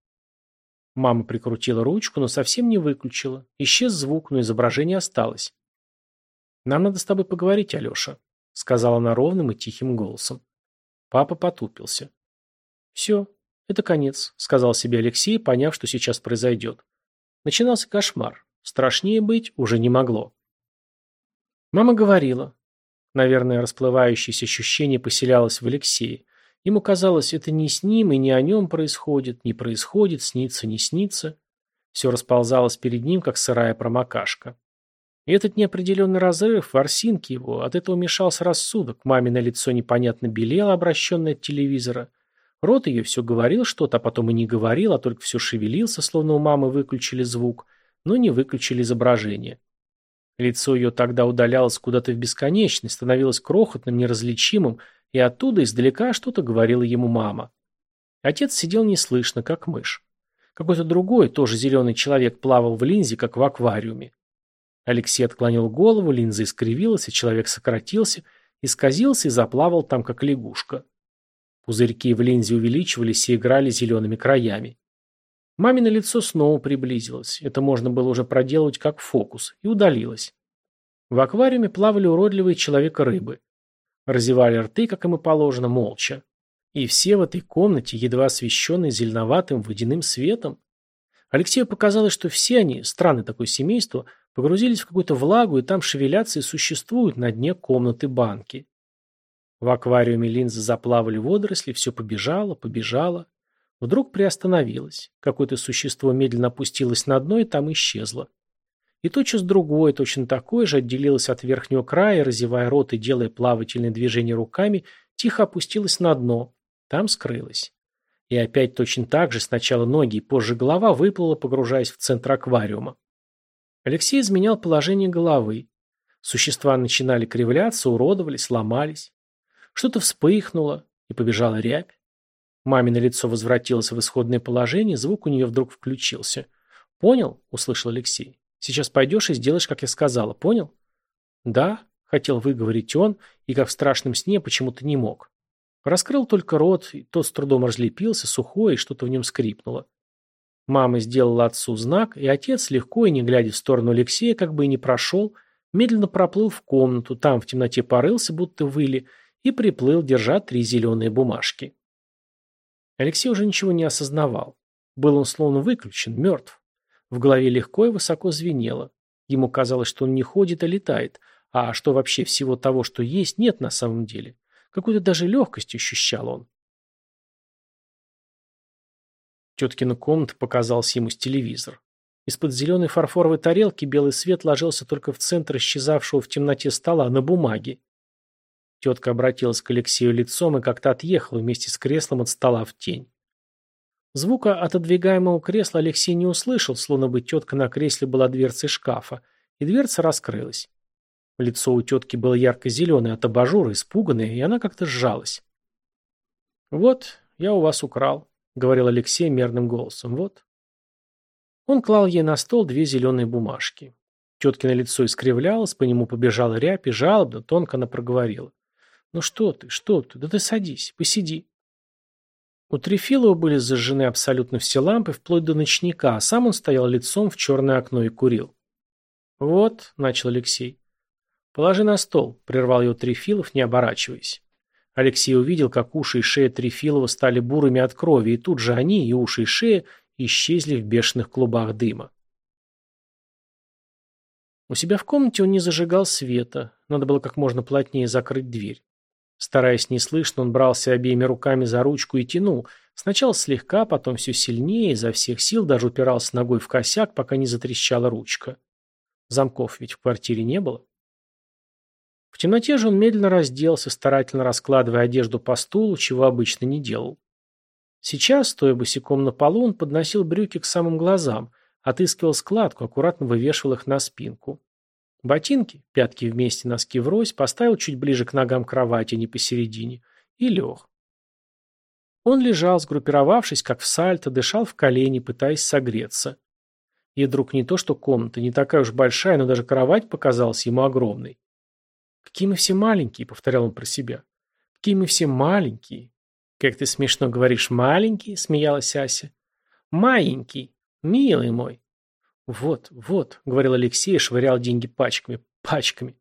Мама прикрутила ручку, но совсем не выключила. Исчез звук, но изображение осталось. «Нам надо с тобой поговорить, Алеша», — сказала она ровным и тихим голосом. Папа потупился. «Все, это конец», — сказал себе Алексей, поняв, что сейчас произойдет. Начинался кошмар. Страшнее быть уже не могло. Мама говорила. Наверное, расплывающееся ощущение поселялось в Алексее. Ему казалось, это не с ним и не о нем происходит, не происходит, снится, не снится. Все расползалось перед ним, как сырая промокашка. И этот неопределенный разрыв, ворсинки его, от этого мешался рассудок. Мамино лицо непонятно белело, обращенное от телевизора. Рот ее все говорил что-то, а потом и не говорил, а только все шевелился, словно у мамы выключили звук, но не выключили изображение. Лицо ее тогда удалялось куда-то в бесконечность, становилось крохотным, неразличимым, и оттуда издалека что-то говорила ему мама. Отец сидел неслышно, как мышь. Какой-то другой, тоже зеленый человек, плавал в линзе, как в аквариуме. Алексей отклонил голову, линза искривилась, и человек сократился, исказился и заплавал там, как лягушка. Пузырьки в линзе увеличивались и играли зелеными краями. Мамино лицо снова приблизилось. Это можно было уже проделать как фокус, и удалилось. В аквариуме плавали уродливые человека-рыбы. Разевали рты, как им и положено, молча. И все в этой комнате, едва освещенной зеленоватым водяным светом. Алексею показалось, что все они, странное такое семейство, погрузились в какую-то влагу и там шевелятся и существуют на дне комнаты банки. В аквариуме линзы заплавали водоросли, все побежало, побежало. Вдруг приостановилось. Какое-то существо медленно опустилось на дно и там исчезло. И тотчас другое, точно такое же, отделилось от верхнего края, разевая рот и делая плавательные движения руками, тихо опустилось на дно. Там скрылось. И опять точно так же сначала ноги и позже голова выплыла, погружаясь в центр аквариума. Алексей изменял положение головы. Существа начинали кривляться, уродовались, ломались. Что-то вспыхнуло, и побежала рябь. Мамино лицо возвратилось в исходное положение, звук у нее вдруг включился. «Понял?» – услышал Алексей. «Сейчас пойдешь и сделаешь, как я сказала. Понял?» «Да», – хотел выговорить он, и как в страшном сне почему-то не мог. Раскрыл только рот, и тот с трудом разлепился, сухой, и что-то в нем скрипнуло. Мама сделала отцу знак, и отец, легко и не глядя в сторону Алексея, как бы и не прошел, медленно проплыл в комнату, там в темноте порылся, будто выли, и приплыл, держа три зеленые бумажки. Алексей уже ничего не осознавал. Был он словно выключен, мертв. В голове легко и высоко звенело. Ему казалось, что он не ходит, а летает, а что вообще всего того, что есть, нет на самом деле. Какую-то даже легкость ощущал он. Теткина комната показался ему с телевизор. Из-под зеленой фарфоровой тарелки белый свет ложился только в центр исчезавшего в темноте стола на бумаге. Тетка обратилась к Алексею лицом и как-то отъехала вместе с креслом от стола в тень. Звука отодвигаемого кресла Алексей не услышал, словно бы тетка на кресле была дверцей шкафа, и дверца раскрылась. Лицо у тетки было ярко-зеленое от абажура, испуганное, и она как-то сжалась. «Вот, я у вас украл», — говорил Алексей мерным голосом. «Вот». Он клал ей на стол две зеленые бумажки. Теткино лицо искривлялось, по нему побежала рябь, и жалобно, тонко она проговорила. «Ну что ты, что ты? Да ты садись, посиди». У Трефилова были зажжены абсолютно все лампы, вплоть до ночника, а сам он стоял лицом в черное окно и курил. «Вот», — начал Алексей. «Положи на стол», — прервал его Трефилов, не оборачиваясь. Алексей увидел, как уши и шея Трефилова стали бурыми от крови, и тут же они, и уши, и шея, исчезли в бешеных клубах дыма. У себя в комнате он не зажигал света, надо было как можно плотнее закрыть дверь. Стараясь не слышно, он брался обеими руками за ручку и тянул, сначала слегка, потом все сильнее, изо всех сил даже упирался ногой в косяк, пока не затрещала ручка. Замков ведь в квартире не было. В темноте же он медленно разделся, старательно раскладывая одежду по стулу, чего обычно не делал. Сейчас, стоя босиком на полу, он подносил брюки к самым глазам, отыскивал складку, аккуратно вывешивал их на спинку. Ботинки, пятки вместе, носки врозь, поставил чуть ближе к ногам кровати, не посередине, и лег. Он лежал, сгруппировавшись, как в сальто, дышал в колени, пытаясь согреться. И вдруг не то, что комната, не такая уж большая, но даже кровать показалась ему огромной. «Какие мы все маленькие», — повторял он про себя. «Какие мы все маленькие». «Как ты смешно говоришь, маленький», — смеялась Ася. «Маленький, милый мой». «Вот, вот», — говорил Алексей швырял деньги пачками, пачками.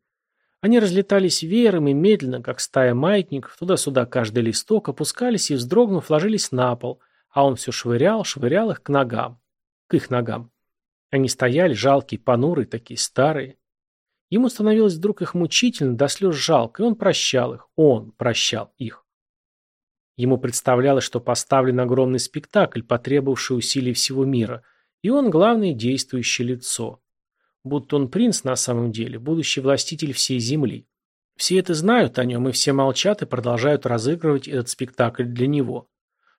Они разлетались веером и медленно, как стая маятников, туда-сюда каждый листок, опускались и, вздрогнув, ложились на пол, а он все швырял, швырял их к ногам. К их ногам. Они стояли, жалкие, понурые, такие старые. Ему становилось вдруг их мучительно, до слез жалко, и он прощал их, он прощал их. Ему представлялось, что поставлен огромный спектакль, потребовавший усилий всего мира, и он главное действующее лицо. Будто он принц на самом деле, будущий властитель всей земли. Все это знают о нем, и все молчат и продолжают разыгрывать этот спектакль для него.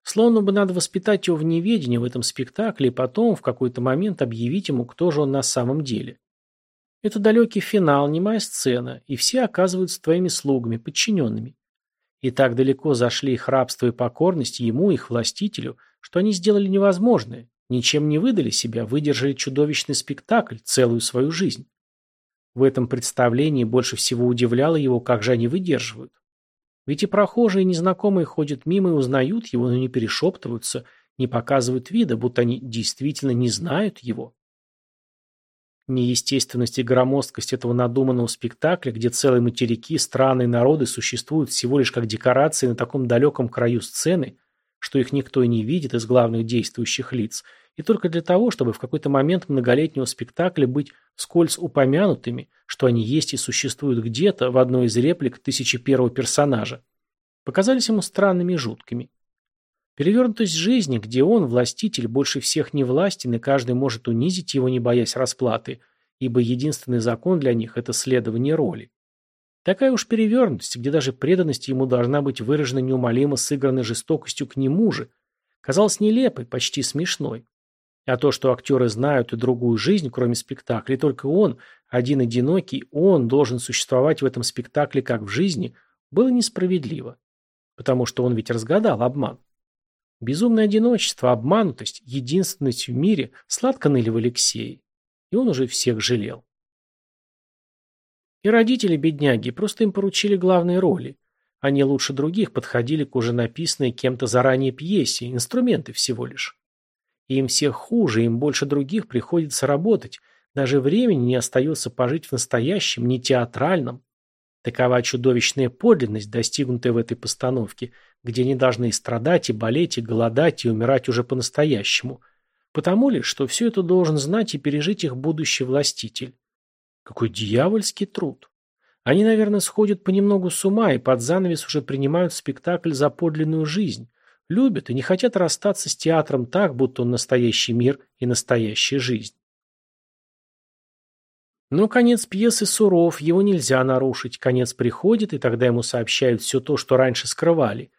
Словно бы надо воспитать его в неведении в этом спектакле и потом в какой-то момент объявить ему, кто же он на самом деле. Это далекий финал, немая сцена, и все оказываются твоими слугами, подчиненными. И так далеко зашли их рабство и покорность ему, их властителю, что они сделали невозможное, ничем не выдали себя, выдержали чудовищный спектакль, целую свою жизнь. В этом представлении больше всего удивляло его, как же они выдерживают. Ведь и прохожие и незнакомые ходят мимо и узнают его, но не перешептываются, не показывают вида, будто они действительно не знают его. Неестественность и громоздкость этого надуманного спектакля, где целые материки, страны и народы существуют всего лишь как декорации на таком далеком краю сцены, что их никто и не видит из главных действующих лиц, и только для того, чтобы в какой-то момент многолетнего спектакля быть вскользь упомянутыми, что они есть и существуют где-то в одной из реплик тысячи первого персонажа, показались ему странными и жуткими. Перевернутость жизни, где он, властитель, больше всех не властен, и каждый может унизить его, не боясь расплаты, ибо единственный закон для них – это следование роли. Такая уж перевернутость, где даже преданность ему должна быть выражена неумолимо сыгранной жестокостью к нему же, казалась нелепой, почти смешной. А то, что актеры знают и другую жизнь, кроме спектакля, и только он, один одинокий, он должен существовать в этом спектакле как в жизни, было несправедливо. Потому что он ведь разгадал обман. Безумное одиночество, обманутость, единственность в мире сладко ныли в Алексее. И он уже всех жалел. И родители бедняги просто им поручили главные роли. Они лучше других подходили к уже написанной кем-то заранее пьесе, инструменты всего лишь. И им всех хуже, им больше других приходится работать, даже времени не остается пожить в настоящем, не театральном. Такова чудовищная подлинность, достигнутая в этой постановке, где они должны и страдать, и болеть, и голодать, и умирать уже по-настоящему. Потому ли, что все это должен знать и пережить их будущий властитель. Какой дьявольский труд. Они, наверное, сходят понемногу с ума и под занавес уже принимают спектакль за подлинную жизнь. Любят и не хотят расстаться с театром так, будто он настоящий мир и настоящая жизнь. Но конец пьесы суров, его нельзя нарушить. Конец приходит, и тогда ему сообщают все то, что раньше скрывали.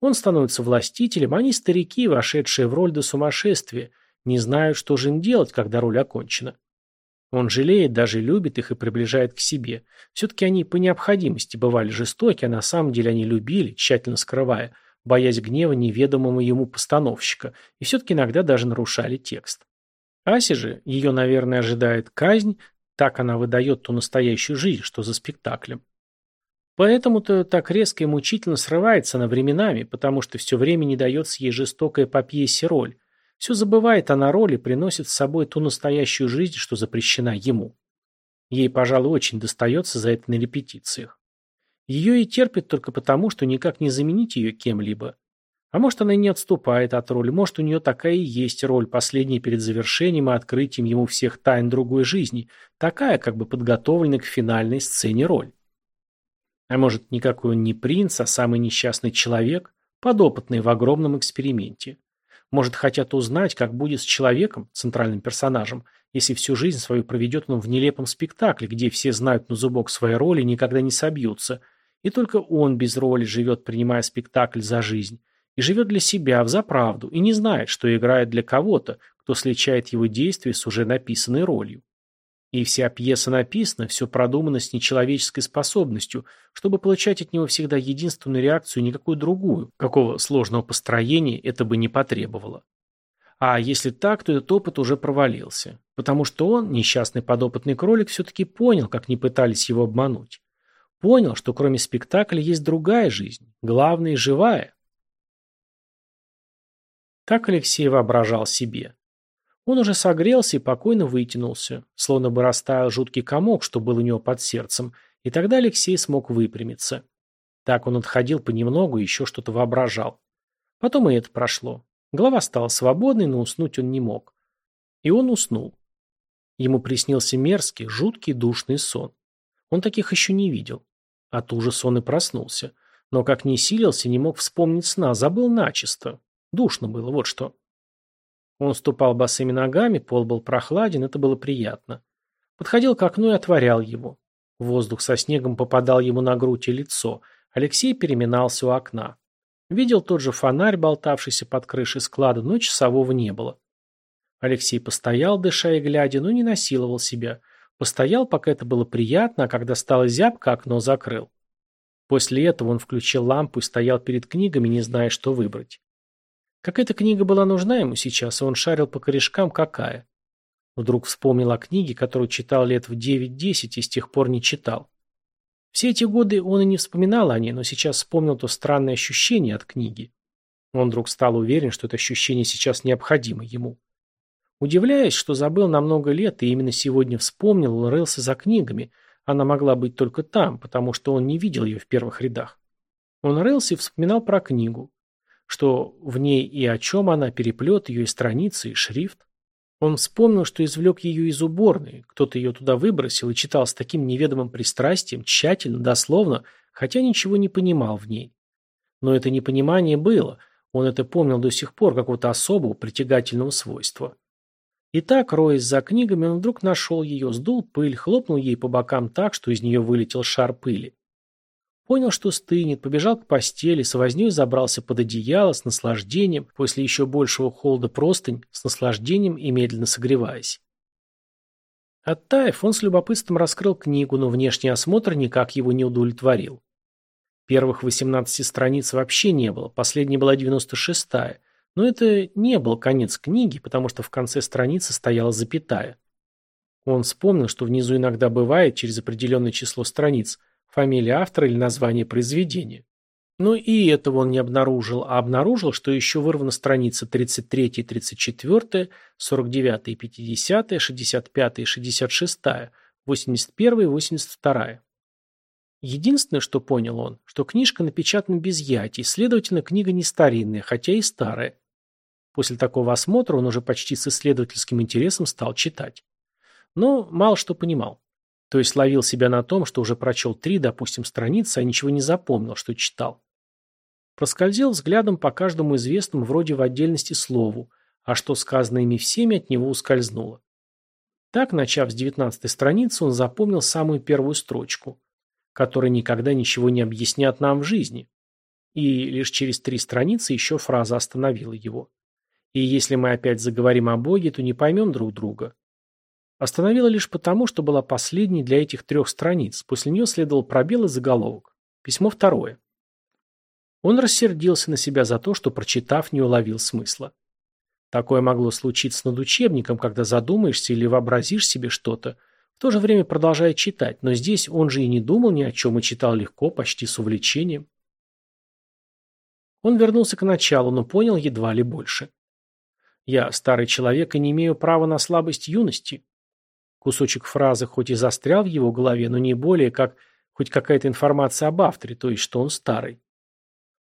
Он становится властителем, они старики, вошедшие в роль до сумасшествия, не знают, что же им делать, когда роль окончена. Он жалеет, даже любит их и приближает к себе. Все-таки они по необходимости бывали жестоки, а на самом деле они любили, тщательно скрывая, боясь гнева неведомого ему постановщика, и все-таки иногда даже нарушали текст. Аси же, ее, наверное, ожидает казнь, так она выдает ту настоящую жизнь, что за спектаклем. Поэтому-то так резко и мучительно срывается она временами, потому что все время не дается ей жестокая по пьесе роль, все забывает она роли, приносит с собой ту настоящую жизнь, что запрещена ему. Ей, пожалуй, очень достается за это на репетициях. Ее и терпит только потому, что никак не заменить ее кем-либо. А может, она не отступает от роли, может, у нее такая и есть роль, последняя перед завершением и открытием ему всех тайн другой жизни, такая, как бы подготовленная к финальной сцене роль. А может, никакой он не принц, а самый несчастный человек, подопытный в огромном эксперименте. Может, хотят узнать, как будет с человеком, центральным персонажем, если всю жизнь свою проведет он в нелепом спектакле, где все знают на зубок свои роли и никогда не собьются. И только он без роли живет, принимая спектакль за жизнь. И живет для себя, в заправду, и не знает, что играет для кого-то, кто сличает его действия с уже написанной ролью. И вся пьеса написана, все продумано с нечеловеческой способностью, чтобы получать от него всегда единственную реакцию, никакую другую, какого сложного построения это бы не потребовало. А если так, то этот опыт уже провалился, потому что он, несчастный подопытный кролик, все-таки понял, как не пытались его обмануть. Понял, что кроме спектакля есть другая жизнь, главная и живая. Так Алексей воображал себе. Он уже согрелся и покойно вытянулся, словно бы растаял жуткий комок, что был у него под сердцем, и тогда Алексей смог выпрямиться. Так он отходил понемногу и еще что-то воображал. Потом и это прошло. Голова стала свободной, но уснуть он не мог. И он уснул. Ему приснился мерзкий, жуткий, душный сон. Он таких еще не видел. От ужаса он и проснулся. Но как не силился, не мог вспомнить сна, забыл начисто. Душно было, вот что. Он ступал босыми ногами, пол был прохладен, это было приятно. Подходил к окну и отворял его. Воздух со снегом попадал ему на грудь и лицо. Алексей переминался у окна. Видел тот же фонарь, болтавшийся под крышей склада, но часового не было. Алексей постоял, дыша и глядя, но не насиловал себя. Постоял, пока это было приятно, а когда стало зябко, окно закрыл. После этого он включил лампу и стоял перед книгами, не зная, что выбрать. Как эта книга была нужна ему сейчас, и он шарил по корешкам, какая. Вдруг вспомнил о книге, которую читал лет в 9-10 и с тех пор не читал. Все эти годы он и не вспоминал о ней, но сейчас вспомнил то странное ощущение от книги. Он вдруг стал уверен, что это ощущение сейчас необходимо ему. Удивляясь, что забыл на много лет и именно сегодня вспомнил, он рылся за книгами. Она могла быть только там, потому что он не видел ее в первых рядах. Он рылся и вспоминал про книгу что в ней и о чем она, переплет ее и страницы, и шрифт. Он вспомнил, что извлек ее из уборной, кто-то ее туда выбросил и читал с таким неведомым пристрастием, тщательно, дословно, хотя ничего не понимал в ней. Но это непонимание было, он это помнил до сих пор, какого-то особого притягательного свойства. И так, роясь за книгами, он вдруг нашел ее, сдул пыль, хлопнул ей по бокам так, что из нее вылетел шар пыли. Понял, что стынет, побежал к постели, с вознёй забрался под одеяло, с наслаждением, после еще большего холода простынь, с наслаждением и медленно согреваясь. Оттаив, он с любопытством раскрыл книгу, но внешний осмотр никак его не удовлетворил. Первых 18 страниц вообще не было, последняя была 96-я, но это не был конец книги, потому что в конце страницы стояла запятая. Он вспомнил, что внизу иногда бывает, через определенное число страниц, фамилия автора или название произведения. Но и этого он не обнаружил, а обнаружил, что еще вырвана страница 33 и 34, 49 и 50, 65 и 66, 81 и 82. Единственное, что понял он, что книжка напечатана без ятий, следовательно, книга не старинная, хотя и старая. После такого осмотра он уже почти с исследовательским интересом стал читать. Но мало что понимал. То есть ловил себя на том, что уже прочел три, допустим, страницы, а ничего не запомнил, что читал. Проскользил взглядом по каждому известному вроде в отдельности слову, а что сказано ими всеми от него ускользнуло. Так, начав с девятнадцатой страницы, он запомнил самую первую строчку, которая никогда ничего не объяснят нам в жизни. И лишь через три страницы еще фраза остановила его. И если мы опять заговорим о Боге, то не поймем друг друга. Остановила лишь потому, что была последней для этих трех страниц. После нее следовал пробел и заголовок. Письмо второе. Он рассердился на себя за то, что, прочитав, не уловил смысла. Такое могло случиться над учебником, когда задумаешься или вообразишь себе что-то, в то же время продолжая читать, но здесь он же и не думал ни о чем и читал легко, почти с увлечением. Он вернулся к началу, но понял едва ли больше. Я старый человек и не имею права на слабость юности. Кусочек фразы хоть и застрял в его голове, но не более, как хоть какая-то информация об авторе, то есть что он старый.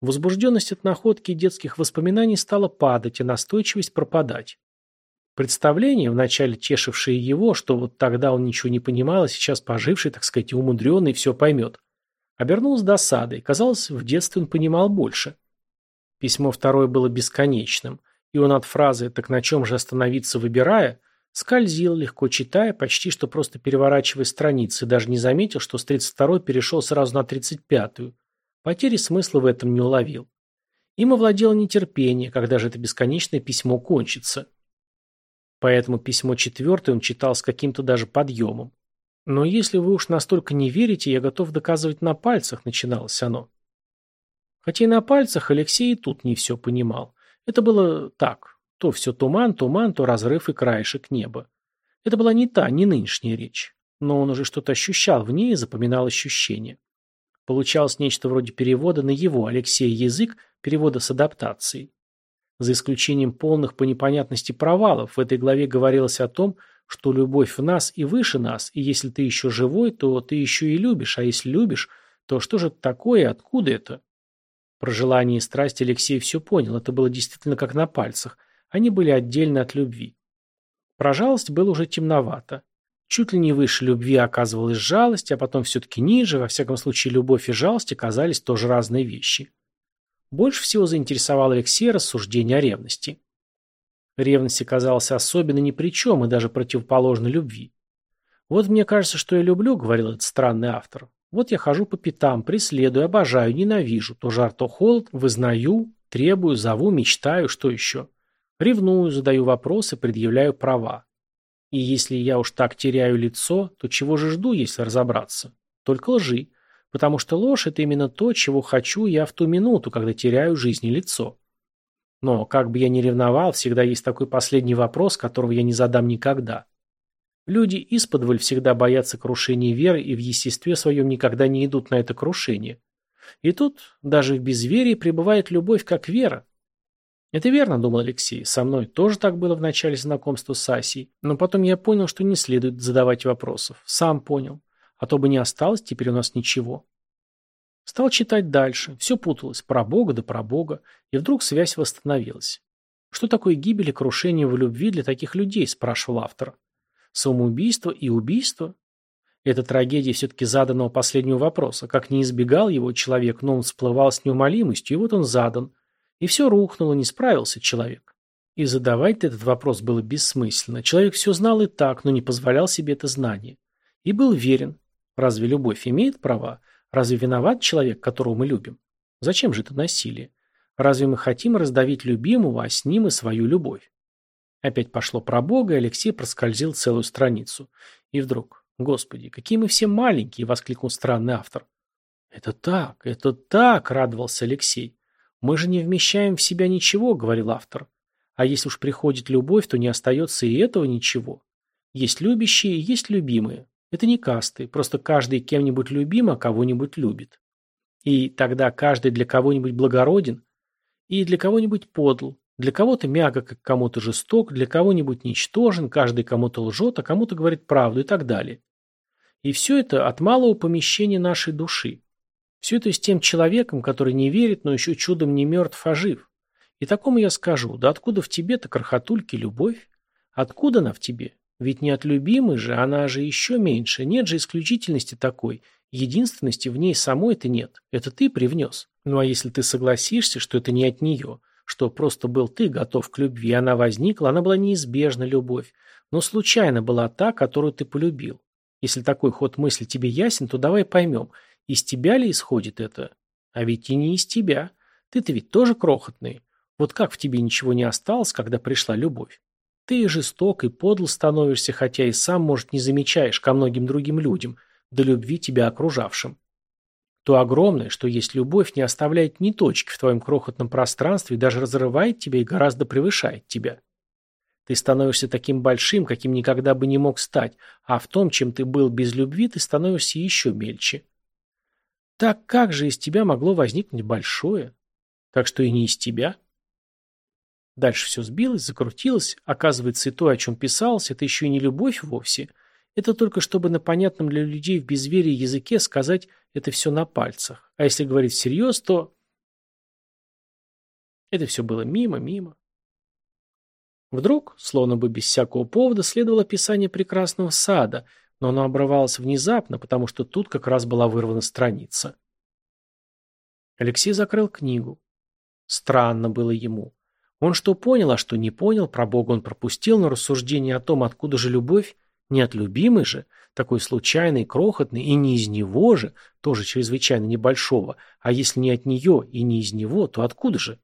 Возбужденность от находки и детских воспоминаний стала падать, а настойчивость пропадать. Представление, вначале тешившее его, что вот тогда он ничего не понимал, а сейчас поживший, так сказать, и умудренный, все поймет, обернулось досадой. Казалось, в детстве он понимал больше. Письмо второе было бесконечным, и он от фразы «так на чем же остановиться, выбирая» Скользил, легко читая, почти что просто переворачивая страницы, даже не заметил, что с 32-й перешел сразу на 35-ю. Потери смысла в этом не уловил. Им овладело нетерпение, когда же это бесконечное письмо кончится. Поэтому письмо четвертое он читал с каким-то даже подъемом. Но если вы уж настолько не верите, я готов доказывать на пальцах, начиналось оно. Хотя и на пальцах Алексей и тут не все понимал. Это было так, то все туман, туман, то разрыв и краешек неба. Это была не та, не нынешняя речь. Но он уже что-то ощущал в ней и запоминал ощущения. Получалось нечто вроде перевода на его, Алексея, язык, перевода с адаптацией. За исключением полных по непонятности провалов, в этой главе говорилось о том, что любовь в нас и выше нас, и если ты еще живой, то ты еще и любишь, а если любишь, то что же такое откуда это? Про желание и страсть Алексей все понял, это было действительно как на пальцах – они были отдельны от любви. Про жалость было уже темновато. Чуть ли не выше любви оказывалась жалость, а потом все-таки ниже, во всяком случае любовь и жалость оказались тоже разные вещи. Больше всего заинтересовал Алексея рассуждение о ревности. Ревность оказалась особенно ни при чем и даже противоположна любви. «Вот мне кажется, что я люблю», — говорил этот странный автор. «Вот я хожу по пятам, преследую, обожаю, ненавижу, то жар, то холод, вызнаю, требую, зову, мечтаю, что еще. Ревную, задаю вопросы, предъявляю права. И если я уж так теряю лицо, то чего же жду, если разобраться? Только лжи. Потому что ложь – это именно то, чего хочу я в ту минуту, когда теряю жизнь и лицо. Но, как бы я ни ревновал, всегда есть такой последний вопрос, которого я не задам никогда. Люди исподволь всегда боятся крушения веры и в естестве своем никогда не идут на это крушение. И тут, даже в безверии, пребывает любовь как вера. Это верно, думал Алексей. Со мной тоже так было в начале знакомства с Асей. Но потом я понял, что не следует задавать вопросов. Сам понял. А то бы не осталось теперь у нас ничего. Стал читать дальше. Все путалось. Про Бога да про Бога. И вдруг связь восстановилась. Что такое гибель и крушение в любви для таких людей, спрашивал автор. Самоубийство и убийство? Это трагедия все-таки заданного последнего вопроса. Как не избегал его человек, но он всплывал с неумолимостью, и вот он задан. И все рухнуло, не справился человек. И задавать этот вопрос было бессмысленно. Человек все знал и так, но не позволял себе это знание. И был верен. Разве любовь имеет права? Разве виноват человек, которого мы любим? Зачем же это насилие? Разве мы хотим раздавить любимого, а с ним и свою любовь? Опять пошло про Бога, и Алексей проскользил целую страницу. И вдруг, господи, какие мы все маленькие, воскликнул странный автор. Это так, это так, радовался Алексей. Мы же не вмещаем в себя ничего, говорил автор. А если уж приходит любовь, то не остается и этого ничего. Есть любящие, есть любимые. Это не касты, просто каждый кем-нибудь любим, а кого-нибудь любит. И тогда каждый для кого-нибудь благороден, и для кого-нибудь подл, для кого-то мягок, кому-то жесток, для кого-нибудь ничтожен, каждый кому-то лжет, а кому-то говорит правду и так далее. И все это от малого помещения нашей души. Все это с тем человеком, который не верит, но еще чудом не мертв, а жив. И такому я скажу, да откуда в тебе-то крохотульки любовь? Откуда она в тебе? Ведь не от любимой же, она же еще меньше. Нет же исключительности такой. Единственности в ней самой-то нет. Это ты привнес. Ну а если ты согласишься, что это не от нее, что просто был ты готов к любви, она возникла, она была неизбежна, любовь, но случайно была та, которую ты полюбил. Если такой ход мысли тебе ясен, то давай поймем, из тебя ли исходит это? А ведь и не из тебя. Ты-то ведь тоже крохотный. Вот как в тебе ничего не осталось, когда пришла любовь? Ты и жесток, и подл становишься, хотя и сам, может, не замечаешь ко многим другим людям, до любви тебя окружавшим. То огромное, что есть любовь, не оставляет ни точки в твоем крохотном пространстве даже разрывает тебя и гораздо превышает тебя. Ты становишься таким большим, каким никогда бы не мог стать, а в том, чем ты был без любви, ты становишься еще мельче. Так как же из тебя могло возникнуть большое? Так что и не из тебя – Дальше все сбилось, закрутилось. Оказывается, и то, о чем писалось, это еще и не любовь вовсе. Это только чтобы на понятном для людей в безверии языке сказать это все на пальцах. А если говорить всерьез, то... Это все было мимо, мимо. Вдруг, словно бы без всякого повода, следовало описание прекрасного сада, но оно обрывалось внезапно, потому что тут как раз была вырвана страница. Алексей закрыл книгу. Странно было ему. Он что понял, а что не понял, про Бога он пропустил, но рассуждение о том, откуда же любовь, не от любимой же, такой случайной, крохотной, и не из него же, тоже чрезвычайно небольшого, а если не от нее и не из него, то откуда же?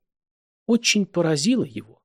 Очень поразило его.